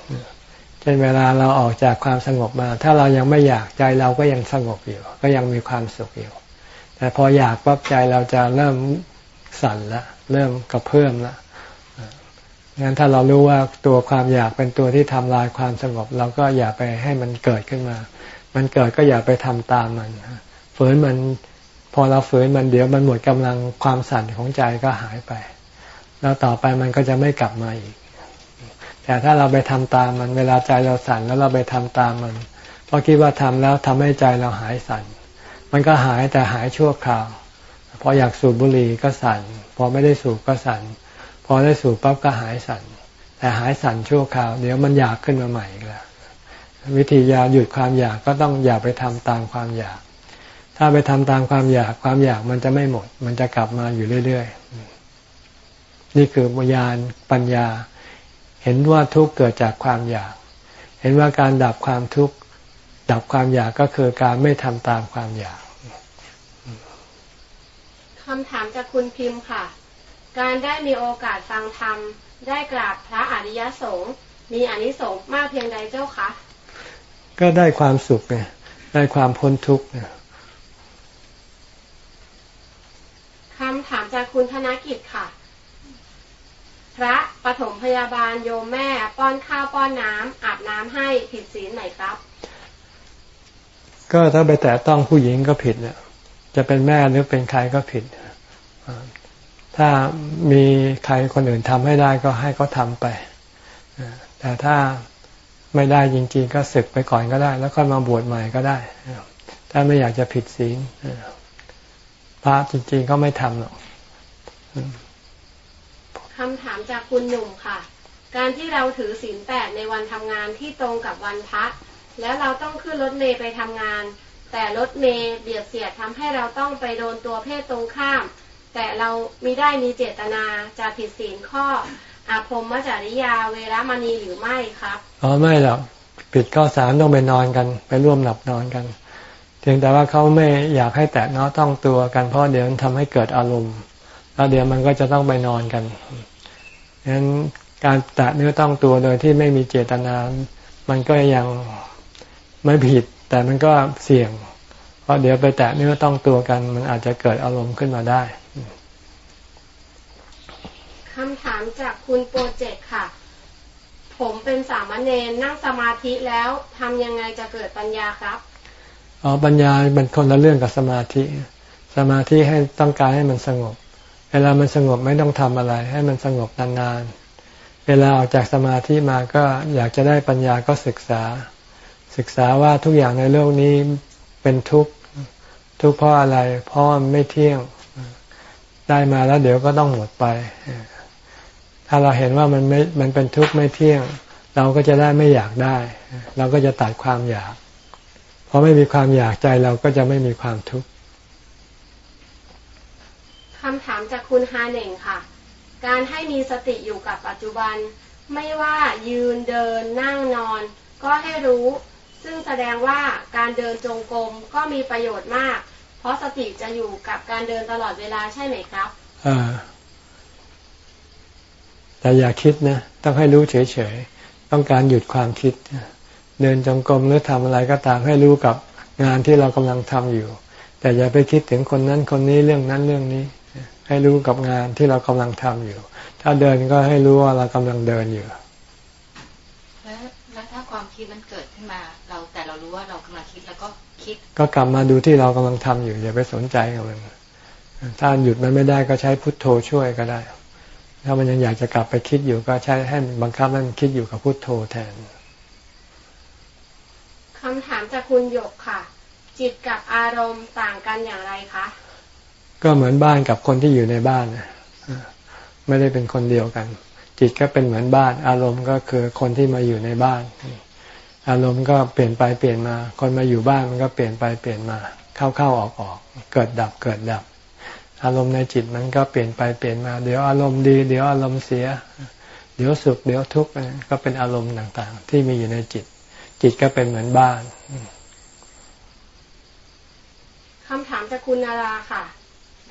เช่นเวลาเราออกจากความสงบมา ถ้าเรายังไม่อยากใจเราก็ยังสงบอยู่ ก็ยังมีความสุขอยู่ แต่พออยากปั๊บใจเราจะเริ่มสั่นละเริ่มกระเพื่อมละงั้นถ้าเรารู้ว่าตัวความอยากเป็นตัวที่ทำลายความสงบ เราก็อย่าไปให้มันเกิดขึ้นมา มันเกิดก็อย่าไปทำตามมันฝืนมันพอเราฝืนมันเดี๋ยวมันหมดกำลังความสั่นของใจก็หายไป แล้วต่อไปมันก็จะไม่กลับมาอีก แต่ถ้าเราไปทำตามมัน เวลาใจเราสั่นแล้วเราไปทำตามมัน เพราะคิดว่าทำแล้วทำให้ใจเราหายสั่น มันก็หายแต่หายชั่วคราวพออยากสูบบุหรี่ก็สั่น พอไม่ได้สูบก็สั่น พอได้สูบปั๊บก็หายสั่น แต่หายสั่นชั่วคราว เดี๋ยวมันอยากขึ้นมาใหม่อีกแล้ววิธีจะหยุดความอยากก็ต้องอย่าไปทำตามความอยาก ถ้าไปทำตามความอยากความอยากมันจะไม่หมด มันจะกลับมาอยู่เรื่อย ๆ นี่คือวิญญาณปัญญา เห็นว่าทุกข์เกิดจากความอยาก เห็นว่าการดับความทุกข์ดับความอยากก็คือการไม่ทำตามความอยากคำถามจากคุณพิมพ์ค่ะ การได้มีโอกาสฟังธรรม ได้กราบพระอริยสงฆ์มีอนิสงส์มากเพียงใดเจ้าคะก็ได้ความสุขไงได้ความพ้นทุกข์คำถามจากคุณธนกิจค่ะ พระปฐมพยาบาลโยมแม่ป้อนข้าวป้อนน้ำอาบน้ำให้ผิดศีลไหมครับ ก็ถ้าไปแตะต้องผู้หญิงก็ผิดเนี่ยจะเป็นแม่หรือเป็นใครก็ผิด ถ้ามีใครคนอื่นทำให้ได้ก็ให้เขาทำไป แต่ถ้าไม่ได้จริงๆก็ศึกไปก่อนก็ได้ แล้วค่อยมาบวชใหม่ก็ได้ ถ้าไม่อยากจะผิดศีลพระจริงๆก็ไม่ทำหรอก คำถามจากคุณหนุ่มค่ะ การที่เราถือศีลแปดในวันทำงานที่ตรงกับวันพักแล้วเราต้องขึ้นรถเมย์ไปทำงาน แต่รถเมย์เบียดเสียดทำให้เราต้องไปโดนตัวเพศตรงข้าม แต่เราม่ได้มีเจตนาจะผิดศีลข้ออาพรมจริยาเวรมณีหรือไม่ครับ อ๋อไม่หรอกผิดข้อสามต้องไปนอนกัน ไปร่วมหลับนอนกันเพียงแต่ว่าเขาไม่อยากให้แตะเนาะต้องตัวกันเพราะเดี๋ยวมันทำให้เกิดอารมณ์ แล้วเดี๋ยวมันก็จะต้องไปนอนกันฉะนั้นการแตะเนื้อต้องตัวโดยที่ไม่มีเจตนา มันก็ยังไม่ผิด แต่มันก็เสี่ยง เพราะเดี๋ยวไปแตะเนื้อต้องตัวกัน มันอาจจะเกิดอารมณ์ขึ้นมาได้คำถามจากคุณโปรเจกต์ค่ะ ผมเป็นสามเณรนั่งสมาธิแล้วทำยังไงจะเกิดปัญญาครับอ๋อปัญญาเป็นคนละเรื่องกับสมาธิ สมาธิให้ต้องการให้มันสงบ เวลามันสงบไม่ต้องทำอะไร ให้มันสงบนานๆ เวลาออกจากสมาธิมาก็อยากจะได้ปัญญาก็ศึกษา ศึกษาว่าทุกอย่างในโลกนี้เป็นทุกข์ทุกข์เพราะอะไร เพราะมันไม่เที่ยงได้มาแล้วเดี๋ยวก็ต้องหมดไป ถ้าเราเห็นว่ามันไม่มันเป็นทุกข์ไม่เที่ยง เราก็จะได้ไม่อยากได้ เราก็จะตัดความอยากพอไม่มีความอยากใจเราก็จะไม่มีความทุกข์ คำถามจากคุณฮาเน่งค่ะ การให้มีสติอยู่กับปัจจุบัน ไม่ว่ายืนเดินนั่งนอน ก็ให้รู้ ซึ่งแสดงว่าการเดินจงกรมก็มีประโยชน์มาก เพราะสติจะอยู่กับการเดินตลอดเวลาใช่ไหมครับอ่าแต่อย่าคิดนะต้องให้รู้เฉยๆต้องการหยุดความคิด เดินจงกรมหรือทำอะไรก็ตามให้รู้กับงานที่เรากำลังทำอยู่ แต่อย่าไปคิดถึงคนนั้นคนนี้เรื่องนั้นเรื่องนี้ ให้รู้กับงานที่เรากำลังทำอยู่ ถ้าเดินก็ให้รู้ว่าเรากำลังเดินอยู่ แล้วแล้วถ้าความคิดมันเกิดขึ้นมา เราแต่เรารู้ว่าเรากำลังคิดแล้วก็คิด ก็กลับมาดูที่เรากำลังทำอยู่อย่าไปสนใจกับมันถ้าหยุดมันไม่ได้ก็ใช้พุทโธช่วยก็ได้ ถ้ามันยังอยากจะกลับไปคิดอยู่ก็ใช้ให้บังคับให้มันคิดอยู่กับพุทโธแทนคำถามจากคุณหยกค่ะ จิตกับอารมณ์ต่างกันอย่างไรคะ ก็เหมือนบ้านกับคนที่อยู่ในบ้านไม่ได้เป็นคนเดียวกัน จิตก็เป็นเหมือนบ้าน อารมณ์ก็คือคนที่มาอยู่ในบ้าน อารมณ์ก็เปลี่ยนไปเปลี่ยนมา คนมาอยู่บ้านมันก็เปลี่ยนไปเปลี่ยนมา เข้าเข้าออกออกเกิดดับเกิดดับ อารมณ์ในจิตมันก็เปลี่ยนไปเปลี่ยนมา เดี๋ยวอารมณ์ดี เดี๋ยวอารมณ์เสีย เดี๋ยวสุขเดี๋ยวทุกข์ก็เป็นอารมณ์ต่างๆ ที่มีอยู่ในจิต จิตก็เป็นเหมือนบ้านคำถามจากคุณนาราค่ะ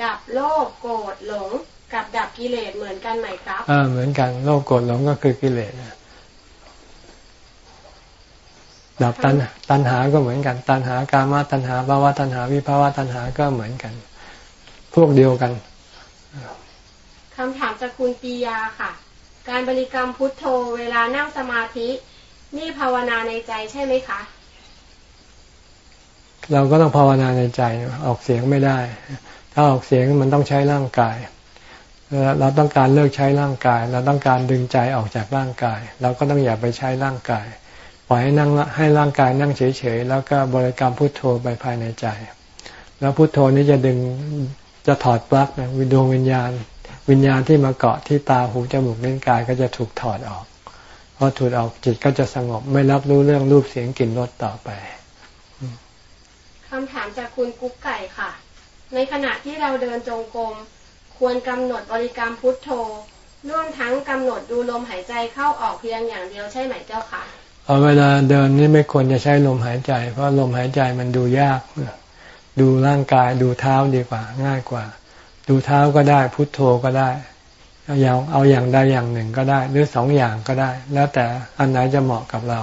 ดับโลภโกรธหลงกับดับกิเลสเหมือนกันไหมครับอ่าเหมือนกันโลภโกรธหลงก็คือกิเลสดับตัณตัณหาก็เหมือนกัน ตัณหาการมาตัณหาภาวะตัณหาวิภาวะตัณหาก็เหมือนกัน พวกเดียวกันคำถามจากคุณปียาค่ะ การบริกรรมพุทโธเวลานั่งสมาธิ นี่ภาวนาในใจใช่ไหมคะ เราก็ต้องภาวนาในใจออกเสียงไม่ได้ ถ้าออกเสียงมันต้องใช้ร่างกาย เราต้องการเลิกใช้ร่างกาย เราต้องการดึงใจออกจากร่างกาย เราก็ต้องอย่าไปใช้ร่างกาย ปล่อยให้นั่งให้ร่างกายนั่งเฉยๆ แล้วก็บริกรรมพุทโธไปภายในใจ แล้วพุทโธนี้จะดึงจะถอดปลั๊กนะวิดวงวิญญาณ วิญญาณที่มาเกาะที่ตาหูจมูกเลิ้นกายก็จะถูกถอดออกพอถูกออกจิตก็จะสงบไม่รับรู้เรื่องรูปเสียงกลิ่นรสต่อไปคำถามจากคุณกุ๊กไก่ค่ะ ในขณะที่เราเดินจงกรมควรกำหนดบริกรรมพุทโธ ร่วมทั้งกำหนดดูลมหายใจเข้าออกเพียงอย่างเดียวใช่ไหมเจ้าค่ะเอาเวลาเดินนี่ไม่ควรจะใช้ลมหายใจ เพราะลมหายใจมันดูยาก ดูร่างกายดูเท้าดีกว่า ง่ายกว่า ดูเท้าก็ได้พุทโธก็ได้เอาอย่างเอาอย่างใดอย่างหนึ่งก็ได้ หรือสองอย่างก็ได้ แล้วแต่อันไหนจะเหมาะกับเรา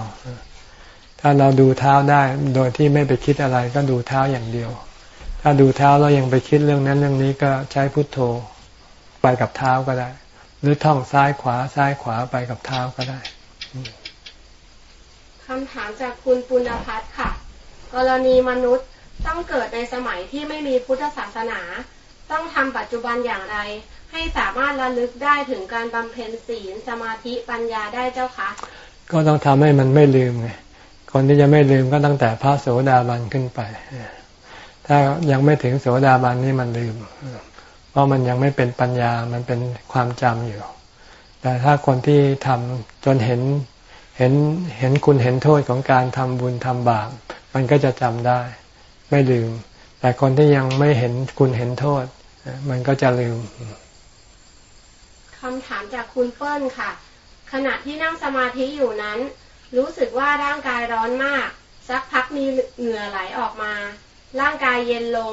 ถ้าเราดูเท้าได้โดยที่ไม่ไปคิดอะไรก็ดูเท้าอย่างเดียว ถ้าดูเท้าเรายังไปคิดเรื่องนั้นเรื่องนี้ก็ใช้พุทโธไปกับเท้าก็ได้ หรือท่องซ้ายขวาซ้ายขวาไปกับเท้าก็ได้คำถามจากคุณปุณพัฒน์ค่ะ กรณีมนุษย์ต้องเกิดในสมัยที่ไม่มีพุทธศาสนา ต้องทำปัจจุบันอย่างไร ให้สามารถระลึกได้ถึงการบำเพ็ญศีลสมาธิปัญญาได้เจ้าคะก็ต้องทำให้มันไม่ลืมไงคนที่จะไม่ลืมก็ตั้งแต่พระโสดาบันขึ้นไป ถ้ายังไม่ถึงโสดาบันนี่มันลืม เพราะมันยังไม่เป็นปัญญามันเป็นความจำอยู่ แต่ถ้าคนที่ทำจนเห็นเห็นเห็นคุณเห็นโทษของการทำบุญทำบาปมันก็จะจำได้ ไม่ลืม แต่คนที่ยังไม่เห็นคุณเห็นโทษ มันก็จะลืมคำถามจากคุณเปิ้ลค่ะ ขณะที่นั่งสมาธิอยู่นั้น รู้สึกว่าร่างกายร้อนมาก สักพักมีเหงื่อไหลออกมา ร่างกายเย็นลง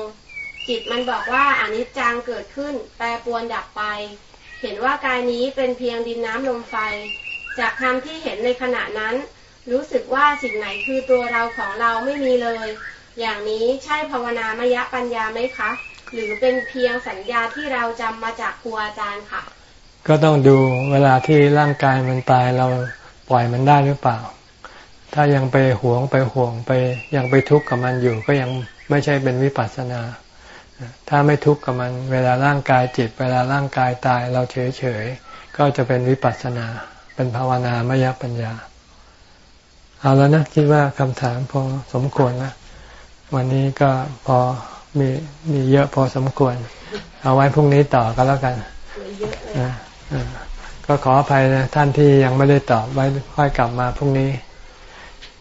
จิตมันบอกว่าอนิจจังเกิดขึ้น แปรปวนดับไป เห็นว่ากายนี้เป็นเพียงดินน้ำลมไฟ จากคำที่เห็นในขณะนั้น รู้สึกว่าสิ่งไหนคือตัวเราของเราไม่มีเลย อย่างนี้ใช่ภาวนามยะปัญญาไหมคะ หรือเป็นเพียงสัญญาที่เราจำมาจากครูอาจารย์ค่ะ ก็ต้องดูเวลาที่ร่างกายมันตายเราปล่อยมันได้หรือเปล่า ถ้ายังไปหวงไปห่วงไปยังไปทุกข์กับมันอยู่ก็ยัง ไม่ใช่เป็นวิปัสสนา ถ้าไม่ทุกข์กับมัน เวลาร่างกายเจ็บเวลาร่างกายตายเราเฉยเฉยก็จะเป็นวิปัสสนา เป็นภาวนามยปัญญา เอาแล้วนะคิดว่าคำถามพอสมควรนะวันนี้ก็พอมีมีเยอะพอสมควร เอาไว้พรุ่งนี้ต่อก็แล้วกันก็ขออภัยนะท่านที่ยังไม่ได้ตอบไว้ค่อยกลับมาพรุ่งนี้